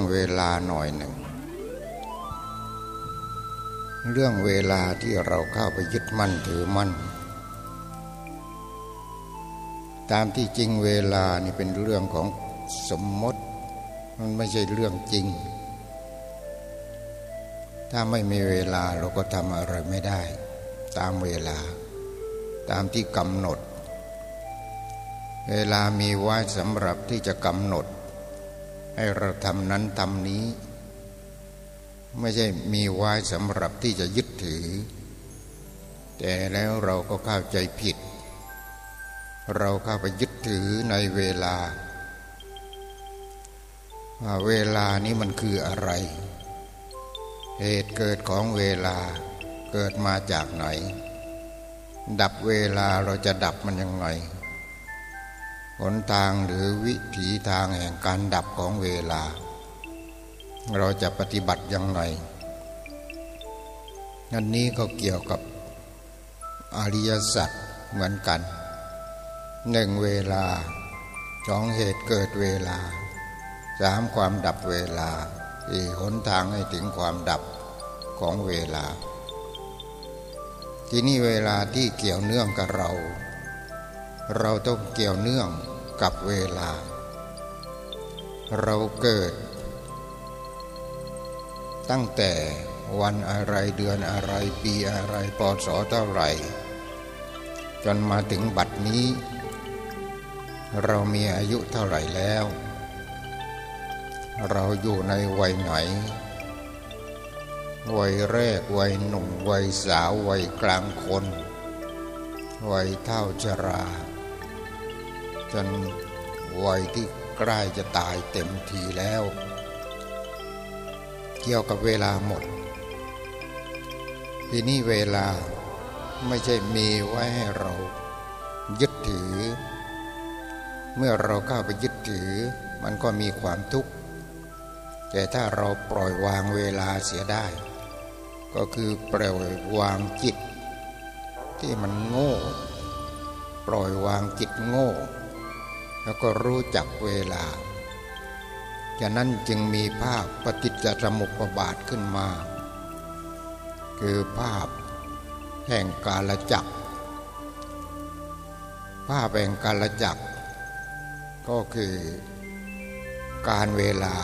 เรื่องเวลาหน่อยหนึ่ง เรื่องเวลาที่เราเข้าไปยึดมั่นถือมั่น ตามที่จริงเวลานี่เป็นเรื่องของสมมติ มันไม่ใช่เรื่องจริง ถ้าไม่มีเวลาเราก็ทำอะไรไม่ได้ ตามเวลา ตามที่กำหนด เวลามีไว้สำหรับที่จะกำหนด ให้เราทำนั้นทำนี้ ไม่ใช่มีไว้สำหรับที่จะยึดถือ แต่แล้วเราก็เข้าใจผิด เราเข้าไปยึดถือในเวลาว่าเวลานี้มันคืออะไร เหตุเกิดของเวลาเกิดมาจากไหน ดับเวลาเราจะดับมันยังไง หนทางหรือวิถีทางแห่งการดับของเวลา เราจะปฏิบัติยังไงอันนี้ก็เกี่ยวกับอริยสัจเหมือนกันหนึ่งเวลาสองเหตุเกิดเวลาสามความดับเวลาสี่หนทางให้ถึงความดับของเวลา ที่นี่เวลาที่เกี่ยวเนื่องกับเรา เราต้องเกี่ยวเนื่อง กับเวลา เราเกิด ตั้งแต่วันอะไรเดือนอะไรปีอะไรปศเท่าไหร่ จนมาถึงบัดนี้ เรามีอายุเท่าไหร่แล้ว เราอยู่ในวัยไหน วัยแรกวัยหนุ่มวัยสาววัยกลางคน วัยเท่าชรา จนวัยที่ใกล้จะตายเต็มทีแล้ว เกี่ยวกับเวลาหมด ทีนี้เวลาไม่ใช่มีไว้ให้เรายึดถือ เมื่อเราเข้าไปยึดถือ มันก็มีความทุกข์แต่ถ้าเราปล่อยวางเวลาเสียได้ ก็คือปล่อยวางจิต ที่มันโง่ ปล่อยวางจิตโง่ แล้วก็รู้จักเวลาฉะนั้นจึงมีภาพปฏิจจสมุปบาทขึ้นมา คือภาพแห่งกาลจักรภาพแห่งกาลจักรก็คือการเวลา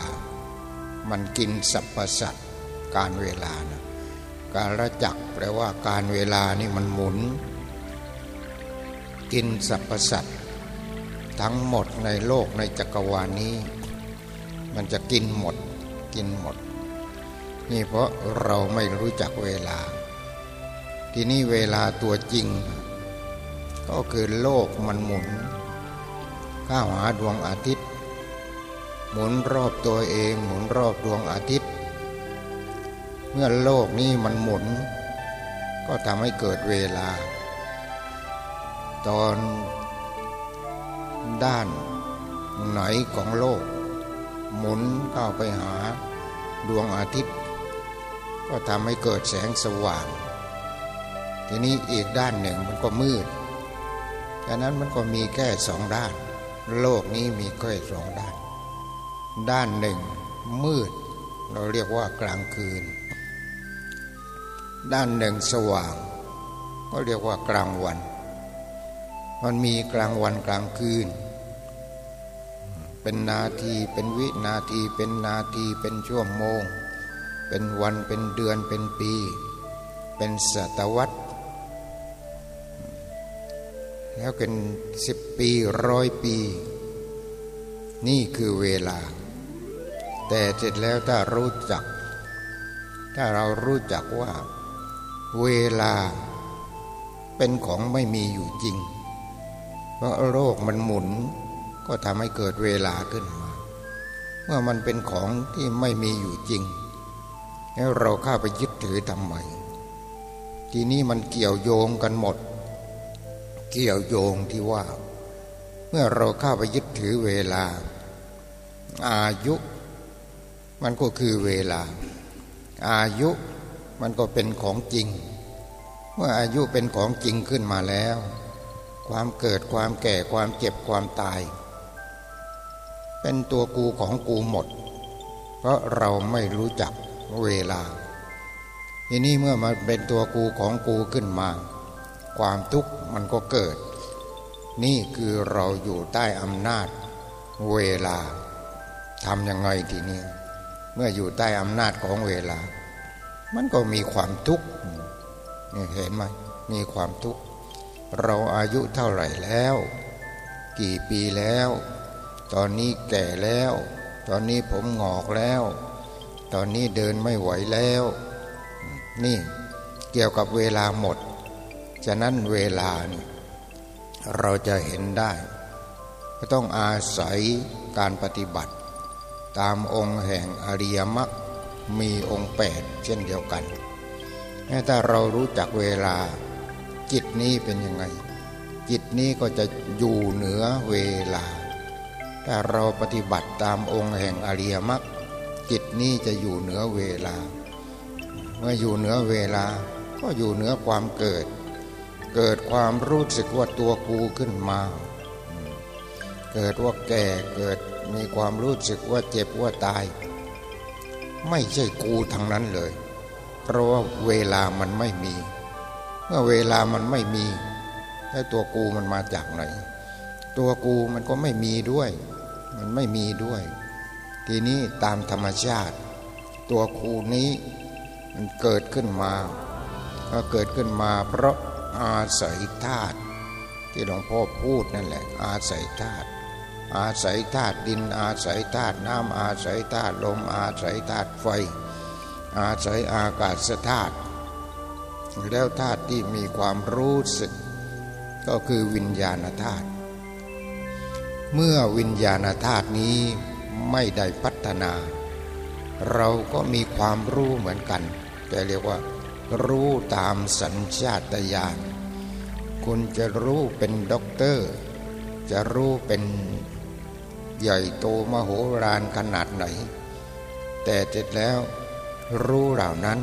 มันกินสรรพสัตว์การเวลานะกาลจักรแปลว่าการเวลานี่มันหมุน กินสรรพสัตว ทั้งหมดในโลกในจักรวาลนี้ มันจะกินหมดกินหมด นี่เพราะเราไม่รู้จักเวลา ที่นี่เวลาตัวจริง ก็คือโลกมันหมุนข้าวหาดวงอาทิตย์ หมุนรอบตัวเองหมุนรอบดวงอาทิตย์ เมื่อโลกนี้มันหมุน ก็ทำให้เกิดเวลา ตอน ด้าน ไหนของโลก หมุนเข้าไปหาดวงอาทิตย์ ก็ทำให้เกิดแสงสว่าง ทีนี้อีกด้านหนึ่งมันก็มืดฉะนั้นมันก็มีแค่สองด้าน โลกนี้มีแค่สองด้าน ด้านหนึ่ง มืด เราเรียกว่ากลางคืน ด้านหนึ่งสว่าง ก็เรียกว่ากลางวัน มันมีกลางวันกลางคืน เป็นนาทีเป็นวินาทีเป็นนาทีเป็นชั่วโมง เป็นวันเป็นเดือนเป็นปี เป็นศตวรรษแล้วเป็นสิบปีร้อยปี นี่คือเวลา แต่เสร็จแล้วถ้ารู้จัก ถ้าเรารู้จักว่า เวลาเป็นของไม่มีอยู่จริง เพราะโลกมันหมุนก็ทำให้เกิดเวลาขึ้นมา เมื่อมันเป็นของที่ไม่มีอยู่จริง แล้วเราเข้าไปยึดถือทำไมทีนี้มันเกี่ยวโยงกันหมด เกี่ยวโยงที่ว่า เมื่อเราเข้าไปยึดถือเวลา อายุ มันก็คือเวลา อายุมันก็เป็นของจริง เมื่ออายุเป็นของจริงขึ้นมาแล้ว ความเกิดความแก่ความเจ็บความตาย เป็นตัวกูของกูหมด เพราะเราไม่รู้จักเวลาทีนี้เมื่อมันเป็นตัวกูของกูขึ้นมา ความทุกข์มันก็เกิด นี่คือเราอยู่ใต้อำนาจ เวลาทำยังไงทีนี้เมื่ออยู่ใต้อำนาจของเวลา มันก็มีความทุกข์นี่เห็นไหมมีความทุกข์ เราอายุเท่าไหร่แล้ว กี่ปีแล้ว ตอนนี้แก่แล้ว ตอนนี้ผมงอกแล้ว ตอนนี้เดินไม่ไหวแล้ว นี่เกี่ยวกับเวลาหมด ฉะนั้นเวลานี่เราจะเห็นได้ ก็ต้องอาศัยการปฏิบัติ ตามองค์แห่งอริยมรรคมีองค์แปดเช่นเดียวกัน ถ้าเรารู้จักเวลา จิตนี้เป็นยังไง จิตนี้ก็จะอยู่เหนือเวลา ถ้าเราปฏิบัติตามองค์แห่งอริยมรรคจิตนี้จะอยู่เหนือเวลา เมื่ออยู่เหนือเวลาก็อยู่เหนือความเกิด เกิดความรู้สึกว่าตัวกูขึ้นมา เกิดว่าแก่เกิดมีความรู้สึกว่าเจ็บว่าตาย ไม่ใช่กูทั้งนั้นเลย เพราะว่าเวลามันไม่มี เมื่อเวลามันไม่มีแล้วตัวกูมันมาจากไหน ตัวกูมันก็ไม่มีด้วย มันไม่มีด้วย ทีนี้ตามธรรมชาติ ตัวกูนี้มันเกิดขึ้นมาก็เกิดขึ้นมาเพราะอาศัยธาตุที่หลวงพ่อพูดนั่นแหละ อาศัยธาตุอาศัยธาตุดิน อาศัยธาตุน้ำอาศัยธาตุลม อาศัยธาตุไฟ อาศัยอากาศธาตุ แล้วธาตุที่มีความรู้สึก ก็คือวิญญาณธาตุเมื่อวิญญาณธาตุนี้ไม่ได้พัฒนา เราก็มีความรู้เหมือนกันจะเรียกว่า รู้ตามสัญชาตญาณคุณจะรู้เป็นด็อกเตอร์ จะรู้เป็นใหญ่โตมโหฬารขนาดไหน แต่เสร็จแล้วรู้เหล่านั้น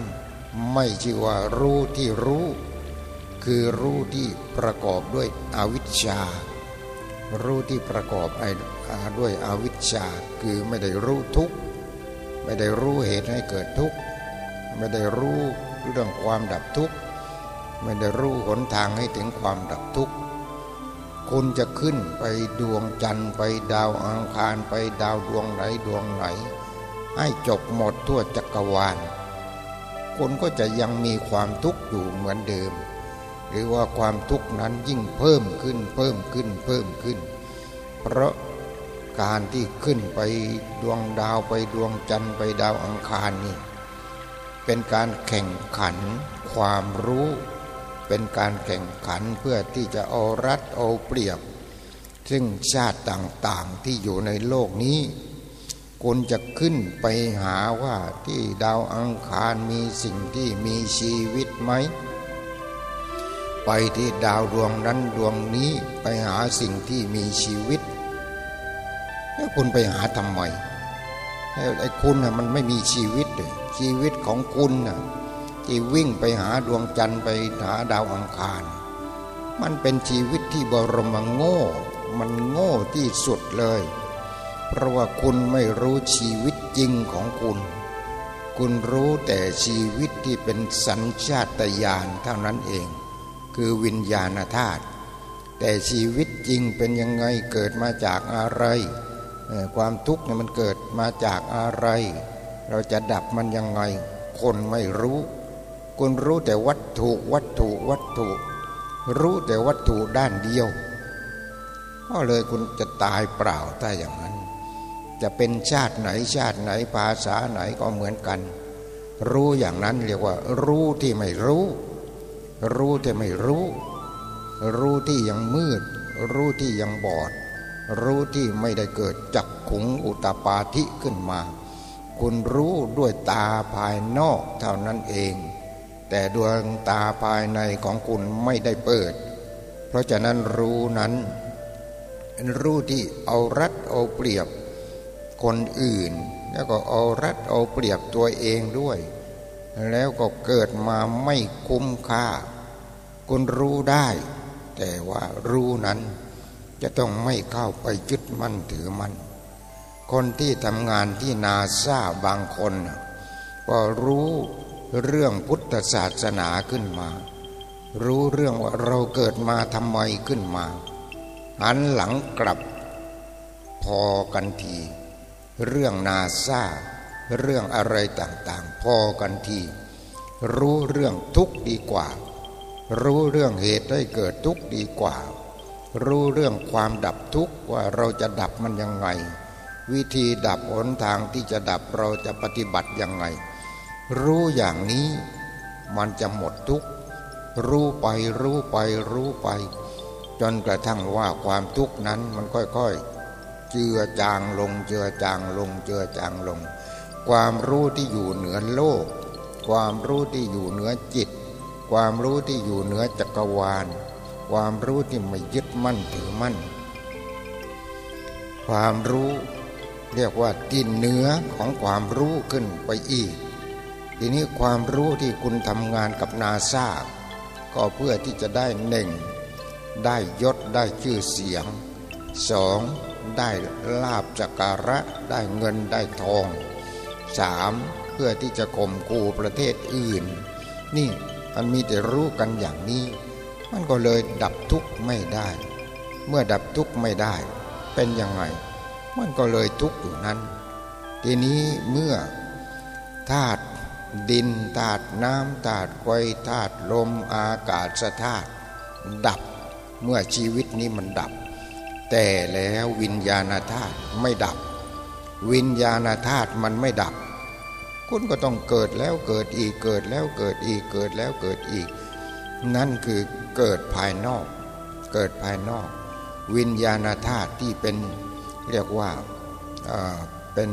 ไม่ชื่อว่ารู้ที่รู้ คือรู้ที่ประกอบด้วยอวิชชา รู้ที่ประกอบด้วยอวิชชา คือไม่ได้รู้ทุกข์ไม่ได้รู้เหตุให้เกิดทุกข์ไม่ได้รู้เรื่องความดับทุกข์ไม่ได้รู้หนทางให้ถึงความดับทุกข์คุณจะขึ้นไปดวงจันทร์ไปดาวอังคารไปดาวดวงไหนดวงไหน ให้จบหมดทั่วจักรวาล คุณก็จะยังมีความทุกข์อยู่เหมือนเดิม หรือว่าความทุกข์นั้นยิ่งเพิ่มขึ้นเพิ่มขึ้นเพิ่มขึ้น เพราะการที่ขึ้นไปดวงดาวไปดวงจันทร์ไปดาวอังคารนี่เป็นการแข่งขันความรู้ เป็นการแข่งขันเพื่อที่จะเอารัดเอาเปรียบ ซึ่งชาติต่างๆที่อยู่ในโลกนี้ คุณจะขึ้นไปหาว่าที่ดาวอังคารมีสิ่งที่มีชีวิตไหม ไปที่ดาวดวงนั้นดวงนี้ไปหาสิ่งที่มีชีวิต แล้วคุณไปหาทำไมไอ้คุณน่ะมันไม่มีชีวิตเลยชีวิตของคุณน่ะที่วิ่งไปหาดวงจันทร์ไปหาดาวอังคาร มันเป็นชีวิตที่บรมโง่ มันโง่ที่สุดเลย เพราะว่าคุณไม่รู้ชีวิตจริงของคุณ คุณรู้แต่ชีวิตที่เป็นสัญชาตญาณเท่านั้นเอง คือวิญญาณธาตุแต่ชีวิตจริงเป็นยังไงเกิดมาจากอะไร ความทุกข์เนี่ยมันเกิดมาจากอะไร เราจะดับมันยังไง คนไม่รู้ คุณรู้แต่วัตถุวัตถุวัตถุ รู้แต่วัตถุด้านเดียวก็เลยคุณจะตายเปล่าถ้าอย่างนั้น จะเป็นชาติไหนชาติไหนภาษาไหนก็เหมือนกัน รู้อย่างนั้นเรียกว่า รู้ที่ไม่รู้ รู้ที่ไม่รู้ รู้ที่ยังมืด รู้ที่ยังบอด รู้ที่ไม่ได้เกิดจักขุงอุตปาธิขึ้นมา คุณรู้ด้วยตาภายนอกเท่านั้นเองแแต่ดวงตาภายในของคุณไม่ได้เปิด เพราะฉะนั้นรู้นั้นเป็นรู้ที่เอารัดเอาเปรียบ คนอื่น แล้วก็เอารัดเอาเปรียบตัวเองด้วย แล้วก็เกิดมาไม่คุ้มค่า คุณรู้ได้ แต่ว่ารู้นั้นจะต้องไม่เข้าไปยึดมั่นถือมั่นคนที่ทำงานที่นาซาบางคน ก็รู้เรื่องพุทธศาสนาขึ้นมา รู้เรื่องว่าเราเกิดมาทำไมขึ้นมา หันหลังกลับพอกันที เรื่องนาซาเรื่องอะไรต่างๆ พอกันทีรู้เรื่องทุกข์ดีกว่า รู้เรื่องเหตุให้เกิดทุกข์ดีกว่า รู้เรื่องความดับทุกข์ว่าเราจะดับมันยังไง วิธีดับหนทางที่จะดับเราจะปฏิบัติยังไง รู้อย่างนี้มันจะหมดทุกข์รู้ไปรู้ไปรู้ไป จนกระทั่งว่าความทุกข์นั้นมันค่อยๆ เจือจางลง เจือจางลง เจือจางลง ความรู้ที่อยู่เหนือโลก ความรู้ที่อยู่เหนือจิต ความรู้ที่อยู่เหนือจักรวาล ความรู้ที่ไม่ยึดมั่นถือมั่น ความรู้เรียกว่าตินเนื้อของความรู้ขึ้นไปอีก ทีนี้ความรู้ที่คุณทำงานกับนาซาก็เพื่อที่จะได้หนึ่งได้ยศได้ชื่อเสียงสอง ได้ลาบจักระได้เงินได้ทองสามเพื่อที่จะข่มกู่ประเทศอื่น นี่มันมีแต่รู้กันอย่างนี้ มันก็เลยดับทุกข์ไม่ได้ เมื่อดับทุกข์ไม่ได้ เป็นยังไง มันก็เลยทุกข์อยู่นั้น ทีนี้เมื่อธาตุดินธาตุน้ำธาตุไฟธาตุลมอากาศธาตุดับ เมื่อชีวิตนี้มันดับ แต่แล้ววิญญาณธาตุไม่ดับ วิญญาณธาตุมันไม่ดับ คุณก็ต้องเกิดแล้วเกิดอีกเกิดแล้วเกิดอีกเกิดแล้วเกิดอีก นั่นคือเกิดภายนอก เกิดภายนอก วิญญาณธาตุที่เป็นเรียกว่าเป็น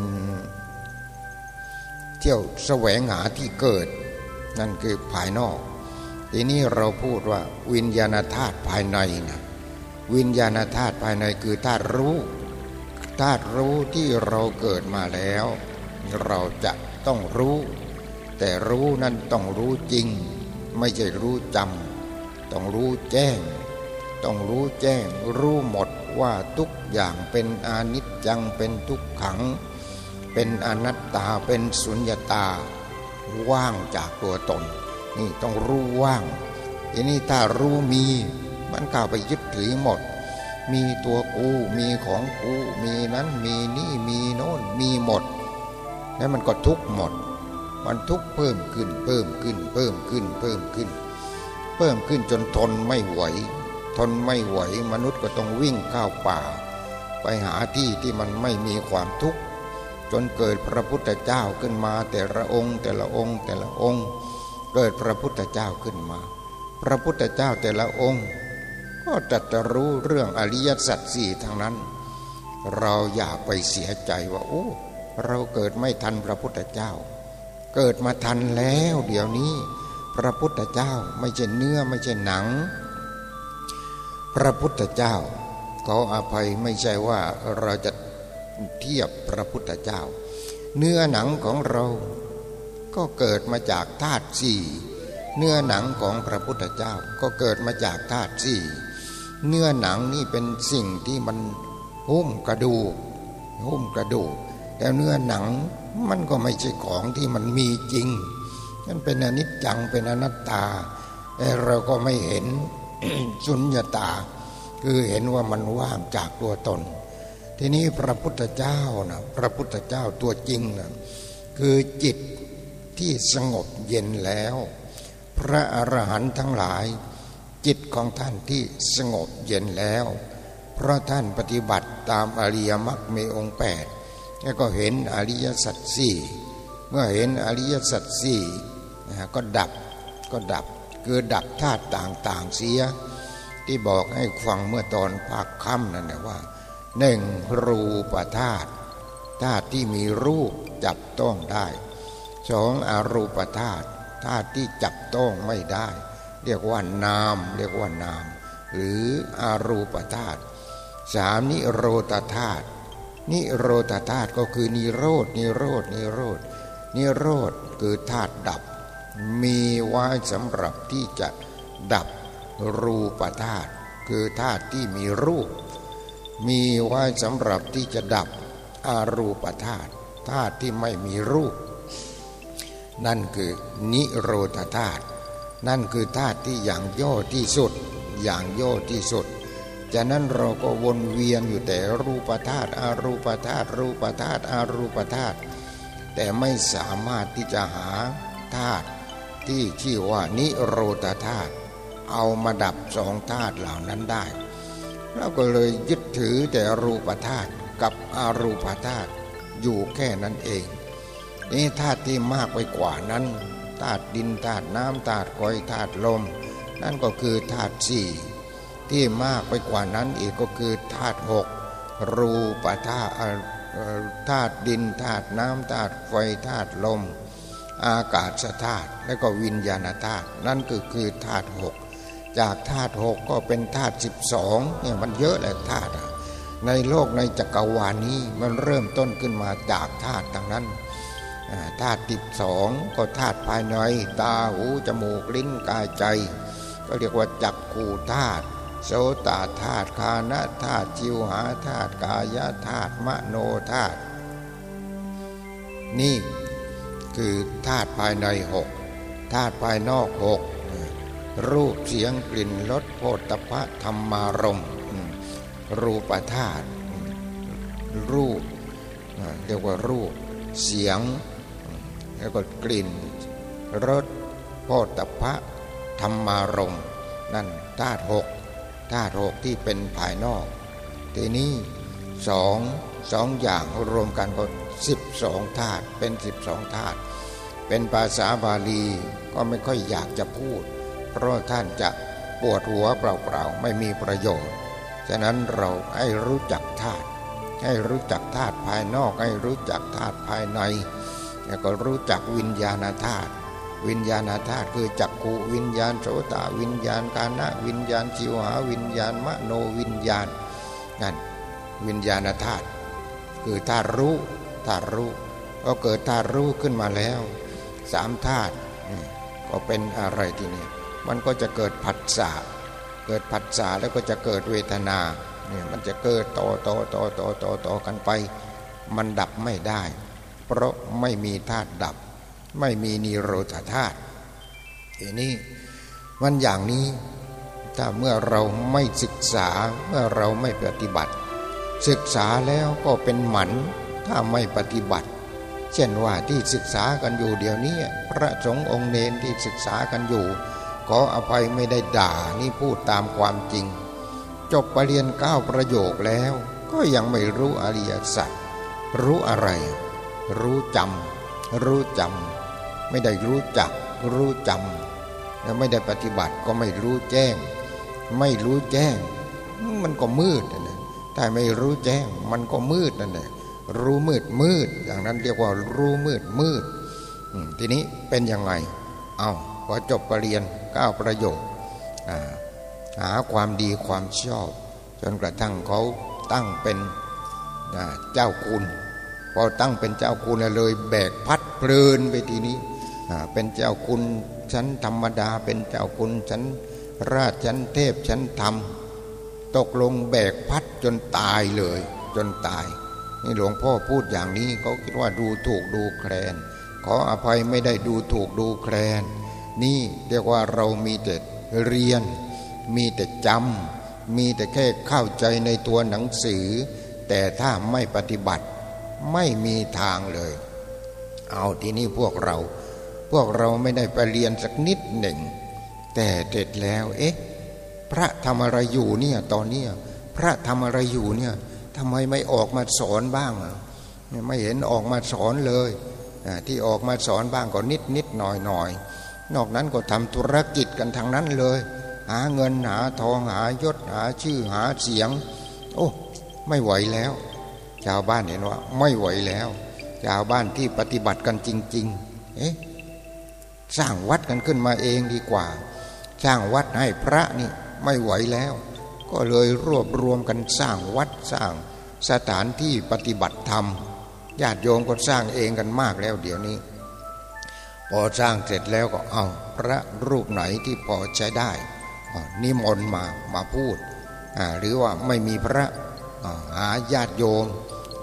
เที่ยวแสวงหาที่เกิด นั่นคือภายนอก ทีนี้เราพูดว่าวิญญาณธาตุภายในนะ วิญญาณธาตุภายในคือธาตุรู้ธาตุรู้ที่เราเกิดมาแล้ว เราจะต้องรู้ แต่รู้นั้นต้องรู้จริง ไม่ใช่รู้จำต้องรู้แจ้ง ต้องรู้แจ้ง รู้หมดว่าทุกอย่างเป็นอนิจจังเป็นทุกขัง เป็นอนัตตาเป็นสุญญตา ว่างจากตัวตน นี่ต้องรู้ว่างอันนี้ถ้ารู้มี มันก้าไปยึดถือหมด มีตัวกูมีของกูมีนั้นมีนี่มีโน่นมีหมด แล้วมันก็ทุกหมด มันทุกเพิ่มขึ้นเพิ่มขึ้น เพิ่มขึ้นเพิ่มขึ้น เพิ่มขึ้นจนทนไม่ไหว ทนไม่ไหวมนุษย์ก็ต้องวิ่งเข้าป่า ไปหาที่ที่มันไม่มีความทุกข์จนเกิดพระพุทธเจ้าขึ้นมา แต่ละองค์ แต่ละองค์แต่ละองค์ เกิดพระพุทธเจ้าขึ้นมา พระพุทธเจ้าแต่ละองค์ ก็จะจะรู้เรื่องอริยสัจสี่ทั้งนั้น เราอย่าไปเสียใจว่าโอ้เราเกิดไม่ทันพระพุทธเจ้า เกิดมาทันแล้วเดี๋ยวนี้ พระพุทธเจ้าไม่ใช่เนื้อไม่ใช่หนัง พระพุทธเจ้าเขาอภัยไม่ใช่ว่าเราจะเทียบพระพุทธเจ้า เนื้อหนังของเราก็เกิดมาจากธาตุสี่เนื้อหนังของพระพุทธเจ้าก็เกิดมาจากธาตุสี่ เนื้อหนังนี่เป็นสิ่งที่มันหุ้มกระดูกหุ้มกระดูกแต่เนื้อหนังมันก็ไม่ใช่ของที่มันมีจริงมันเป็นอนิจจังเป็นอนัตตาแต่เราก็ไม่เห็นสุญญตา คือเห็นว่ามันว่างจากตัวตน ทีนี้พระพุทธเจ้านะพระพุทธเจ้าตัวจริงนะคือจิตที่สงบเย็นแล้ว พระอรหันต์ทั้งหลาย จิตของท่านที่สงบเย็นแล้ว เพราะท่านปฏิบัติตามอริยมรรคมีองค์แปดแล้วก็เห็นอริยสัจสี่เมื่อเห็นอริยสัจสี่ก็ดับก็ดับคือดับธาตุต่างๆเสีย ที่บอกให้ฟังเมื่อตอนภาคค่ำนั่นนะว่าหนึ่งรูปธาตุธาตุที่มีรูปจับต้องได้สองอรูปธาตุธาตุที่จับต้องไม่ได้ เรียกว่านาม เรียกว่านาม หรืออารูปธาตุสามนิโรธธาตุนิโรธธาตุก็คือนิโรดนิโรดนิโรดนิโรธคือธาตุดับ มีไว้สำหรับที่จะดับรูปธาตุคือธาตุที่มีรูป มีไว้สำหรับที่จะดับอารูปธาตุธาตุที่ไม่มีรูป นั่นคือนิโรธธาตุ นั่นคือธาตุที่อย่างย่อที่สุด อย่างย่อที่สุดจากนั้นเราก็วนเวียนอยู่แต่รูปธาตุอารูปธาตุรูปธาตุอารูปธาตุแต่ไม่สามารถที่จะหาธาตุที่ชื่อว่านิโรธธาตุเอามาดับสองธาตุเหล่านั้นได้เราก็เลยยึดถือแต่รูปธาตุกับอารูปธาตุอยู่แค่นั้นเอง นี่ธาตุที่มากไปกว่านั้น ธาตุดินธาตุน้ำธาตุไฟธาตุลม นั่นก็คือธาตุสี่ที่มากไปกว่านั้นอีกก็คือธาตุหกรูปธาตุธาตุดินธาตุน้ำธาตุไฟธาตุลม อากาศธาตุและก็วิญญาณธาตุนั่นก็คือธาตุหกจากธาตุหกก็เป็นธาตุสิบสองเนี่ยมันเยอะเลยธาตุในโลกในจักรวาลนี้มันเริ่มต้นขึ้นมาจากธาตุทั้งนั้น ธาตุติดสองก็ธาตุภายใน ตาหูจมูกลิ้นกายใจ ก็เรียกว่าจักขูธาตุโสตธาตุคานะธาตุจิวหาธาตุกายธาตุมโนธาตุนี่คือธาตุภายในหกธาตุภายนอกหกรูปเสียงกลิ่นรสโผฏฐะธรรมารมรูปธาตุรูปเรียกว่ารูปเสียง แล้วก็กลิ่นรสโผฏฐะธรรมารมนั่นธาตุหกธาตุหกที่เป็นภายนอก ทีนี้สองสองอย่างรวมกันก็สิบสองธาตุเป็นสิบสองธาตุเป็นภาษาบาลีก็ไม่ค่อยอยากจะพูด เพราะท่านจะปวดหัวเปล่าๆ ไม่มีประโยชน์ ฉะนั้นเราให้รู้จักธาตุให้รู้จักธาตุภายนอก ให้รู้จักธาตุภายใน แล้วก็รู้จักวิญญาณธาตุวิญญาณธาตุคือจักขูวิญญาณโสตวิญญาณกานะวิญญาณจิวหาวิญญาณมโนวิญญาณนั่นวิญญาณธาตุคือธาตุรู้ธาตุรู้ก็เกิดธาตุรู้ขึ้นมาแล้วสามธาตุก็เป็นอะไรทีนี้มันก็จะเกิดผัสสะเกิดผัสสะแล้วก็จะเกิดเวทนาเนี่ยมันจะเกิดต่อต่อต่อต่อต่อต่อกันไป มันดับไม่ได้ เพราะไม่มีธาตุดับ ไม่มีนิโรธาธาตุทีนี้มันอย่างนี้ถ้าเมื่อเราไม่ศึกษาเมื่อเราไม่ปฏิบัติ ศึกษาแล้วก็เป็นหมันถ้าไม่ปฏิบัติ เช่นว่าที่ศึกษากันอยู่เดี๋ยวนี้ พระสงฆ์องค์เนนที่ศึกษากันอยู่ ขออภัยไม่ได้ด่านี่พูดตามความจริง จบปรริญญาเก้าประโยคแล้ว ก็ยังไม่รู้อริยสัจรู้อะไร รู้จำรู้จำไม่ได้รู้จัก รู้จำแล้วไม่ได้ปฏิบัติก็ไม่รู้แจ้ง ไม่รู้แจ้ง มันก็มืดนะถ้าไม่รู้แจ้ง มันก็มืดนั่นแหละรู้มืดมืด อย่างนั้นเรียกว่ารู้มืดมืดทีนี้เป็นยังไง เอาพอจบปรริญญาก้าประโยคหาความดีความชอบ จนกระทั่งเขาตั้งเป็นเจ้าคุณ พอตั้งเป็นเจ้าคุณเลย แบกพัดเพลินไปทีนี้เป็นเจ้าคุณชั้นธรรมดา เป็นเจ้าคุณชั้นราชชั้นเทพชั้นธรรม ตกลงแบกพัดจนตายเลย จนตาย นี่หลวงพ่อพูดอย่างนี้เขาคิดว่าดูถูกดูแคลน ขออภัยไม่ได้ดูถูกดูแคลน นี่เรียกว่าเรามีแต่เรียน มีแต่จำมีแต่แค่เข้าใจในตัวหนังสือ แต่ถ้าไม่ปฏิบัติ ไม่มีทางเลย เอาทีนี้พวกเรา พวกเราไม่ได้ไปเรียนสักนิดหนึ่ง แต่เด็ดแล้วเอ๊ะ พระทำอะไรอยู่เนี่ยตอนเนี้ยพระทำอะไรอยู่เนี่ยทำไมไม่ออกมาสอนบ้างไม่เห็นออกมาสอนเลยที่ออกมาสอนบ้างก็นิดนิดหน่อยหน่อยนอกนั้นก็ทำธุรกิจกันทางนั้นเลย หาเงินหาทองหายศหาชื่อหาเสียง โอ้ ไม่ไหวแล้ว ชาวบ้านเห็นว่า ไม่ไหวแล้ว ชาวบ้านที่ปฏิบัติกันจริง ๆ เอ๊ะสร้างวัดกันขึ้นมาเองดีกว่า สร้างวัดให้พระนี่ไม่ไหวแล้ว ก็เลยรวบรวมกันสร้างวัดสร้างสถานที่ปฏิบัติธรรมญาติโยมก็สร้างเองกันมากแล้วเดี๋ยวนี้ พอสร้างเสร็จแล้วก็เอาพระรูปไหนที่พอใช้ได้นิมนต์มามาพูดหรือว่าไม่มีพระ หาญาติโยม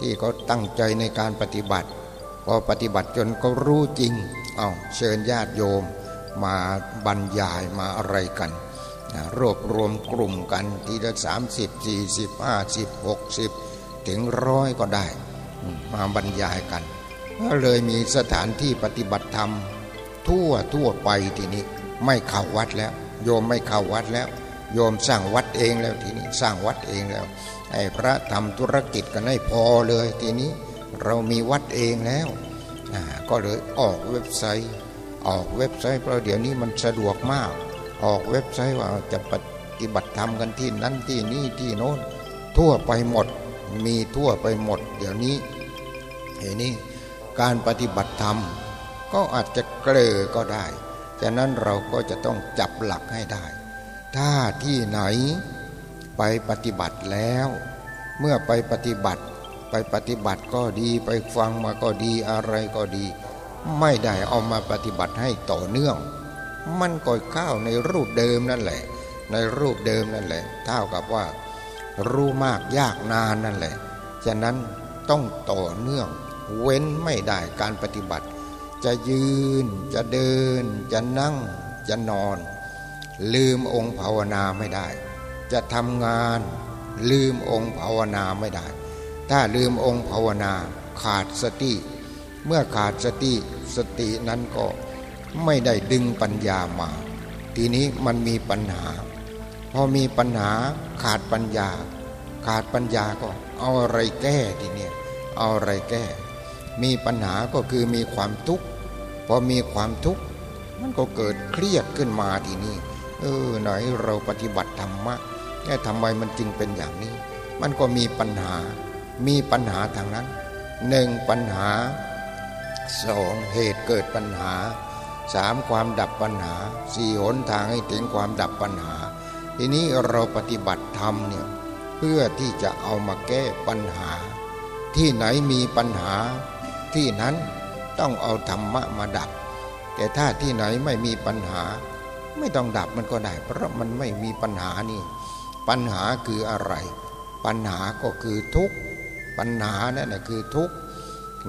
ที่เขาตั้งใจในการปฏิบัติ พอปฏิบัติจนก็รู้จริงเอาเชิญญาติโยมมาบรรยายมาอะไรกันรวบรวมกลุ่มกันทีละสามสิบสี่สิบห้าสิบหกสิบถึงร้อยก็ได้ มาบรรยายกันก็เลยมีสถานที่ปฏิบัติธรรม ทั่วทั่วไปทีนี้ไม่เข้าวัดแล้ว โยมไม่เข้าวัดแล้ว โยมสร้างวัดเองแล้วทีนี้สร้างวัดเองแล้ว ไอ้พระทำธุรกิจกันให้พอเลยทีนี้เรามีวัดเองแล้วก็เลยออกเว็บไซต์ ออกเว็บไซต์เพราะเดี๋ยวนี้มันสะดวกมาก ออกเว็บไซต์ว่าจะปฏิบัติธรรมกันที่นั่นที่นี่ที่โน้น ทั่วไปหมดมีทั่วไปหมด เดี๋ยวนี้เห็นนี้การปฏิบัติธรรม ก็อาจจะเกลอก็ได้ฉะนั้นเราก็จะต้องจับหลักให้ได้ ถ้าที่ไหน ไปปฏิบัติแล้ว เมื่อไปปฏิบัติ ไปปฏิบัติก็ดีไปฟังมาก็ดีอะไรก็ดี ไม่ได้เอามาปฏิบัติให้ต่อเนื่อง มันก็เข้าในรูปเดิมนั่นแหละ ในรูปเดิมนั่นแหละเท่ากับว่า รู้มากยากนานนั่นแหละ ฉะนั้นต้องต่อเนื่อง เว้นไม่ได้การปฏิบัติ จะยืนจะเดิน จะนั่งจะนอน ลืมองค์ภาวนาไม่ได้ จะทำงานลืมองค์ภาวนาไม่ได้ ถ้าลืมองค์ภาวนาขาดสติ เมื่อขาดสติสตินั้นก็ไม่ได้ดึงปัญญามา ทีนี้มันมีปัญหา พอมีปัญหาขาดปัญญา ขาดปัญญาก็เอาอะไรแก้ทีนี้เอาอะไรแก้ มีปัญหาก็คือมีความทุกข์พอมีความทุกข์มันก็เกิดเครียดขึ้นมาทีนี้เออไหนเราปฏิบัติธรรมะ แค่ทำไมมันจึงเป็นอย่างนี้ มันก็มีปัญหา มีปัญหาทางนั้นหนึ่งปัญหาสองเหตุเกิดปัญหาสามความดับปัญหาสี่หนทางให้ถึงความดับปัญหา ทีนี้เราปฏิบัติธรรมเนี่ยเพื่อที่จะเอามาแก้ปัญหา ที่ไหนมีปัญหา ที่นั้นต้องเอาธรรมะมาดับ แต่ถ้าที่ไหนไม่มีปัญหา ไม่ต้องดับมันก็ได้ เพราะมันไม่มีปัญหานี่ ปัญหาคืออะไร ปัญหาก็คือทุกข์ปัญหานั่นคือทุกข์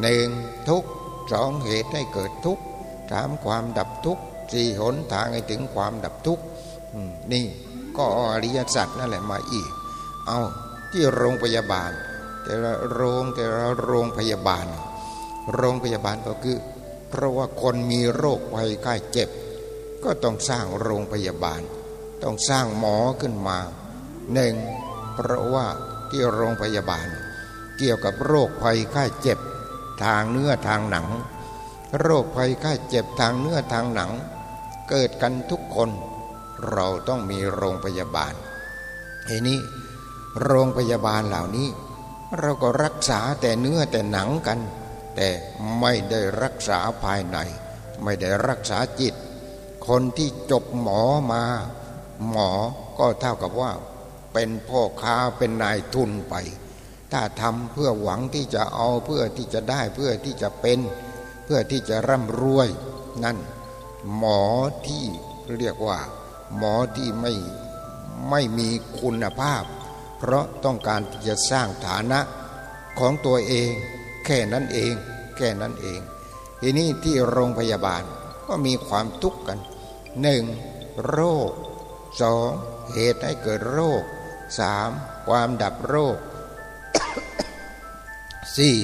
หนึ่งทุกข์สองเหตุให้เกิดทุกข์สามความดับทุกข์สี่หนทางให้ถึงความดับทุกข์นี่ก็อริยสัจนั่นแหละมาอีก เอาที่โรงพยาบาล แต่ละโรงแต่ละโรงพยาบาล โรงพยาบาลก็คือ เพราะว่าคนมีโรคภัยไข้เจ็บ ก็ต้องสร้างโรงพยาบาล ต้องสร้างหมอขึ้นมา หนึ่งเพราะว่าที่โรงพยาบาล เกี่ยวกับโรคภัยไข้เจ็บทางเนื้อทางหนัง โรคภัยไข้เจ็บทางเนื้อทางหนัง เกิดกันทุกคน เราต้องมีโรงพยาบาลทีนี้ โรงพยาบาลเหล่านี้ เราก็รักษาแต่เนื้อแต่หนังกัน แต่ไม่ได้รักษาภายใน ไม่ได้รักษาจิต คนที่จบหมอมา หมอก็เท่ากับว่า เป็นพ่อค้าเป็นนายทุนไป ถ้าทำเพื่อหวังที่จะเอาเพื่อที่จะได้เพื่อที่จะเป็น เพื่อที่จะร่ำรวย นั่น หมอที่เรียกว่า หมอที่ไม่ไม่มีคุณภาพ เพราะต้องการที่จะสร้างฐานะของตัวเอง แค่นั้นเอง แค่นั้นเอง ทีนี้ที่โรงพยาบาลก็มีความทุกข์กันหนึ่งโรคสองเหตุให้เกิดโรค สามความดับโรคสี่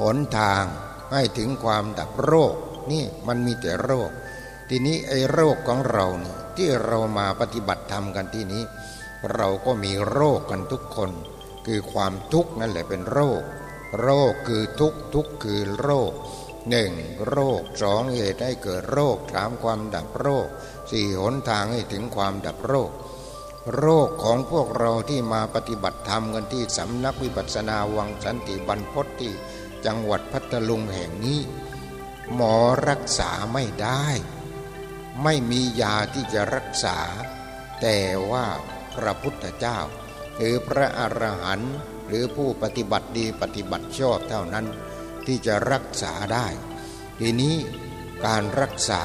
หนทางให้ถึงความดับโรค นี่มันมีแต่โรค ทีนี้ไอ้โรคของเราเนี่ยที่เรามาปฏิบัติธรรมกันที่นี้ เราก็มีโรคกันทุกคน คือความทุกข์นั่นแหละเป็นโรค โรคคือทุกทุกคือโรคหนึ่งโรคสองเหตุให้เกิดโรคสามความดับโรคสี่หนทางให้ถึงความดับโรค โรคของพวกเราที่มาปฏิบัติธรรมกันที่สำนักวิปัสสนาวังสันติบรรพตที่จังหวัดพัทลุงแห่งนี้ หมอรักษาไม่ได้ ไม่มียาที่จะรักษา แต่ว่าพระพุทธเจ้า หรือพระอรหันต์หรือผู้ปฏิบัติดีปฏิบัติชอบเท่านั้น ที่จะรักษาได้ ทีนี้การรักษา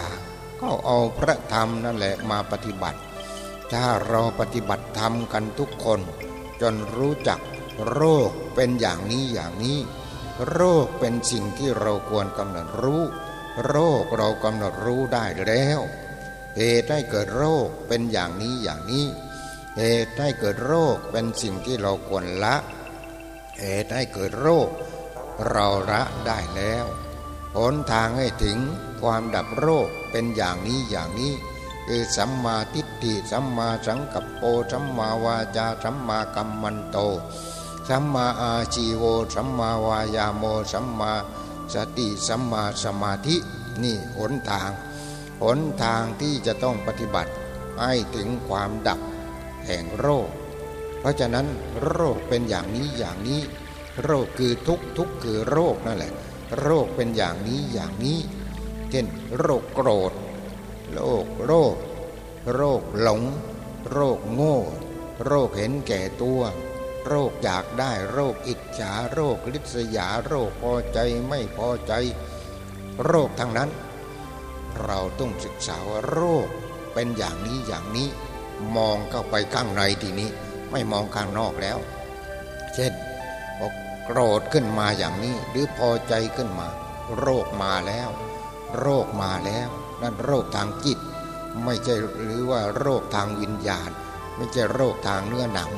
ก็เอาพระธรรมนั่นแหละมาปฏิบัติ ถ้าเราปฏิบัติธรรมกันทุกคน จนรู้จักโรคเป็นอย่างนี้อย่างนี้ โรคเป็นสิ่งที่เราควรกำหนดรู้ โรคเรากำหนดรู้ได้แล้ว เหตุให้เกิดโรคเป็นอย่างนี้อย่างนี้ เหตุให้เกิดโรคเป็นสิ่งที่เราควรละ เหตุให้เกิดโรค เราละได้แล้ว หนทางให้ถึงความดับโรคเป็นอย่างนี้อย่างนี้ คือสัมมาทิฏฐิสัมมาสังกัปโปสัมมาวาจาสัมมากัมมันโตสัมมาอาชีโวสัมมาวายาโมสัมมาสติสัมมาสมาธินี่หนทางหนทางที่จะต้องปฏิบัติให้ถึงความดับแห่งโรค เพราะฉะนั้นโรคเป็นอย่างนี้อย่างนี้ โรคคือทุกทุกคือโรคนั่นแหละ โรคเป็นอย่างนี้อย่างนี้ เช่น โรคโกรธ โรคโรค โรคหลง โรคโง่ โรคเห็นแก่ตัว โรคอยากได้โรคอิจฉาโรคลิษยา โรคพอใจไม่พอใจ โรคทั้งนั้น เราต้องศึกษาว่าโรคเป็นอย่างนี้อย่างนี้ มองเข้าไปข้างในทีนี้ ไม่มองข้างนอกแล้ว เช่นพอโกรธขึ้นมาอย่างนี้ หรือพอใจขึ้นมา โรคมาแล้ว โรคมาแล้ว นั่นโรคทางจิต ไม่ใช่หรือว่าโรคทางวิญญาณ ไม่ใช่โรคทางเนื้อหนัง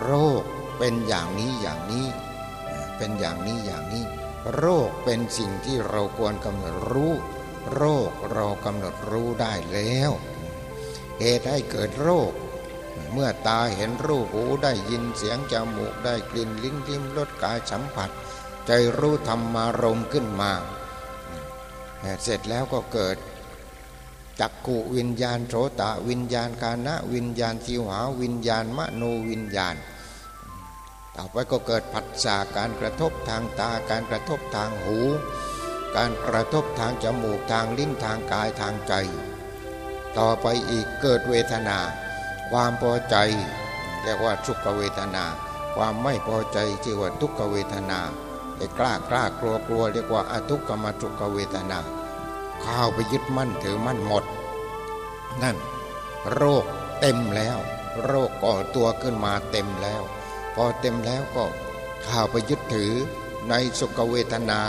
โรคเป็นอย่างนี้อย่างนี้ เป็นอย่างนี้อย่างนี้ โรคเป็นสิ่งที่เราควรกำหนดรู้ โรคเรากำหนดรู้ได้แล้ว เหตุให้เกิดโรค เมื่อตาเห็นรูปหูได้ยินเสียงจมูกได้กลิ่นลิ้นทิมรสกายสัมผัส ใจรู้ธรรมารมขึ้นมาเสร็จแล้วก็เกิด จักกุวิญญาณโสตะวิญญาณกานะวิญญาณจิวหาวิญญาณมโนวิญญาณต่อไปก็เกิดผัสสะการกระทบทางตาการกระทบทางหู การกระทบทางจมูกทางลิ้นทางกายทางใจ ต่อไปอีกเกิดเวทนา ความพอใจเรียกว่าทุกขเวทนา ความไม่พอใจชื่อว่าทุกขเวทนาไอ้กล้ากล้ากลัวกลัวเรียกว่าอทุกขมทุกขเวทนา ข้าวไปยึดมั่นถือมั่นหมด นั่น โรคเต็มแล้ว โรคก่อตัวขึ้นมาเต็มแล้ว พอเต็มแล้วก็ข้าวไปยึดถือในสุขเวทนา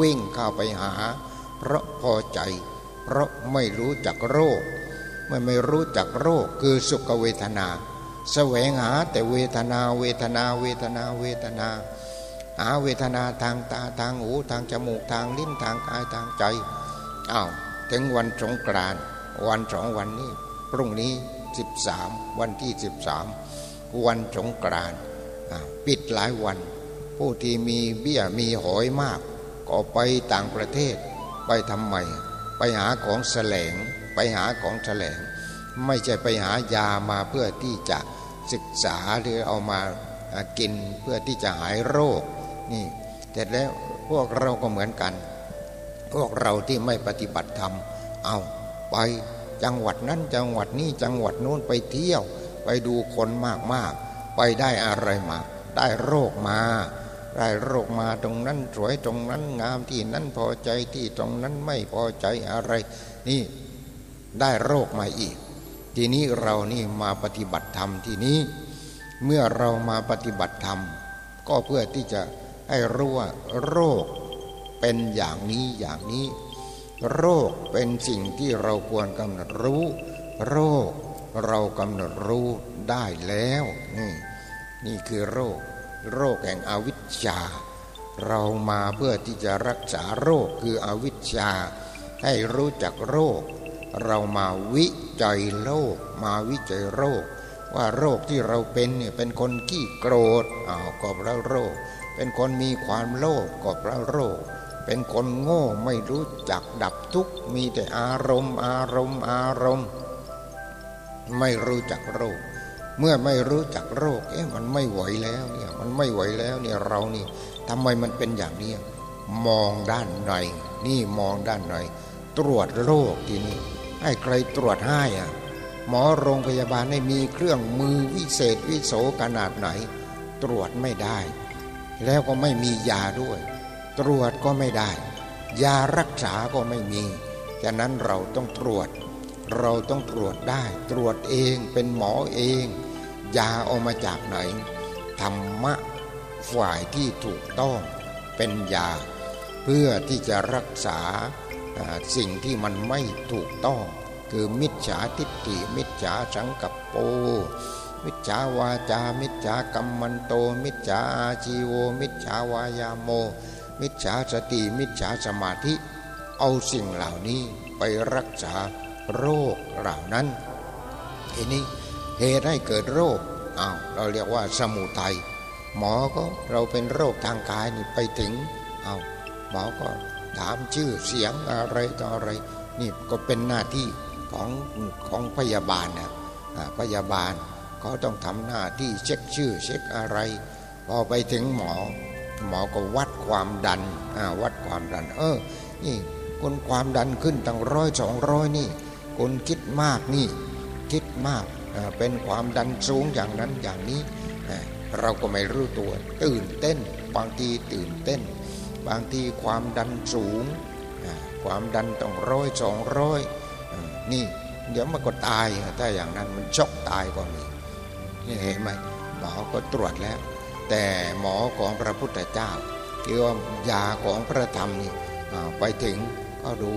วิ่งเข้าไปหา เพราะพอใจ เพราะไม่รู้จักโรคไม่ไม่รู้จักโรคคือสุขเวทนาแสวงหาแต่เวทนาเวทนาเวทนาเวทนา หาเวทนาทางตาทางหูทางจมูกทางลิ้นทางกายทางใจ อ้าวถึงวันสงกรานต์วันสองวันนี้ พรุ่งนี้สิบสามวันที่สิบสามวันสงกรานต์ปิดหลายวัน ผู้ที่มีเบี้ยมีหอยมาก ก็ไปต่างประเทศ ไปทำไม ไปหาของแสลง ไปหาของแสลง ไม่ใช่ไปหายามาเพื่อที่จะศึกษาหรือเอามากินเพื่อที่จะหายโรคนี่เสร็จแล้วพวกเราก็เหมือนกัน พวกเราที่ไม่ปฏิบัติธรรม เอาไปจังหวัดนั้นจังหวัดนี้จังหวัดโน้นไปเที่ยว ไปดูคนมากๆ ไปได้อะไรมา ได้โรคมาได้โรคมาตรงนั้นสวยตรงนั้นงามที่นั้นพอใจที่ตรงนั้นไม่พอใจอะไร นี่ได้โรคมาอีก ทีนี้เรานี่มาปฏิบัติธรรมที่นี้ เมื่อเรามาปฏิบัติธรรม ก็เพื่อที่จะให้รู้ว่าโรค เป็นอย่างนี้อย่างนี้ โรคเป็นสิ่งที่เราควรกำหนดรู้ โรคเรากำหนดรู้ได้แล้วนี่นี่คือโรค โรคแห่งอวิชชา เรามาเพื่อที่จะรักษาโรคคืออวิชชา ให้รู้จักโรค เรามาวิจัยโรค มาวิจัยโรค ว่าโรคที่เราเป็นเนี่ยเป็นคนขี้โกรธอ้าวก็เพราะโรค เป็นคนมีความโลภก็เพราะโรค เป็นคนโง่ไม่รู้จักดับทุกข์มีแต่อารมณ์ อารมณ์ อารมณ์ ไม่รู้จักโรค เมื่อไม่รู้จักโรค เอ๊ะมันไม่ไหวแล้วเนี่ยมันไม่ไหวแล้วเนี่ยเรานี่ทำไมมันเป็นอย่างนี้มองด้านในนี่มองด้านในตรวจโรคทีนี้ให้ใครตรวจให้อะหมอโรงพยาบาลให้มีเครื่องมือวิเศษวิโสขนาดไหน ตรวจไม่ได้ แล้วก็ไม่มียาด้วย ตรวจก็ไม่ได้ ยารักษาก็ไม่มีฉะนั้นเราต้องตรวจ เราต้องตรวจได้ ตรวจเองเป็นหมอเอง ยาเอามาจากไหน ธรรมะฝ่ายที่ถูกต้องเป็นยา เพื่อที่จะรักษาสิ่งที่มันไม่ถูกต้อง คือมิจฉาทิฏฐิมิจฉาสังกัปโป มิจฉาวาจา มิจฉากรรมันโต มิจฉาอาชีโว มิจฉาวายาโม มิจฉาสติมิจฉาสมาธิ เอาสิ่งเหล่านี้ไปรักษาโรคเหล่านั้น ทีนี้เหตุให้เกิดโรคอ้าวเราเรียกว่าสมุทัยหมอก็เราเป็นโรคทางกายนี่ไปถึงเอาหมอก็ถามชื่อเสียงอะไรต่ออะไร นี่ก็เป็นหน้าที่ของของพยาบาลนะพยาบาลเขาต้องทำหน้าที่เช็คชื่อเช็คอะไร พอไปถึงหมอ หมอก็วัดความดันวัดความดัน เออ นี่คนความดันขึ้นตั้งร้อยสองร้อยนี่ คนคิดมากนี่ คิดมากเป็นความดันสูงอย่างนั้นอย่างนี้ เราก็ไม่รู้ตัว ตื่นเต้น บางทีตื่นเต้น บางทีความดันสูง ความดันต้องร้อยสองร้อยนี่ เดี๋ยวมันก็ตายถ้าอย่างนั้นมันชกตายก็มีนี่เห็นไหมหมอก็ตรวจแล้ว แต่หมอของพระพุทธเจ้าที่ว่ายาของพระธรรมนี่ไปถึงก็ดู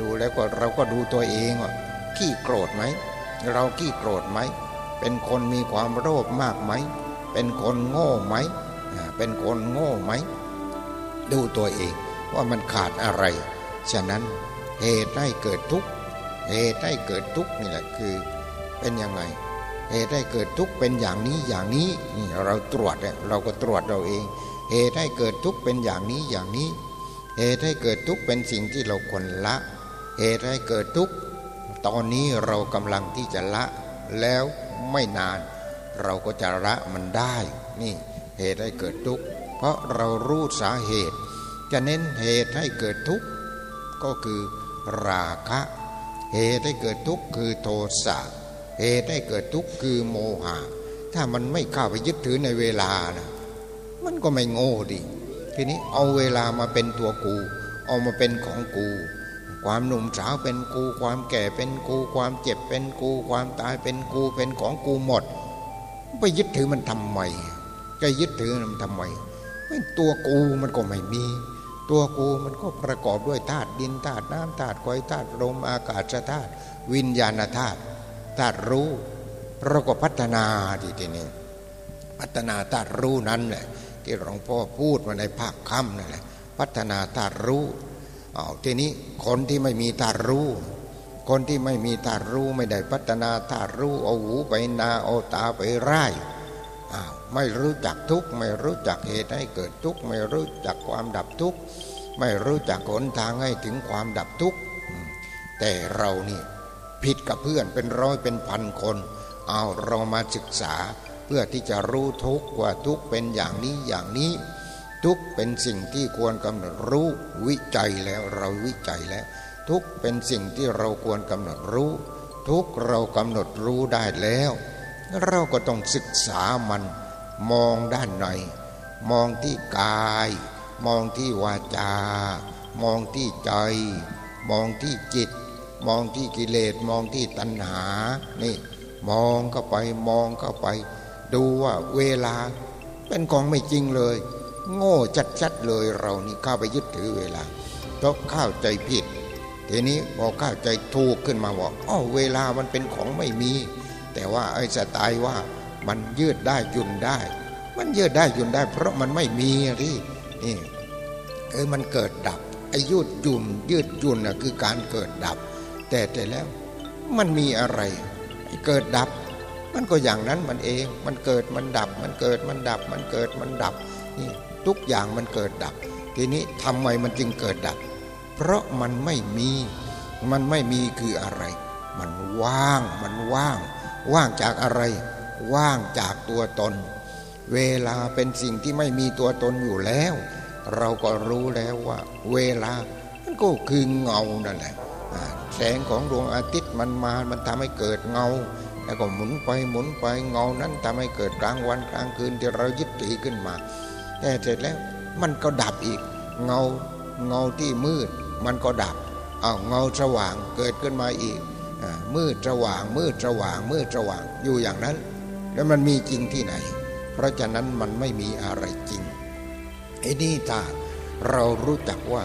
ดูแล้วก็เราก็ดูตัวเองว่าขี้โกรธไหมเราขี้โกรธไหมเป็นคนมีความโลภมากไหมเป็นคนโง่ไหมเป็นคนโง่ไหมดูตัวเองว่ามันขาดอะไร ฉะนั้นเหตุให้เกิดทุกข์เหตุให้เกิดทุกข์นี่แหละคือเป็นยังไง เหตุให้เกิดทุกข์เป็นอย่างนี้อย่างนี้นี่เราตรวจเนี่ยเราก็ตรวจเราเอง เหตุให้เกิดทุกข์เป็นอย่างนี้อย่างนี้ เหตุให้เกิดทุกข์เป็นสิ่งที่เราควรละ เหตุให้เกิดทุกข์ตอนนี้เรากำลังที่จะละ แล้วไม่นาน เราก็จะละมันได้ นี่เหตุให้เกิดทุกข์เพราะเรารู้สาเหตุ จะเน้นเหตุให้เกิดทุกข์ก็คือราคะ เหตุให้เกิดทุกข์คือโทสะ เหตุให้เกิดทุกข์คือโมหะ ถ้ามันไม่เข้าไปยึดถือในเวลานะมันก็ไม่โง่ดิทีนี้เอาเวลามาเป็นตัวกู เอามาเป็นของกู ความหนุ่มสาวเป็นกู ความแก่เป็นกู ความเจ็บเป็นกู ความตายเป็นกูเป็นของกูหมด ไปยึดถือมันทำไมจะยึดถือมันทำไมตัวกูมันก็ไม่มี ตัวกูมันก็ประกอบด้วยธาตุดินธาตุน้ำธาตุไฟธาตุลมอากาศธาตุวิญญาณธาตุ ธาตุรู้เราก็พัฒนาทีทีนี้พัฒนาธาตุรู้นั้นแหละที่หลวงพ่อพูดมาในภาคค่ำนั่นแหละพัฒนาธาตุรู้เอาทีนี้คนที่ไม่มีธาตุรู้ คนที่ไม่มีตารู้ไม่ได้พัฒนาตารู้เอาหูไปนาเอาตาไปไร่อ้าวไม่รู้จักทุกข์ไม่รู้จักเหตุให้เกิดทุกข์ไม่รู้จักความดับทุกข์ไม่รู้จักหนทางให้ถึงความดับทุกข์แต่เรานี่ ผิดกับเพื่อนเป็นร้อยเป็นพันคน เอาเรามาศึกษา เพื่อที่จะรู้ทุกข์ว่าทุกข์เป็นอย่างนี้อย่างนี้ ทุกข์เป็นสิ่งที่ควรกำหนดรู้วิจัยแล้วเราวิจัยแล้ว ทุกเป็นสิ่งที่เราควรกำหนดรู้ ทุกเรากำหนดรู้ได้แล้ว เราก็ต้องศึกษามัน มองด้านในมองที่กาย มองที่วาจา มองที่ใจ มองที่จิต มองที่กิเลสมองที่ตัณหา นี่ มองเข้าไปมองเข้าไป ดูว่าเวลา เป็นของไม่จริงเลย โง่จัดๆเลยเรานี่เข้าไปยึดถือเวลาเพราะเข้าใจผิดทีนี้พอเข้าใจถูกขึ้นมาบอกอ๋อเวลามันเป็นของไม่มี แต่ว่าไอ้สไตล์ว่ามันยืดได้ยุ่นได้ มันยืดได้ยุ่นได้ เพราะมันไม่มีที่นี่เออมันเกิดดับไอ้ยืดยุ่นยืดยุ่นน่ะคือการเกิดดับ แต่แต่แล้วมันมีอะไร เกิดดับ มันก็อย่างนั้นมันเอง มันเกิดมันดับ มันเกิดมันดับ มันเกิดมันดับนี่ทุกอย่างมันเกิดดับ ทีนี้ทำไมมันจึงเกิดดับ เพราะมันไม่มี มันไม่มีคืออะไร มันว่าง มันว่าง ว่างจากอะไร ว่างจากตัวตน เวลาเป็นสิ่งที่ไม่มีตัวตนอยู่แล้ว เราก็รู้แล้วว่า เวลามันก็คือเงานั่นแหละ แสงของดวงอาทิตย์มันมา มันทำให้เกิดเงา แล้วก็หมุนไปหมุนไปเงานั้นทำให้เกิดกลางวันกลางคืนที่เรายึดถือขึ้นมาแต่เสร็จแล้วมันก็ดับอีก เงาเงาที่มืด มันก็ดับเอาเงาสว่างเกิดขึ้นมาอีกมืดสว่างมืดสว่างมืดสว่างอยู่อย่างนั้น แล้วมันมีจริงที่ไหน เพราะฉะนั้นมันไม่มีอะไรจริงไอ้นี่ถ้าเรารู้จักว่า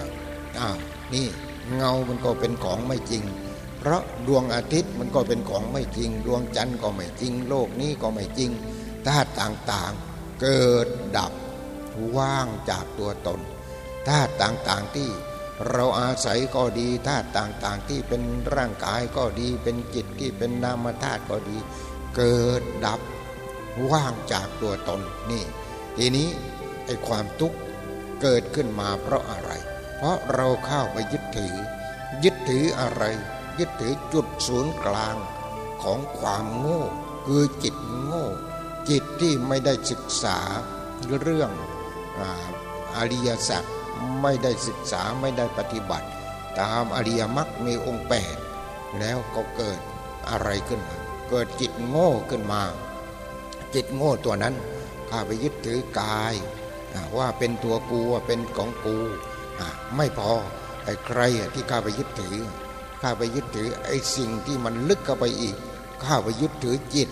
อ้าวนี่ เงามันก็เป็นของไม่จริง เพราะดวงอาทิตย์มันก็เป็นของไม่จริง ดวงจันทร์ก็ไม่จริง โลกนี้ก็ไม่จริงธาตุต่างๆ เกิดดับว่างจากตัวตนธาตุต่างๆที่เราอาศัยก็ดีธาตุต่างๆ ที่เป็นร่างกายก็ดีเป็นจิตที่เป็นนามธาตุก็ดี เกิดดับว่างจากตัวตนนี่ ทีนี้ไอ้ความทุกข์เกิดขึ้นมาเพราะอะไร เพราะเราเข้าไปยึดถือ ยึดถืออะไร ยึดถือจุดศูนย์กลางของความโง่ คือจิตโง่ จิตที่ไม่ได้ศึกษาเรื่องอริยสัจไม่ได้ศึกษาไม่ได้ปฏิบัติ ตามอริยมรรคมีองค์แปดแล้วก็เกิดอะไรขึ้นมาเกิดจิตโง่ขึ้นมา จิตโง่ตัวนั้นข้าไปยึดถือกายว่าเป็นตัวกูว่าเป็นของกู ไม่พอไอ้ใครที่ข้าไปยึดถือข้าไปยึดถือไอ้สิ่งที่มันลึกเข้าไปอีกข้าไปยึดถือจิต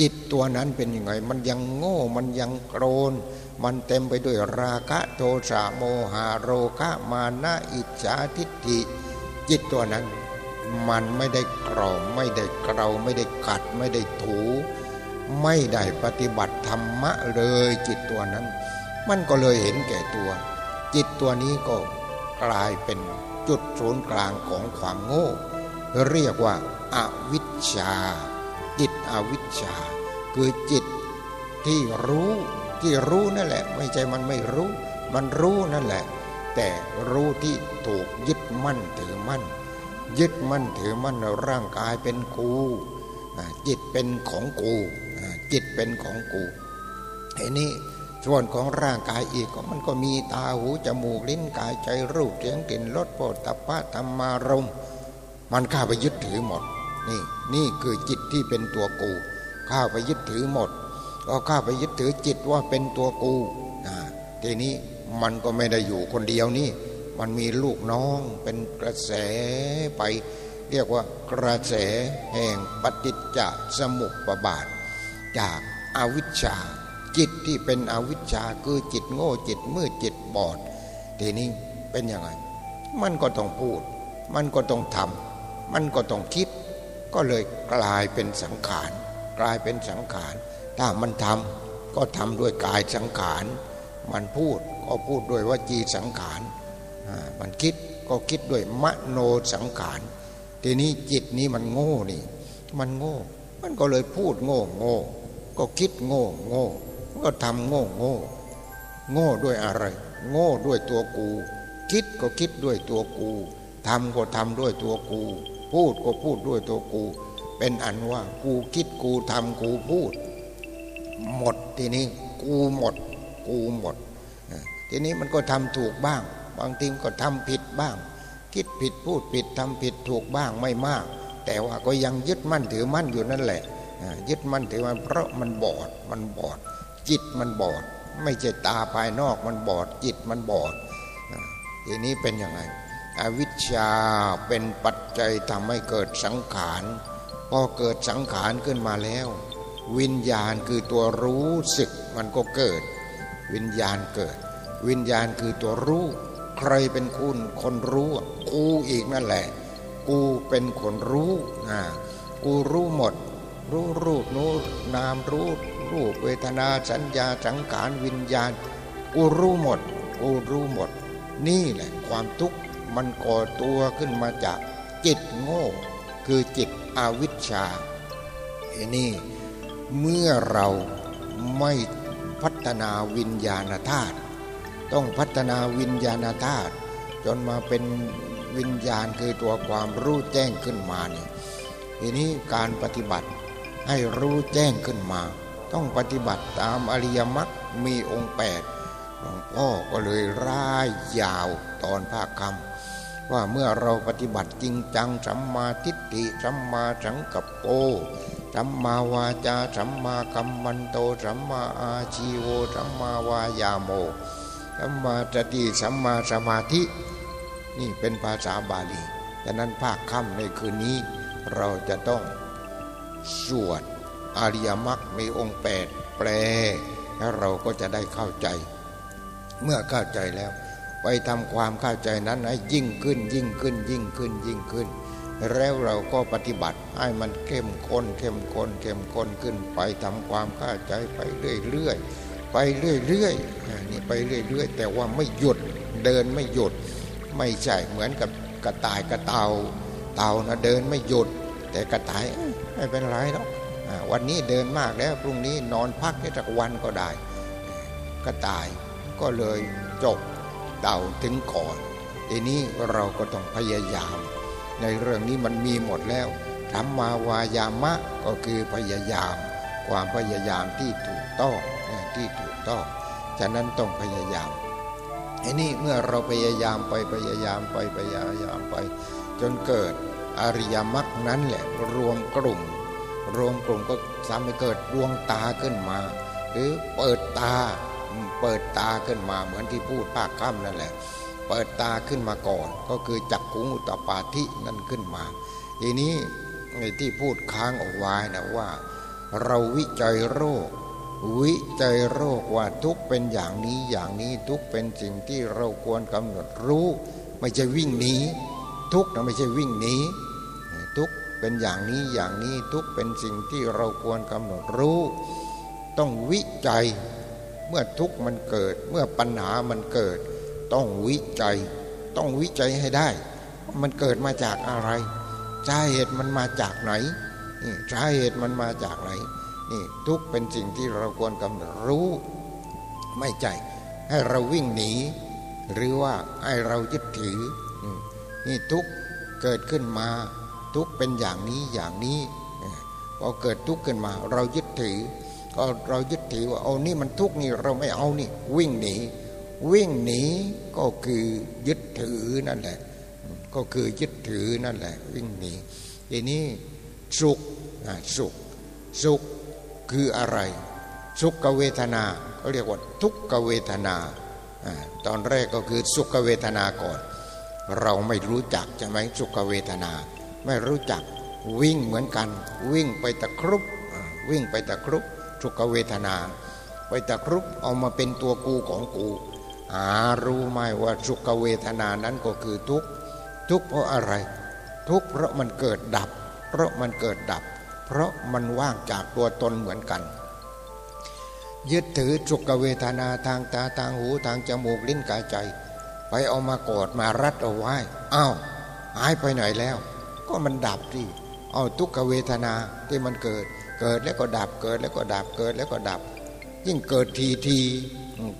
จิตตัวนั้นเป็นยังไง มันยังโง่มันยังโกรน มันเต็มไปด้วยราคะโทสะโมหะโรคะมานะอิจฉาทิฏฐิ จิตตัวนั้น มันไม่ได้กรอมไม่ได้เกลาไม่ได้กัดไม่ได้ถู ไม่ได้ปฏิบัติธรรมะเลยจิตตัวนั้น มันก็เลยเห็นแก่ตัว จิตตัวนี้ก็กลายเป็นจุดศูนย์กลางของความโง่ เรียกว่าอาวิชชา จิตอวิชชา คือจิตที่รู้ที่รู้นั่นแหละ ไม่ใช่มันไม่รู้ มันรู้นั่นแหละ แต่รู้ที่ถูกยึดมั่นถือมั่น ยึดมั่นถือมั่นร่างกายเป็นกูจิตเป็นของกูจิตเป็นของกูไอ้นี่ ส่วนของร่างกายอีกก็มันก็มีตาหูจมูกลิ้นกายใจรูปเสียงกลิ่นรสโผฏฐัพพะธรรมารมมันข้าไปยึดถือหมด นี่นี่คือจิตที่เป็นตัวกูข้าไปยึดถือหมด ก็ข้าไปยึดถือจิตว่าเป็นตัวกูนะทีนี้มันก็ไม่ได้อยู่คนเดียวนี่ มันมีลูกน้องเป็นกระแสไป เรียกว่ากระแสแห่งปฏิจจสมุปบาท จากอาวิชชา จิตที่เป็นอวิชชาคือจิตโง่จิตมืดจิตบอดทีนี้เป็นยังไง มันก็ต้องพูด มันก็ต้องทำมันก็ต้องคิด ก็เลยกลายเป็นสังขารกลายเป็นสังขารถ้ามันทำก็ทำด้วยกายสังขาร มันพูดก็พูดด้วยวจีสังขาร มันคิดก็คิดด้วยมโนสังขาร ทีนี้จิตนี้มันโง่นี่ มันโง่ มันก็เลยพูดโง่โง่ ก็คิดโง่โง่ ก็ทำโง่โง่โง่ด้วยอะไร โง่ด้วยตัวกู คิดก็คิดด้วยตัวกูทำก็ทำด้วยตัวกู พูดก็พูดด้วยตัวกู เป็นอันว่ากูคิดกูทำกูพูด หมดทีนี้กูหมด กูหมด ทีนี้มันก็ทำถูกบ้าง บางทีก็ทำผิดบ้าง คิดผิดพูดผิดทำผิดถูกบ้างไม่มาก แต่ว่าก็ยังยึดมั่นถือมั่นอยู่นั่นแหละยึดมั่นถือมั่นเพราะมันบอดมันบอด จิตมันบอด ไม่ใช่ตาภายนอกมันบอด จิตมันบอดทีนี้เป็นยังไง อวิชชาเป็นปัจจัยทำให้เกิดสังขารพอเกิดสังขารขึ้นมาแล้ว วิญญาณคือตัวรู้สึกมันก็เกิด วิญญาณเกิด วิญญาณคือตัวรู้ ใครเป็นคุณคนรู้กูอีกนั่นแหละ กูเป็นคนรู้อ่ากูรู้หมด รู้รูปนู้นามรู้ รูปเวทนาสัญญาสังขารวิญญาณกูรู้หมดกูรู้หมด นี่แหละความทุกข์มันก่อตัวขึ้นมาจากจิตโง่ คือจิตอวิชชาไอ้นี่เมื่อเราไม่พัฒนาวิญญาณธาตุต้องพัฒนาวิญญาณธาตุจนมาเป็นวิญญาณคือตัวความรู้แจ้งขึ้นมาเนี่ยทีนี้การปฏิบัติให้รู้แจ้งขึ้นมา ต้องปฏิบัติตามอริยมรรคมีองค์แปดหลวงพ่อก็เลยร่ายยาวตอนภาคคำว่าเมื่อเราปฏิบัติจริงจังสัมมาทิฏฐิสัมมาสังกัปโปสัมมาวาจาสัมมากัมมันโตสัมมาอาชีโวสัมมาวายาโมสัมมาสติสัมมาสมาธิ นี่เป็นภาษาบาลีดังนั้นภาคค่ำในคืนนี้ เราจะต้องสวด อริยมรรคมีองค์แปดแปลแล้วเราก็จะได้เข้าใจ เมื่อเข้าใจแล้ว ไปทำความเข้าใจนั้นให้ยิ่งขึ้นยิ่งขึ้นยิ่งขึ้นยิ่งขึ้น แล้วเราก็ปฏิบัติให้มันเข้มข้นเข้มข้นเข้มข้นขึ้นไปทำความเข้าใจไปเรื่อยๆไปเรื่อยๆนี่ไปเรื่อย ๆ แต่ว่าไม่หยุดเดินไม่หยุด ไม่ใช่เหมือนกับกระต่ายกระเต่าเต่านะเดินไม่หยุด แต่กระต่ายไม่เป็นไรหรอก วันนี้เดินมากแล้วพรุ่งนี้นอนพักแค่สักวันก็ได้ ก็ตายก็เลยจบเต่าถึงก่อนทีนี้เราก็ต้องพยายาม ในเรื่องนี้มันมีหมดแล้วธรรมาวายามะก็คือพยายาม ความพยายามที่ถูกต้องที่ถูกต้องฉะนั้นต้องพยายามไอ้นี่เมื่อเราพยายามไปพยายามไปพยายามไป จนเกิดอริยมรรคนั้นแหละรวมกลุ่ม รวมกลุ่มก็ทำให้เกิดดวงตาขึ้นมา หรือเปิดตาเปิดตาขึ้นมาเหมือนที่พูดภาคค่ำนั่นแหละ เปิดตาขึ้นมาก่อน ก็คือจักกุงอุตปาธินั่นขึ้นมา ทีนี้ในที่พูดค้างออกไว้นะว่า เราวิจัยโรค วิจัยโรคว่าทุกเป็นอย่างนี้อย่างนี้ทุกเป็นสิ่งที่เราควรกำหนดรู้ ไม่ใช่วิ่งหนีทุกนะไม่ใช่วิ่งหนีทุก เป็นอย่างนี้อย่างนี้ทุกเป็นสิ่งที่เราควรกำหนดรู้ ต้องวิจัยเมื่อทุกมันเกิด เมื่อปัญหามันเกิด ต้องวิจัย ต้องวิจัยให้ได้ มันเกิดมาจากอะไรสาเหตุมันมาจากไหนนี่สาเหตุมันมาจากไหนนี่ทุกเป็นสิ่งที่เราควรกำหนดรู้ ไม่ใจให้เราวิ่งหนี หรือว่าให้เรายึดถือนี่ทุกเกิดขึ้นมา ทุกเป็นอย่างนี้อย่างนี้พอเกิดทุกข์ขึ้นมา เรายึดถือ ก็เรายึดถือว่าเอานี่มันทุกข์นี่เราไม่เอานี่ วิ่งหนี วิ่งหนีก็คือยึดถือนั่นแหละ ก็คือยึดถือนั่นแหละ วิ่งหนีทีนี้สุขสุขสุขคืออะไร สุขเวทนาก็เรียกว่าทุกขเวทนา ตอนแรกก็คือสุขเวทนาก่อน เราไม่รู้จักใช่ไหมสุขเวทนา ไม่รู้จักวิ่งเหมือนกัน วิ่งไปตะครุบวิ่งไปตะครุบทุกเวทนา ไปตะครุบเอามาเป็นตัวกูของกูหารู้ไหมว่าสุขเวทนานั้นก็คือทุกทุกเพราะอะไร ทุกเพราะมันเกิดดับ เพราะมันเกิดดับ เพราะมันว่างจากตัวตนเหมือนกัน ยึดถือสุขเวทนาทางตาทางหูทางจมูกลิ้นกายใจ ไปเอามากอดมารัดเอาไว้อ้าวหายไปไหนแล้ว ก็มันดับที่เอาทุกขเวทนาที่มันเกิด เกิดแล้วก็ดับเกิดแล้วก็ดับเกิดแล้วก็ดับ ยิ่งเกิดทีที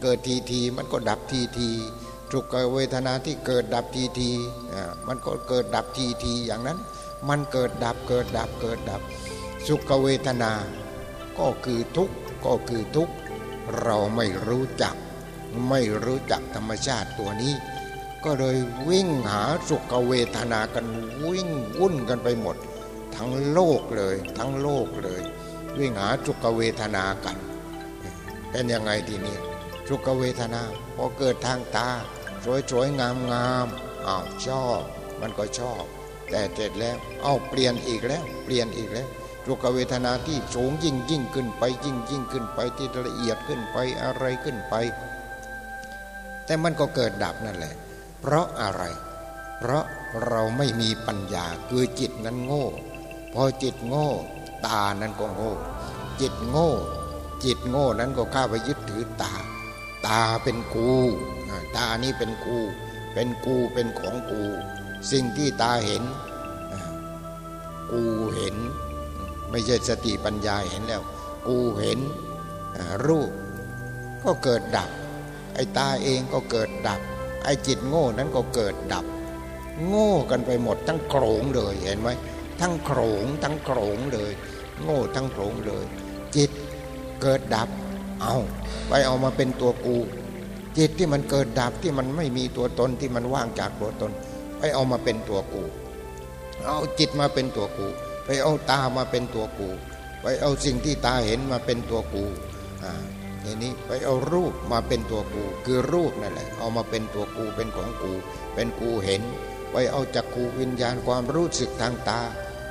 เกิดทีทีมันก็ดับทีทีทุกขเวทนาที่เกิดดับทีทีมันก็เกิดดับทีทีอย่างนั้น มันเกิดดับเกิดดับเกิดดับ สุขเวทนา ก็คือทุกก็คือทุกเราไม่รู้จัก ไม่รู้จักธรรมชาติตัวนี้ ก็เลยวิ่งหาสุขเวทนากันวิ่งวุ่นกันไปหมด ทั้งโลกเลย ทั้งโลกเลย วิ่งหาสุขเวทนากัน เป็นยังไงทีนี้สุขเวทนาพอเกิดทางตา สวยสวยงามงามอ้าวชอบ มันก็ชอบ แต่เสร็จแล้วเอาเปลี่ยนอีกแล้ว เปลี่ยนอีกแล้วสุขเวทนาที่สูงยิ่งยิ่งขึ้นไปยิ่งยิ่งขึ้นไปที่ละเอียดขึ้นไปอะไรขึ้นไป แต่มันก็เกิดดับนั่นแหละ เพราะอะไร เพราะเราไม่มีปัญญาคือจิตนั้นโง่ พอจิตโง่ ตานั้นก็โง่ จิตโง่ จิตโง่นั้นก็เข้าไปยึดถือตา ตาเป็นกูตานี้เป็นกู เป็นกูเป็นของกู สิ่งที่ตาเห็น กูเห็น ไม่ใช่สติปัญญาเห็นแล้ว กูเห็นรูปก็เกิดดับ ไอ้ตาเองก็เกิดดับ ไอ้จิตโง่นั้นก็เกิดดับ โง่กันไปหมดทั้งโขงเลยเห็นไหมทั้งโขงทั้งโขงเลย โง่ทั้งโขงเลย จิตเกิดดับ เอาไปเอามาเป็นตัวกู จิตที่มันเกิดดับที่มันไม่มีตัวตนที่มันว่างจากตัวตน ไปเอามาเป็นตัวกู เอาจิตมาเป็นตัวกู ไปเอาตามาเป็นตัวกู ไปเอาสิ่งที่ตาเห็นมาเป็นตัวกู ทีนี้ไปเอารูปมาเป็นตัวกู คือรูปนั่นแหละ เอามาเป็นตัวกูเป็นของกู เป็นกูเห็น ไปเอาจักกูวิญญาณความรู้สึกทางตา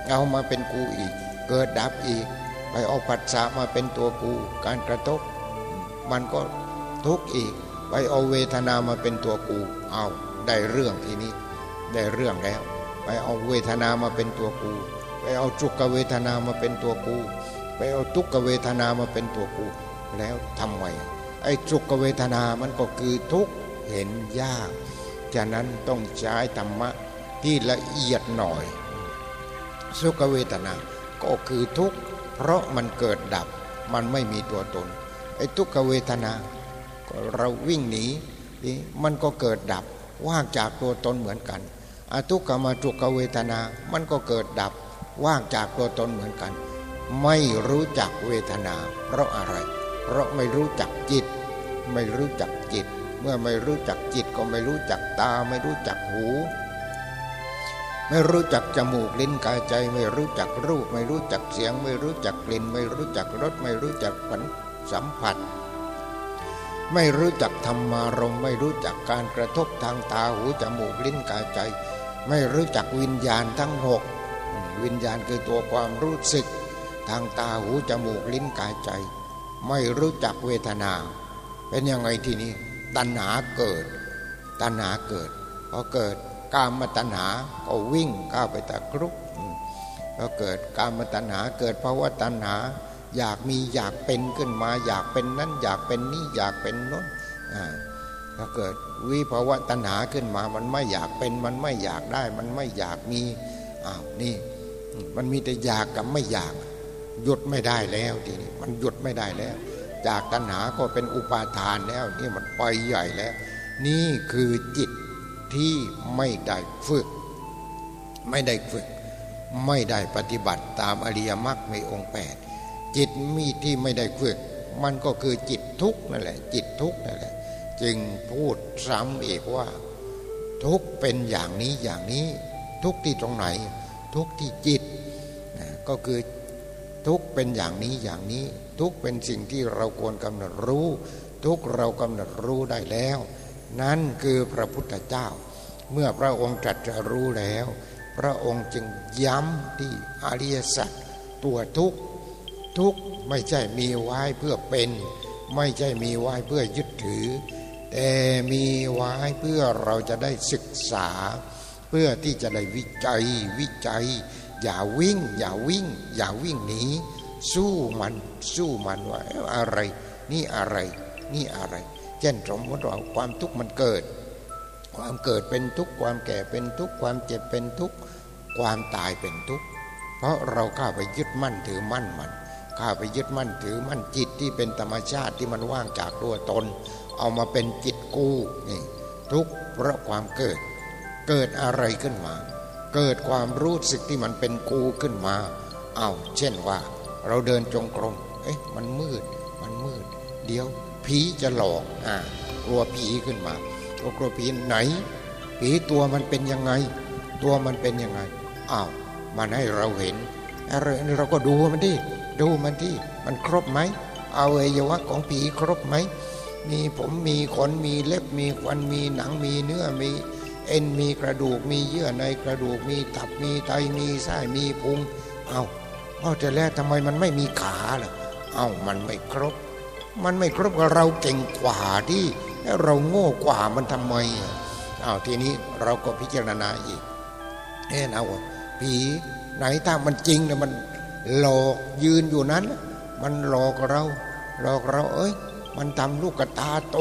เอามาเป็นกูอีก เกิดดับอีก ไปเอาปัสสะมาเป็นตัวกู การกระทบมันก็ทุกข์อีก ไปเอาเวทนามาเป็นตัวกู เอาได้เรื่องทีนี้ ได้เรื่องแล้ว ไปเอาเวทนามาเป็นตัวกู ไปเอาจุกเวทนามาเป็นตัวกู ไปเอาทุกขเวทนามาเป็นตัวกู แล้วทำไมไอ้จุกเวทนามันก็คือทุกข์เห็นยาก ฉะนั้นต้องใช้ธรรมะที่ละเอียดหน่อย สุขเวทนาก็คือทุกข์เพราะมันเกิดดับมันไม่มีตัวตน ไอ้ทุกขเวทนาเราวิ่งหนีมันก็เกิดดับว่างจากตัวตนเหมือนกันอทุกขมาทุกขเวทนา มันก็เกิดดับว่างจากตัวตนเหมือนกัน ไม่รู้จักเวทนา เพราะอะไร เพราะไม่รู้จักจิต ไม่รู้จักจิต เมื่อไม่รู้จักจิตก็ไม่รู้จักตา ไม่รู้จักหู ไม่รู้จักจมูกลิ้นกายใจ ไม่รู้จักรูป ไม่รู้จักเสียง ไม่รู้จักกลิ่น ไม่รู้จักรสไม่รู้จักผันสัมผัส ไม่รู้จักธรรมารมไม่รู้จักการกระทบทางตาหูจมูกลิ้นกายใจ ไม่รู้จักวิญญาณทั้งหกวิญญาณคือตัวความรู้สึก ทางตาหูจมูกลิ้นกายใจ ไม่รู้จักเวทนา เป็นยังไงทีนี้ ตัณหาเกิด ตัณหาเกิดพอเกิดกามตัณหาก็วิ่งก้าวไปตะครุกพอเกิดกามตัณหาเกิดภาวะตัณหา อยากมีอยากเป็นขึ้นมา อยากเป็นนั้น อยากเป็นนี่อยากเป็นน้นถ้าเกิดวิภาวะตัณหาขึ้นมา มันไม่อยากเป็นมันไม่อยากได้ มันไม่อยากมีอ้าวนี่ มันมีแต่อยากกับไม่อยาก หยุดไม่ได้แล้วทีนี้มันหยุดไม่ได้แล้ว จากตัณหาก็เป็นอุปาทานแล้วนี่มันไปใหญ่แล้ว นี่คือจิตที่ไม่ได้ฝึก ไม่ได้ฝึก ไม่ได้ปฏิบัติตามอริยมรรคในองค์แปดจิตมีที่ไม่ได้ฝึก มันก็คือจิตทุกนั่นแหละ จิตทุกนั่นแหละ จึงพูดซ้ำอีกว่า ทุกเป็นอย่างนี้อย่างนี้ ทุกที่ตรงไหน ทุกที่จิตก็คือ ทุกเป็นอย่างนี้อย่างนี้ ทุกเป็นสิ่งที่เราควรกำหนดรู้ ทุกเรากำหนดรู้ได้แล้ว นั่นคือพระพุทธเจ้า เมื่อพระองค์ตรัสจะรู้แล้ว พระองค์จึงย้ำที่อริยสัจตัวทุกทุกไม่ใช่มีไว้เพื่อเป็น ไม่ใช่มีไว้เพื่อยึดถือ แต่มีไว้เพื่อเราจะได้ศึกษา เพื่อที่จะได้วิจัยวิจัย อย่าวิ่ง อย่าวิ่ง อย่าวิ่งหนีสู้มัน สู้มันว่าอะไร นี่อะไร นี่อะไร เช่นสมมติว่าความทุกข์มันเกิด ความเกิดเป็นทุกข์ความแก่เป็นทุกข์ความเจ็บเป็นทุกข์ความตายเป็นทุกข์เพราะเราข้าไปยึดมั่นถือมั่นมันข้าไปยึดมั่นถือมั่นจิตที่เป็นธรรมชาติที่มันว่างจากตัวตน เอามาเป็นจิตกู้นี่ทุกข์เพราะความเกิด เกิดอะไรขึ้นมา เกิดความรู้สึกที่มันเป็นกูขึ้นมา เอา เช่นว่า เราเดินจงกรม เอ๊ะ มันมืด มันมืด เดี๋ยวผีจะหลอก อ่ากลัวผีขึ้นมากลัวผีไหน ผีตัวมันเป็นยังไง ตัวมันเป็นยังไง อ้าว มันให้เราเห็นอะไรเราก็ดูมันดิ ดูมันที่ มันครบไหมเอาเอยวะของผีครบไหม มีผมมีขน มีเล็บ มีควัน มีหนัง มีเนื้อ มี เอ็นมีกระดูกมีเยื่อในกระดูกมีตับมีไตมีไส้มีพุงเอาเอาแต่แล้วทำไมมันไม่มีขาล่ะ เอามันไม่ครบ มันไม่ครบกับเราเก่งกว่าที่แล้วเราโง่กว่ามันทำไมเอาทีนี้เราก็พิจารณาอีกเอ็นเอาผีไหนถ้ามันจริงเนี่ยมันหลอกยืนอยู่นั้น มันหลอกเราหลอกเราเอ้ย มันทำลูกกระตาโต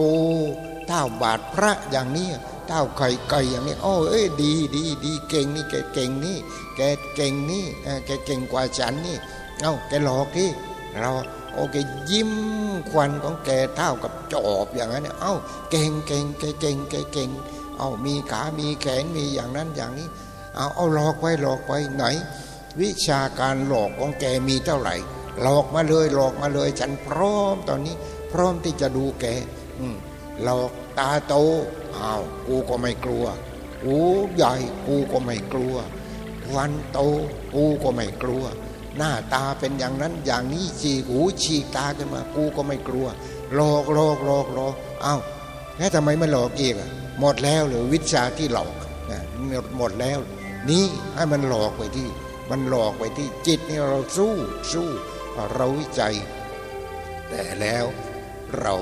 เท่าบาทพระอย่างนี้ เท่าไข่ไก่อย่างนี้โอ้เอ้ยดีดีดีเก่งนี่แกเก่งนี่ แกเก่งนี่แกเก่งกว่าฉันนี่เอ้าแกหลอกที่เราโอเคยิ้มควันของแกเท่ากับจอบอย่างนั้นเอ้าเก่งเก่งแกเก่งแกเก่งเอ้ามีขา มีแขนมีอย่างนั้นอย่างนี้เอาเอาหลอกไว้หลอกไว้ไหน วิชาการหลอกของแกมีเท่าไหร่ หลอกมาเลยหลอกมาเลย ฉันพร้อมตอนนี้ พร้อมที่จะดูแกหลอกตาโต อ้าวกูก็ไม่กลัวหูใหญ่กูก็ไม่กลัว วันโตกูก็ไม่กลัว หน้าตาเป็นอย่างนั้นอย่างนี้ฉีกหูฉีกตาขึ้นมา กูก็ไม่กลัวหลอกหลอกหลอกหลอกอ้าวแล้วทำไมไม่หลอกอีกอะหมดแล้วหรือวิชาที่หลอกนะหมดแล้ว นี่ให้มันหลอกไปที่ มันหลอกไปที่จิตนี่เราสู้สู้เราวิจัย แต่แล้วเรา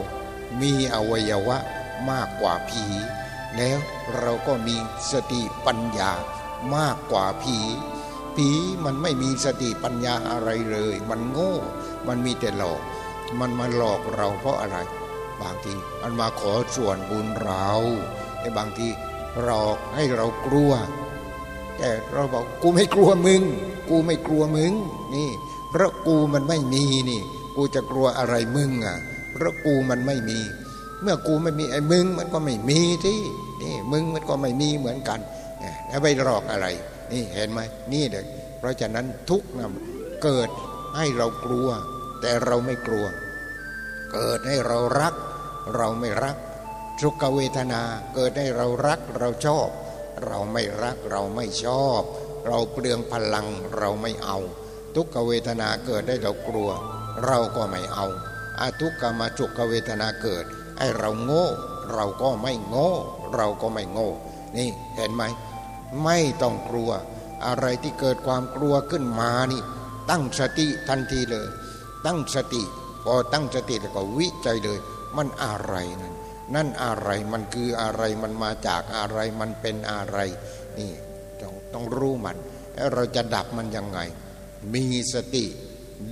มีอวัยวะ มากกว่าผี แล้วเราก็มีสติปัญญามากกว่าผี ผีมันไม่มีสติปัญญาอะไรเลย มันโง่ มันมีแต่หลอก มันมาหลอกเราเพราะอะไร บางทีมันมาขอส่วนบุญเราไอ้บางทีหลอกให้เรากลัว แต่เราบอกกูไม่กลัวมึง กูไม่กลัวมึงนี่เพราะกูมันไม่มีนี่ กูจะกลัวอะไรมึงอะเพราะกูมันไม่มี เมื่อกูไม่มีไอ้มึงมันก็ไม่มีที่นี่มึงมันก็ไม่มีเหมือนกันแล้วไปหลอกอะไร นี่เห็นไหมนี่เด็กเพราะฉะนั้นทุกนะเกิดให้เรากลัว แต่เราไม่กลัว เกิดให้เรารัก เราไม่รักทุกเวทนาเกิดให้เรารักเราชอบ เราไม่รักเราไม่ชอบ เราเปลืองพลังเราไม่เอา ทุกเวทนาเกิดได้เรากลัว เราก็ไม่เอาอาทุกขมาจุกเวทนาเกิด ให้เราโง่ เราก็ไม่โง่ เราก็ไม่โง่ นี่เห็นไหม ไม่ต้องกลัว อะไรที่เกิดความกลัวขึ้นมานี่ ตั้งสติทันทีเลย ตั้งสติพอตั้งสติแล้วก็วิจัยเลย มันอะไรนั่นนั่นอะไรมันคืออะไรมันมาจากอะไรมันเป็นอะไร นี่ต้องต้องรู้มันแล้วเราจะดับมันยังไง มีสติ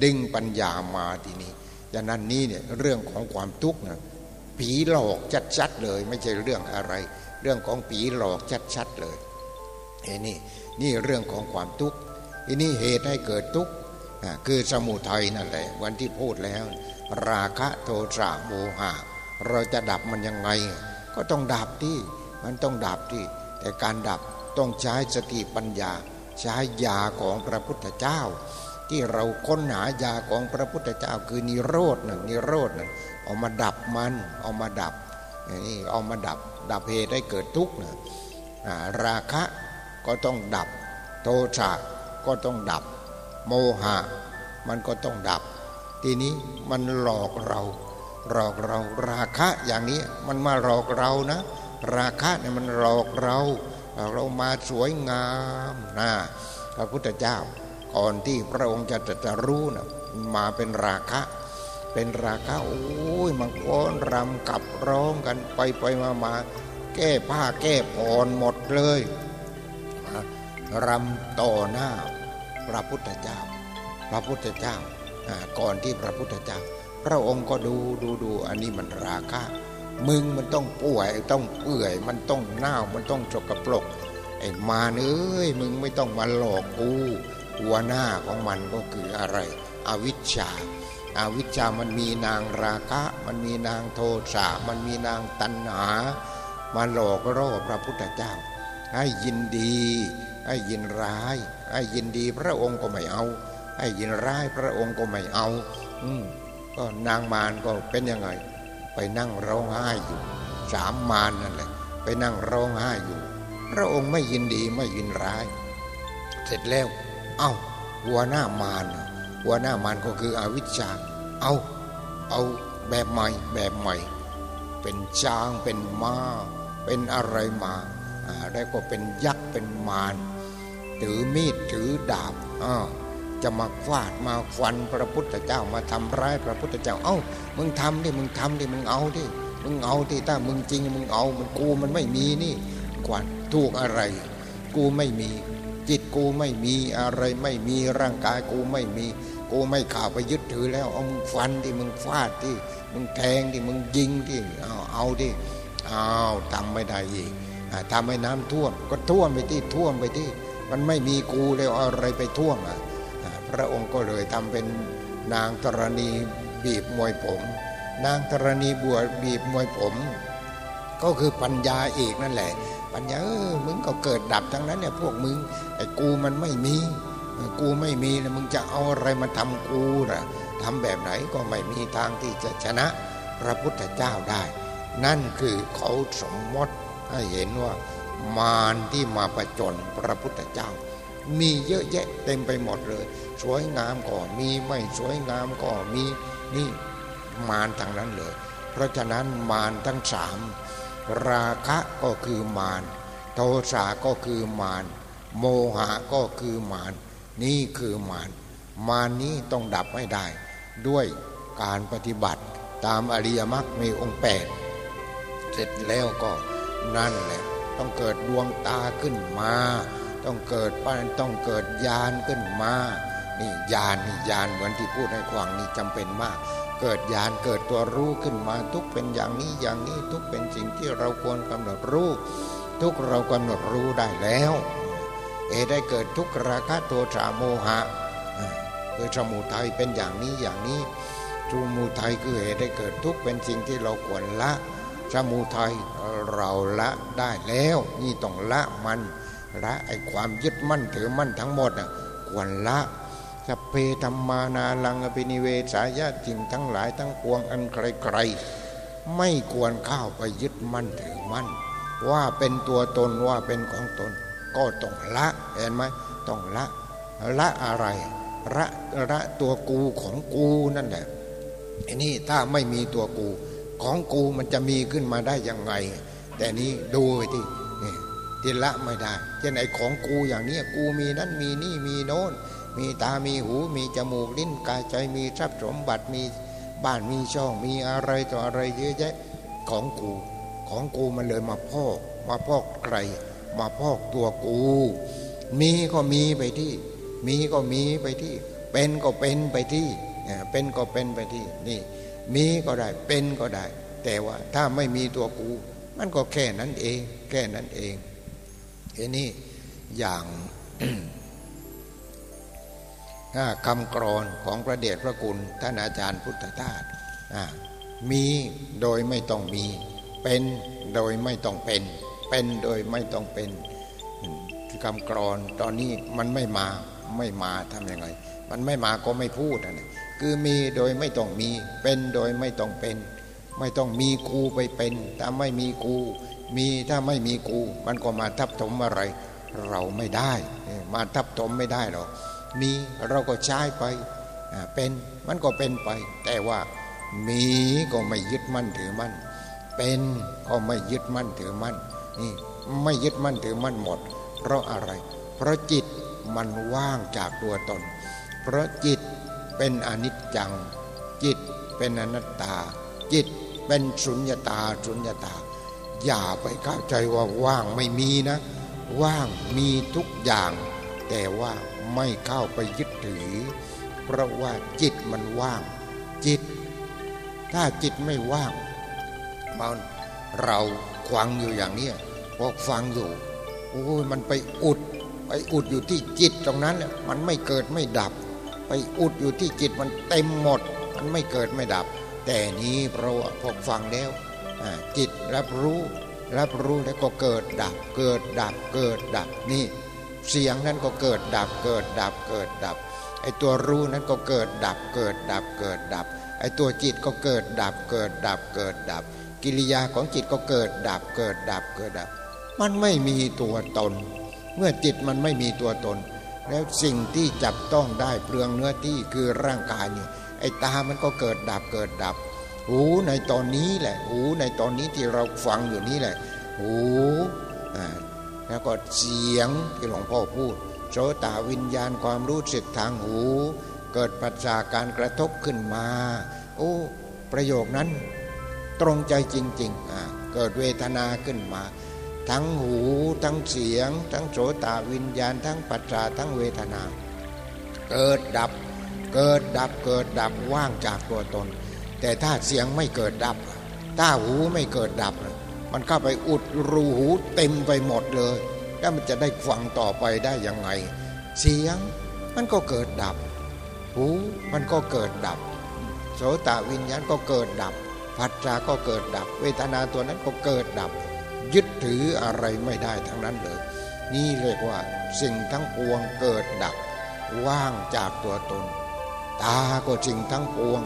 ดึงปัญญามาทีนี้ดังนั้นนี่เนี่ยเรื่องของความทุกข์นะ ผีหลอกชัดๆเลย ไม่ใช่เรื่องอะไร เรื่องของผีหลอกชัดๆเลยเอ้นี่นี่เรื่องของความทุกข์อันนี้เหตุให้เกิดทุกข์คือสมุทัยนั่นแหละ วันที่พูดแล้ว ราคะโทสะโมหะ เราจะดับมันยังไง ก็ต้องดับที่มันต้องดับที่ แต่การดับต้องใช้สติปัญญา ใช้ยาของพระพุทธเจ้า ที่เราค้นหายาของพระพุทธเจ้าคือนิโรธนั่นนิโรธนั่น เอามาดับมันเอามาดับนี่เอามาดับ ดับเหตุให้เกิดทุกข์นะราคะก็ต้องดับ โทสะก็ต้องดับ โมหะ มันก็ต้องดับ ทีนี้มันหลอกเราหลอกเราราคะอย่างนี้มันมาหลอกเรานะ ราคะเนี่ยมันหลอกเราเรามาสวยงามนะพระพุทธเจ้า ก่อนที่พระองค์จะจะรู้นะมาเป็นราคะ เป็นราคะโอ้ยมังก้อนรำกับร้องกันไปไปมามาแก้ผ้าแก้ผ่อนหมดเลยรำต่อหน้าพระพุทธเจ้า พระพุทธเจ้าก่อนที่พระพุทธเจ้า พระองค์ก็ดูดูดูอันนี้มันราคะมึงมันต้องป่วยต้องเปื่อย มันต้องเน่ามันต้องจกระปลกไอ้มาเอ้ยมึงไม่ต้องมาหลอกกูหัวหน้าของมันก็คืออะไร อวิชชา อาวิชชามันมีนางราคะ มันมีนางโทสะมันมีนางตัณหา มาหลอกล่อพระพุทธเจ้า ให้ยินดี ให้ยินร้าย ให้ยินดีพระองค์ก็ไม่เอา ให้ยินร้ายพระองค์ก็ไม่เอา อืมก็นางมารก็เป็นยังไง ไปนั่งร้องไห้อยู่ สามมารนั่นแหละ ไปนั่งร้องไห้อยู่ พระองค์ไม่ยินดีไม่ยินร้าย เสร็จแล้ว เอา้าหัวหน้ามาร หัวหน้ามารก็คืออวิชชา เอา เอาแบบใหม่แบบใหม่ เป็นช้างเป็นม้า เป็นอะไรมาแล้วก็เป็นยักษ์เป็นมารถือมีดถือดาบอ้าจะมาฟาดมาฟันพระพุทธเจ้ามาทำร้ายพระพุทธเจ้า เอ้า มึงทำดิมึงทำดิมึงเอาดิมึงเอาดิถ้ามึงจริงมึงเอา มันกูมันไม่มีนี่กว่าถูกอะไร กูไม่มี จิตกูไม่มีอะไรไม่มีร่างกายกูไม่มี กูไม่ข่าวไปยึดถือแล้วเอามึงฟันที่มึงฟาดที่มึงแทงที่มึงยิงที่เอาเอาดิเอาทำไม่ได้อีกทำให้น้ำท่วม ก็ท่วมไปที่ท่วมไปที่ มันไม่มีกูแล้วอะไรไปท่วมอะพระองค์ก็เลยทำเป็นนางธรณีบีบมวยผม นางธรณีบัวบีบมวยผม ก็คือปัญญาเอกนั่นแหละ ปัญญาเออมึงก็เกิดดับทั้งนั้นเนี่ยพวกมึงไอ้กูมันไม่มี กูไม่มีแล้วมึงจะเอาอะไรมาทำกูล่ะทำแบบไหนก็ไม่มีทางที่จะชนะพระพุทธเจ้าได้ นั่นคือเขาสมมติให้เห็นว่ามารที่มาประจนพระพุทธเจ้า มีเยอะแยะเต็มไปหมดเลย สวยงามก็มีไม่สวยงามก็มีนี่มารทางนั้นเลย เพราะฉะนั้นมารทั้งสามราคะก็คือมารโทสะก็คือมารโมหะก็คือมาร นี่คือมารมารนี้ต้องดับให้ได้ ด้วยการปฏิบัติตามอริยมรรคมีองค์แปดเสร็จแล้วก็นั่นแหละ ต้องเกิดดวงตาขึ้นมา ต้องเกิดปัญต้องเกิดญาณขึ้นมานี่ญาณนี่ญาณเหมือนที่พูดให้ฟังนี่จำเป็นมาก เกิดญาณเกิดตัวรู้ขึ้นมา ทุกเป็นอย่างนี้อย่างนี้ทุกเป็นสิ่งที่เราควรกำหนดรู้ ทุกเรากำหนดรู้ได้แล้ว เอได้เกิดทุกราคะโทสะโมหะคือสมุทัยเป็นอย่างนี้อย่างนี้สมุทัยคือเหตุได้เกิดทุกเป็นสิ่งที่เราควรละสมุทัยเราละได้แล้ว นี่ต้องละมันละไอความยึดมั่นถือมั่นทั้งหมดอะควรละสเพธรรมานาลังอภินิเวสายะจริงทั้งหลายทั้งปวงอันไกลๆไม่ควรเข้าไปยึดมั่นถือมั่นว่าเป็นตัวตนว่าเป็นของตน ก็ต้องละเห็นไหมต้องละละอะไรละละตัวกูของกูนั่นแหละไอันนี้ถ้าไม่มีตัวกู ของกูมันจะมีขึ้นมาได้ยังไง แต่นี้ดูไปที่ที่ละไม่ได้เช่นไอ้ของกูอย่างนี้กูมีนั่นมีนี่มีโน้น มีตามีหูมีจมูกลิ้นกายใจมีทรัพย์สมบัติมีบ้านมีช่องมีอะไรต่ออะไรเยอะแยะของกู ของกูมันเลยมาพอกมาพอกใคร มาพอกตัวกู มีก็มีไปที่ มีก็มีไปที่ เป็นก็เป็นไปที่เป็นก็เป็นไปที่นี่ มีก็ได้เป็นก็ได้ แต่ว่าถ้าไม่มีตัวกู มันก็แค่นั้นเอง แค่นั้นเองทีนี้อย่างคำกรอนของพระเดชพระคุณท่านอาจารย์พุทธทาสมีโดยไม่ต้องมี เป็นโดยไม่ต้องเป็น เป็นโดยไม่ต้องเป็นคือคำกรอนตอนนี้มันไม่มาไม่มาทำยังไง มันไม่มาก็ไม่พูดนะคือมีโดยไม่ต้องมี เป็นโดยไม่ต้องเป็น ไม่ต้องมีกูไปเป็น ถ้าไม่มีกู มีถ้าไม่มีกู มันก็มาทับถมอะไร เราไม่ได้ มาทับถมไม่ได้หรอกมีเราก็ใช้ไปเป็นมันก็เป็นไป แต่ว่ามีก็ไม่ยึดมั่นถือมั่นเป็นก็ไม่ยึดมั่นถือมั่น นี่ไม่ยึดมั่นถือมั่นหมด เพราะอะไร เพราะจิตมันว่างจากตัวตน เพราะจิตเป็นอนิจจัง จิตเป็นอนัตตา จิตเป็นสุญญตาสุญญตา อย่าไปเข้าใจว่าว่างไม่มีนะ ว่างมีทุกอย่าง แต่ว่าไม่เข้าไปยึดถือ เพราะว่าจิตมันว่าง จิต ถ้าจิตไม่ว่างมันเราควังอยู่อย่างนี้ พอฟังอยู่โอ้ยมันไปอุด ไปอุดอยู่ที่จิตตรงนั้นมันไม่เกิดไม่ดับ ไปอุดอยู่ที่จิตมันเต็มหมด มันไม่เกิดไม่ดับ แต่นี้เพราะว่าพอฟังแล้วจิตรับรู้รับรู้แล้วก็เกิดดับ เกิดดับเกิดดับนี่ เสียงนั้นก็เกิดดับเกิดดับเกิดดับไอตัวรู้นั้นก็เกิดดับเกิดดับเกิดดับไอตัวจิตก็เกิดดับเกิดดับเกิดดับ กิริยาของจิตก็เกิดดับเกิดดับเกิดดับ มันไม่มีตัวตน เมื่อจิตมันไม่มีตัวตน แล้วสิ่งที่จับต้องได้เปลืองเนื้อที่คือร่างกายเนี่ยไอ้ตามันก็เกิดดับเกิดดับ หูในตอนนี้แหละหูในตอนนี้ที่เราฟังอยู่นี้แหละ หูอ่าแล้วก็เสียงที่หลวงพ่อพูดโสตาวิญญาณความรู้สึกทางหู เกิดปัจจากการกระทบขึ้นมา โอ้ประโยคนั้นตรงใจจริงๆเกิดเวทนาขึ้นมา ทั้งหู ทั้งเสียง ทั้งโสตวิญญาณ ทั้งปัจจาทั้งเวทนา เกิดดับ เกิดดับเกิดดับว่างจากตัวตน แต่ถ้าเสียงไม่เกิดดับ ถ้าหูไม่เกิดดับ มันเข้าไปอุดรูหูเต็มไปหมดเลย แล้วมันจะได้ฟังต่อไปได้ยังไง เสียงมันก็เกิดดับ หูมันก็เกิดดับ โสตวิญญาณก็เกิดดับปัจจาก็เกิดดับ เวทนาตัวนั้นก็เกิดดับ ยึดถืออะไรไม่ได้ทั้งนั้นเลย นี่เรียกว่าสิ่งทั้งปวงเกิดดับ ว่างจากตัวตน ตาก็สิ่งทั้งปวง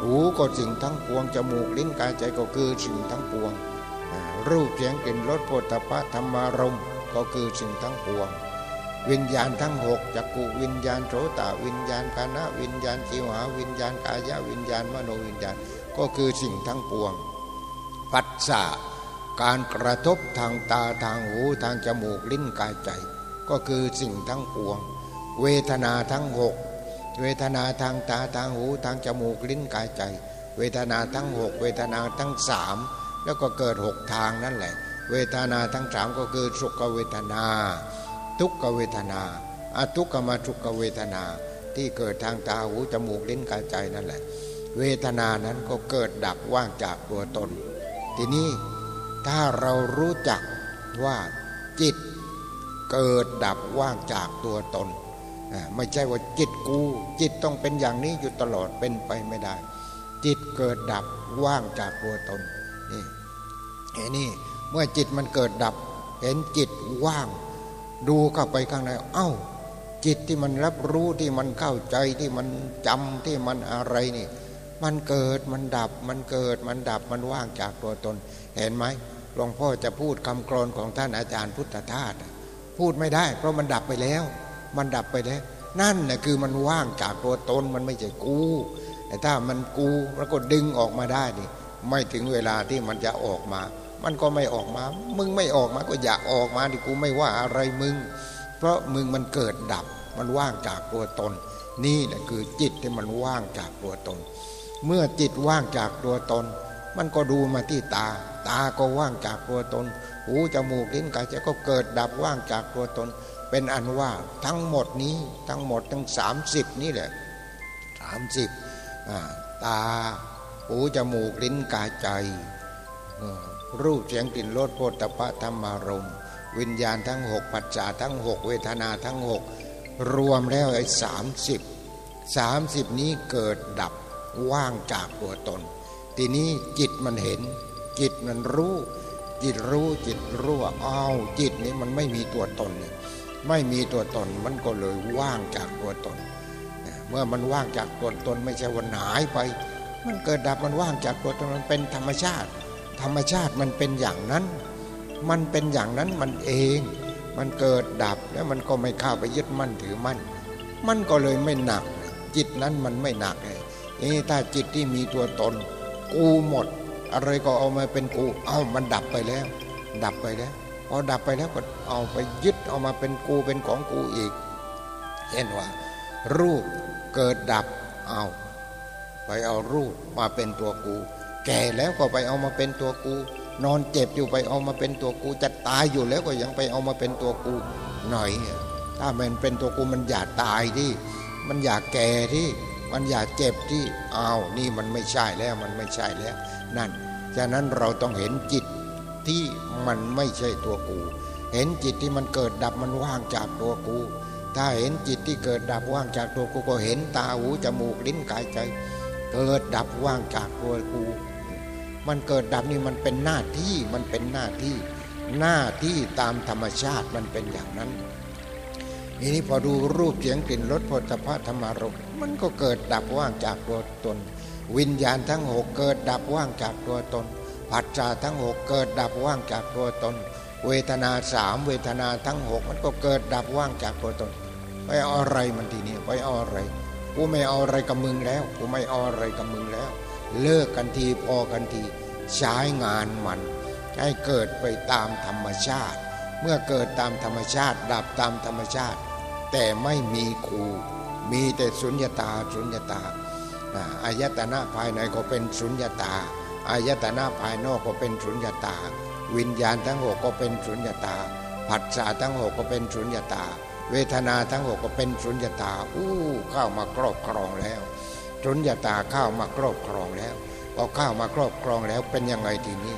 หูก็สิ่งทั้งปวง จมูกลิ้นกายใจก็คือสิ่งทั้งปวง รูปเสียงกลิ่นรสโผฏฐะธรรมารมก็คือสิ่งทั้งปวง วิญญาณทั้งหกจักกุวิญญาณโสตวิญญาณกานะวิญญาณจิวหาวิญญาณกายวิญญาณมโนวิญญาณก็คือสิ่งทั้งปวง ปัสสะ การกระทบทางตาทางหูทางจมูกลิ้นกายใจ ก็คือสิ่งทั้งปวง เวทนาทั้งหกเวทนาทางตาทางหูทางจมูกลิ้นกายใจ เวทนาทั้งหกเวทนาทั้งสามแล้วก็เกิดหกทางนั่นแหละ เวทนาทั้งสามก็คือสุขเวทนา ทุกขเวทนาอทุกขมาทุกขเวทนาที่เกิดทางตาหูจมูกลิ้นกายใจนั่นแหละ เวทนานั้นก็เกิดดับว่างจากตัวตน ทีนี้ ถ้าเรารู้จักว่าจิตเกิดดับว่างจากตัวตน ไม่ใช่ว่าจิตกู จิตต้องเป็นอย่างนี้อยู่ตลอดเป็นไปไม่ได้ จิตเกิดดับว่างจากตัวตนนี่เห็นนี่เมื่อจิตมันเกิดดับ เห็นจิตว่าง ดูเข้าไปข้างในเอ้า จิตที่มันรับรู้ที่มันเข้าใจที่มันจำที่มันอะไรนี่ มันเกิดมันดับ มันเกิดมันดับมันว่างจากตัวตน เห็นไหม หลวงพ่อจะพูดคำกรอนของท่านอาจารย์พุทธทาสพูดไม่ได้ เพราะมันดับไปแล้ว มันดับไปแล้ว นั่นนะคือมันว่างจากตัวตนมันไม่ใช่กูแต่ถ้ามันกูแล้วก็ดึงออกมาได้นี่ไม่ถึงเวลาที่มันจะออกมา มันก็ไม่ออกมา มึงไม่ออกมาก็อย่าออกมาดิกูไม่ว่าอะไรมึง เพราะมึงมันเกิดดับ มันว่างจากตัวตน นี่แหละคือจิตที่มันว่างจากตัวตน เมื่อจิตว่างจากตัวตน มันก็ดูมาที่ตา ตาก็ว่างจากตัวตน หูจมูกลิ้นกายใจก็เกิดดับว่างจากตัวตน เป็นอันว่าทั้งหมดนี้ทั้งหมดทั้งสามสิบนี่แหละสามสิบตาหูจมูกลิ้นกายใจ รูปเสียงกลิ่นรสโผฏฐะธรรมารมวิญญาณทั้งหกปัจจาทั้งหกเวทนาทั้งหกรวมแล้วไอ้สามสิบสามสิบนี้เกิดดับว่างจากตัวตน ทีนี้จิตมันเห็น จิตมันรู้ จิตรู้จิตรู้ว่าอ้าวจิตนี้มันไม่มีตัวตนนี่ไม่มีตัวตนมันก็เลยว่างจากตัวตน เมื่อมันว่างจากตัวตนไม่ใช่วันหายไป มันเกิดดับมันว่างจากตัวตนมันเป็นธรรมชาติ ธรรมชาติมันเป็นอย่างนั้น มันเป็นอย่างนั้นมันเอง มันเกิดดับแล้วมันก็ไม่เข้าไปยึดมั่นถือมั่น มันก็เลยไม่หนัก จิตนั้นมันไม่หนักเลยนี่ถ้าจิตที่มีตัวตน กูหมด อะไรก็เอามาเป็นกู เอามันดับไปแล้ว ดับไปแล้วพอดับไปแล้วก็เอาไปยึดเอามาเป็นกูเป็นของกูอีกเช่นว่า รูปเกิดดับเอา ไปเอารูปมาเป็นตัวกู แก่แล้วก็ไปเอามาเป็นตัวกู นอนเจ็บอยู่ไปเอามาเป็นตัวกู จะตายอยู่แล้วก็ยังไปเอามาเป็นตัวกู หน่อย ถ้ามันเป็นตัวกูมันอยากตายที่ มันอยากแก่ที่ มันอยากเจ็บที่อ้าวนี่มันไม่ใช่แล้วมันไม่ใช่แล้ว นั่น ฉะนั้นเราต้องเห็นจิตที่มันไม่ใช่ตัวกู เห็นจิตที่มันเกิดดับมันว่างจากตัวกู ถ้าเห็นจิตที่เกิดดับว่างจากตัวกูก็เห็นตาหูจมูกลิ้นกายใจ เกิดดับว่างจากตัวกู มันเกิดดับนี่มันเป็นหน้าที่มันเป็นหน้าที่ หน้าที่ตามธรรมชาติมันเป็นอย่างนั้นทีนี้พอดูรูปเสียงกลิ่นรสผลพะธรรมารมมันก็เกิดดับว่างจากตัวตน วิญญาณทั้งหกเกิดดับว่างจากตัวตน ปัจจาทั้งหกเกิดดับว่างจากตัวตน เวทนาสามเวทนาทั้งหกมันก็เกิดดับว่างจากตัวตน ไปเอาอะไรมันทีนี้ไปเอาอะไร กูไม่เอาอะไรกับมึงแล้ว กูไม่เอาอะไรกับมึงแล้ว เลิกกันทีพอกันที ใช้งานมัน ให้เกิดไปตามธรรมชาติ เมื่อเกิดตามธรรมชาติ ดับตามธรรมชาติ แต่ไม่มีครูมีแต่สุญญตาสุญญตา อายตนะภายในก็เป็นสุญญตาอายตนะภายนอกก็เป็นสุญญตา วิญญาณทั้งหกก็เป็นสุญญตาผัสสะทั้งหกก็เป็นสุญญตา เวทนาทั้งหกก็เป็นสุญญตาอู้เข้ามาครอบครองแล้วสุญญตาเข้ามาครอบครองแล้วพอเข้ามาครอบครองแล้วเป็นยังไงทีนี้